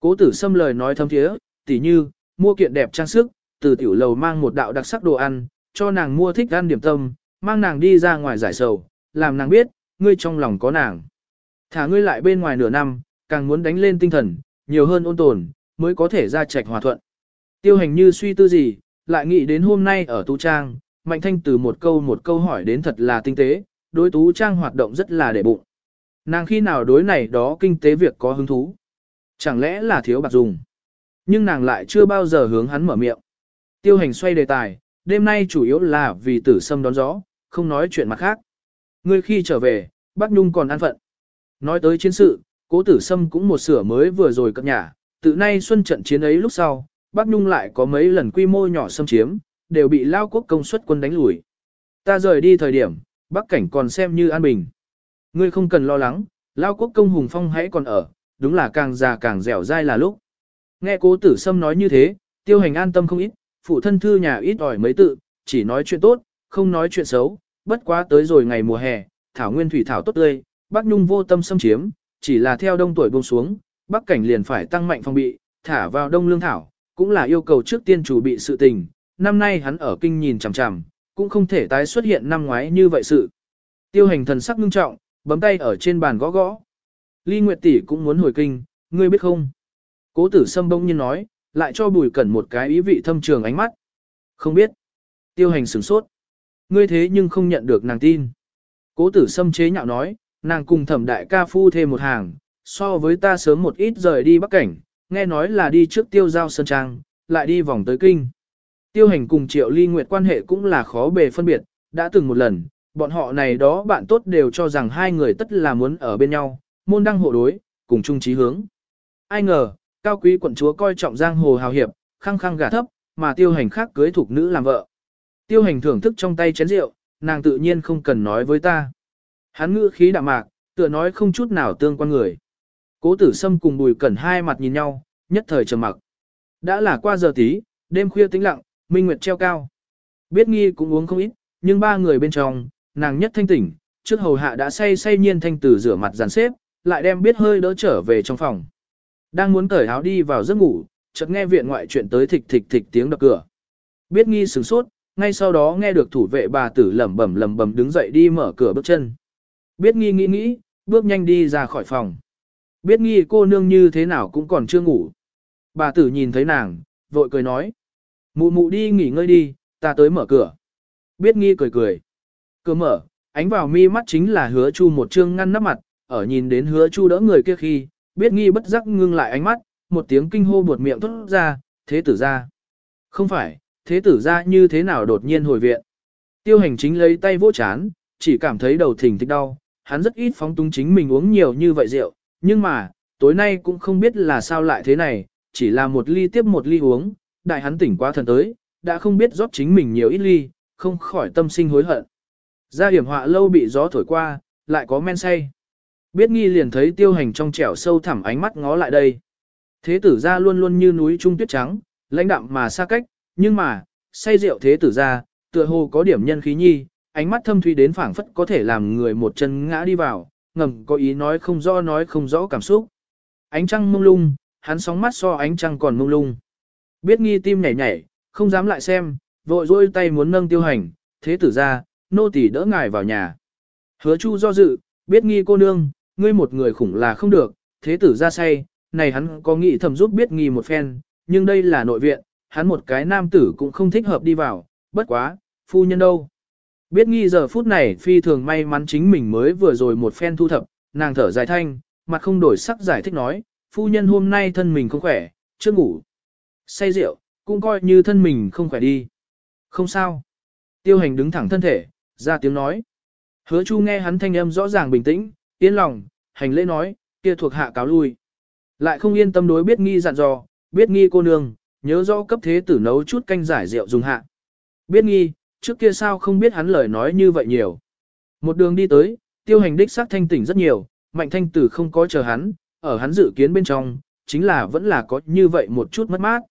Cố tử xâm lời nói thâm thiế, tỉ như, mua kiện đẹp trang sức, từ tiểu lầu mang một đạo đặc sắc đồ ăn, cho nàng mua thích ăn điểm tâm, mang nàng đi ra ngoài giải sầu, làm nàng biết, ngươi trong lòng có nàng. Thả ngươi lại bên ngoài nửa năm, càng muốn đánh lên tinh thần, nhiều hơn ôn tồn, mới có thể ra trạch hòa thuận. Tiêu hành như suy tư gì, lại nghĩ đến hôm nay ở Tú Trang, Mạnh Thanh từ một câu một câu hỏi đến thật là tinh tế, đối Tú Trang hoạt động rất là để bụng. Nàng khi nào đối này đó kinh tế việc có hứng thú? Chẳng lẽ là thiếu bạc dùng? Nhưng nàng lại chưa bao giờ hướng hắn mở miệng. Tiêu hành xoay đề tài, đêm nay chủ yếu là vì tử sâm đón gió, không nói chuyện mặt khác. Ngươi khi trở về, bác Nhung còn an phận. Nói tới chiến sự, cố tử sâm cũng một sửa mới vừa rồi cập nhà, từ nay xuân trận chiến ấy lúc sau, Bắc Nhung lại có mấy lần quy mô nhỏ xâm chiếm, đều bị lao quốc công suất quân đánh lùi. Ta rời đi thời điểm, bắc cảnh còn xem như an bình. Ngươi không cần lo lắng, lao quốc công hùng phong hãy còn ở, đúng là càng già càng dẻo dai là lúc. Nghe cố tử sâm nói như thế, tiêu hành an tâm không ít, phụ thân thư nhà ít ỏi mấy tự, chỉ nói chuyện tốt, không nói chuyện xấu, bất quá tới rồi ngày mùa hè, thảo nguyên thủy thảo tốt tươi, Bắc Nhung vô tâm xâm chiếm, chỉ là theo đông tuổi buông xuống, Bắc cảnh liền phải tăng mạnh phòng bị, thả vào đông lương thảo, cũng là yêu cầu trước tiên chủ bị sự tình, năm nay hắn ở kinh nhìn chằm chằm, cũng không thể tái xuất hiện năm ngoái như vậy sự. Tiêu hành thần sắc ngưng trọng, bấm tay ở trên bàn gõ gõ. Ly Nguyệt tỷ cũng muốn hồi kinh, ngươi biết không? Cố tử sâm bỗng nhiên nói, lại cho bùi cẩn một cái ý vị thâm trường ánh mắt. Không biết. Tiêu hành sửng sốt. Ngươi thế nhưng không nhận được nàng tin. Cố tử sâm chế nhạo nói, nàng cùng thẩm đại ca phu thêm một hàng, so với ta sớm một ít rời đi bắc cảnh, nghe nói là đi trước tiêu giao sơn trang, lại đi vòng tới kinh. Tiêu hành cùng triệu ly nguyệt quan hệ cũng là khó bề phân biệt, đã từng một lần, bọn họ này đó bạn tốt đều cho rằng hai người tất là muốn ở bên nhau, môn đăng hộ đối, cùng chung chí hướng. Ai ngờ, cao quý quận chúa coi trọng giang hồ hào hiệp, khăng khăng gả thấp, mà tiêu hành khác cưới thuộc nữ làm vợ. Tiêu hành thưởng thức trong tay chén rượu, nàng tự nhiên không cần nói với ta. Hắn ngữ khí đạm mạc, tựa nói không chút nào tương quan người. Cố tử sâm cùng bùi cẩn hai mặt nhìn nhau, nhất thời trầm mặc. Đã là qua giờ tí, đêm khuya tĩnh lặng, minh nguyệt treo cao. Biết nghi cũng uống không ít, nhưng ba người bên trong, nàng nhất thanh tỉnh, trước hầu hạ đã say say nhiên thanh tử rửa mặt dàn xếp, lại đem biết hơi đỡ trở về trong phòng. Đang muốn cởi áo đi vào giấc ngủ, chợt nghe viện ngoại chuyện tới thịch thịch thịch tiếng đập cửa. Biết nghi sửng sốt, ngay sau đó nghe được thủ vệ bà tử lẩm bẩm lẩm bẩm đứng dậy đi mở cửa bước chân. Biết nghi nghĩ nghĩ, bước nhanh đi ra khỏi phòng. Biết nghi cô nương như thế nào cũng còn chưa ngủ. Bà tử nhìn thấy nàng, vội cười nói. Mụ mụ đi nghỉ ngơi đi, ta tới mở cửa. Biết nghi cười cười. Cửa mở, ánh vào mi mắt chính là hứa chu một chương ngăn nắp mặt, ở nhìn đến hứa chu đỡ người kia khi, biết nghi bất giác ngưng lại ánh mắt, một tiếng kinh hô buột miệng thốt ra, thế tử ra. Không phải, thế tử ra như thế nào đột nhiên hồi viện. Tiêu hành chính lấy tay vỗ chán, chỉ cảm thấy đầu thỉnh thích đau, hắn rất ít phóng túng chính mình uống nhiều như vậy rượu, nhưng mà, tối nay cũng không biết là sao lại thế này, chỉ là một ly tiếp một ly uống, đại hắn tỉnh quá thần tới, đã không biết rót chính mình nhiều ít ly, không khỏi tâm sinh hối hận. Ra hiểm họa lâu bị gió thổi qua, lại có men say. Biết nghi liền thấy tiêu hành trong trẻo sâu thẳm ánh mắt ngó lại đây. Thế tử ra luôn luôn như núi trung tuyết trắng, lãnh đạm mà xa cách, nhưng mà, say rượu thế tử ra, tựa hồ có điểm nhân khí nhi, ánh mắt thâm thúy đến phảng phất có thể làm người một chân ngã đi vào, ngầm có ý nói không rõ nói không rõ cảm xúc. Ánh trăng mông lung, hắn sóng mắt so ánh trăng còn mông lung. Biết nghi tim nhảy nhảy, không dám lại xem, vội dôi tay muốn nâng tiêu hành, thế tử ra, nô tỳ đỡ ngài vào nhà. Hứa chu do dự, biết nghi cô nương, ngươi một người khủng là không được, thế tử ra say, này hắn có nghĩ thầm giúp biết nghi một phen, nhưng đây là nội viện, hắn một cái nam tử cũng không thích hợp đi vào, bất quá, phu nhân đâu. Biết nghi giờ phút này phi thường may mắn chính mình mới vừa rồi một phen thu thập, nàng thở dài thanh, mặt không đổi sắc giải thích nói, phu nhân hôm nay thân mình không khỏe, chưa ngủ. Say rượu, cũng coi như thân mình không khỏe đi. Không sao. Tiêu hành đứng thẳng thân thể, ra tiếng nói. Hứa chu nghe hắn thanh âm rõ ràng bình tĩnh, yên lòng, hành lễ nói, kia thuộc hạ cáo lui. Lại không yên tâm đối biết nghi dặn dò, biết nghi cô nương, nhớ rõ cấp thế tử nấu chút canh giải rượu dùng hạ. Biết nghi, trước kia sao không biết hắn lời nói như vậy nhiều. Một đường đi tới, tiêu hành đích xác thanh tỉnh rất nhiều, mạnh thanh tử không có chờ hắn, ở hắn dự kiến bên trong, chính là vẫn là có như vậy một chút mất mát.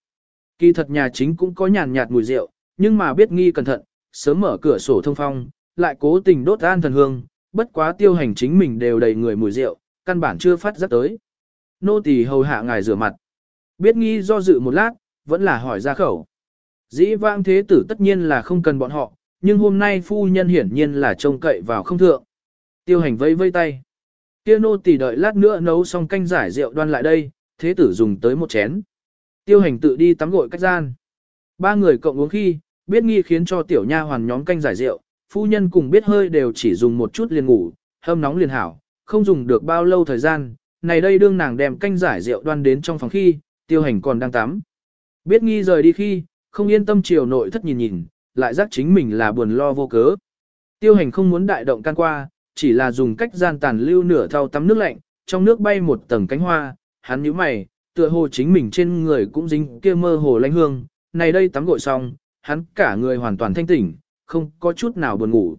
Kỳ thật nhà chính cũng có nhàn nhạt mùi rượu, nhưng mà biết nghi cẩn thận, sớm mở cửa sổ thông phong, lại cố tình đốt an thần hương, bất quá tiêu hành chính mình đều đầy người mùi rượu, căn bản chưa phát giác tới. Nô tỳ hầu hạ ngài rửa mặt. Biết nghi do dự một lát, vẫn là hỏi ra khẩu. Dĩ vãng thế tử tất nhiên là không cần bọn họ, nhưng hôm nay phu nhân hiển nhiên là trông cậy vào không thượng. Tiêu hành vây vây tay. Tiêu nô tỉ đợi lát nữa nấu xong canh giải rượu đoan lại đây, thế tử dùng tới một chén. Tiêu hành tự đi tắm gội cách gian. Ba người cộng uống khi, biết nghi khiến cho tiểu nha hoàn nhóm canh giải rượu, phu nhân cùng biết hơi đều chỉ dùng một chút liền ngủ, hâm nóng liền hảo, không dùng được bao lâu thời gian. Này đây đương nàng đem canh giải rượu đoan đến trong phòng khi, Tiêu hành còn đang tắm. Biết nghi rời đi khi, không yên tâm chiều nội thất nhìn nhìn, lại giác chính mình là buồn lo vô cớ. Tiêu hành không muốn đại động can qua, chỉ là dùng cách gian tàn lưu nửa thau tắm nước lạnh, trong nước bay một tầng cánh hoa, hắn nhíu mày, tựa hồ chính mình trên người cũng dính kia mơ hồ lanh hương, này đây tắm gội xong, hắn cả người hoàn toàn thanh tỉnh, không có chút nào buồn ngủ.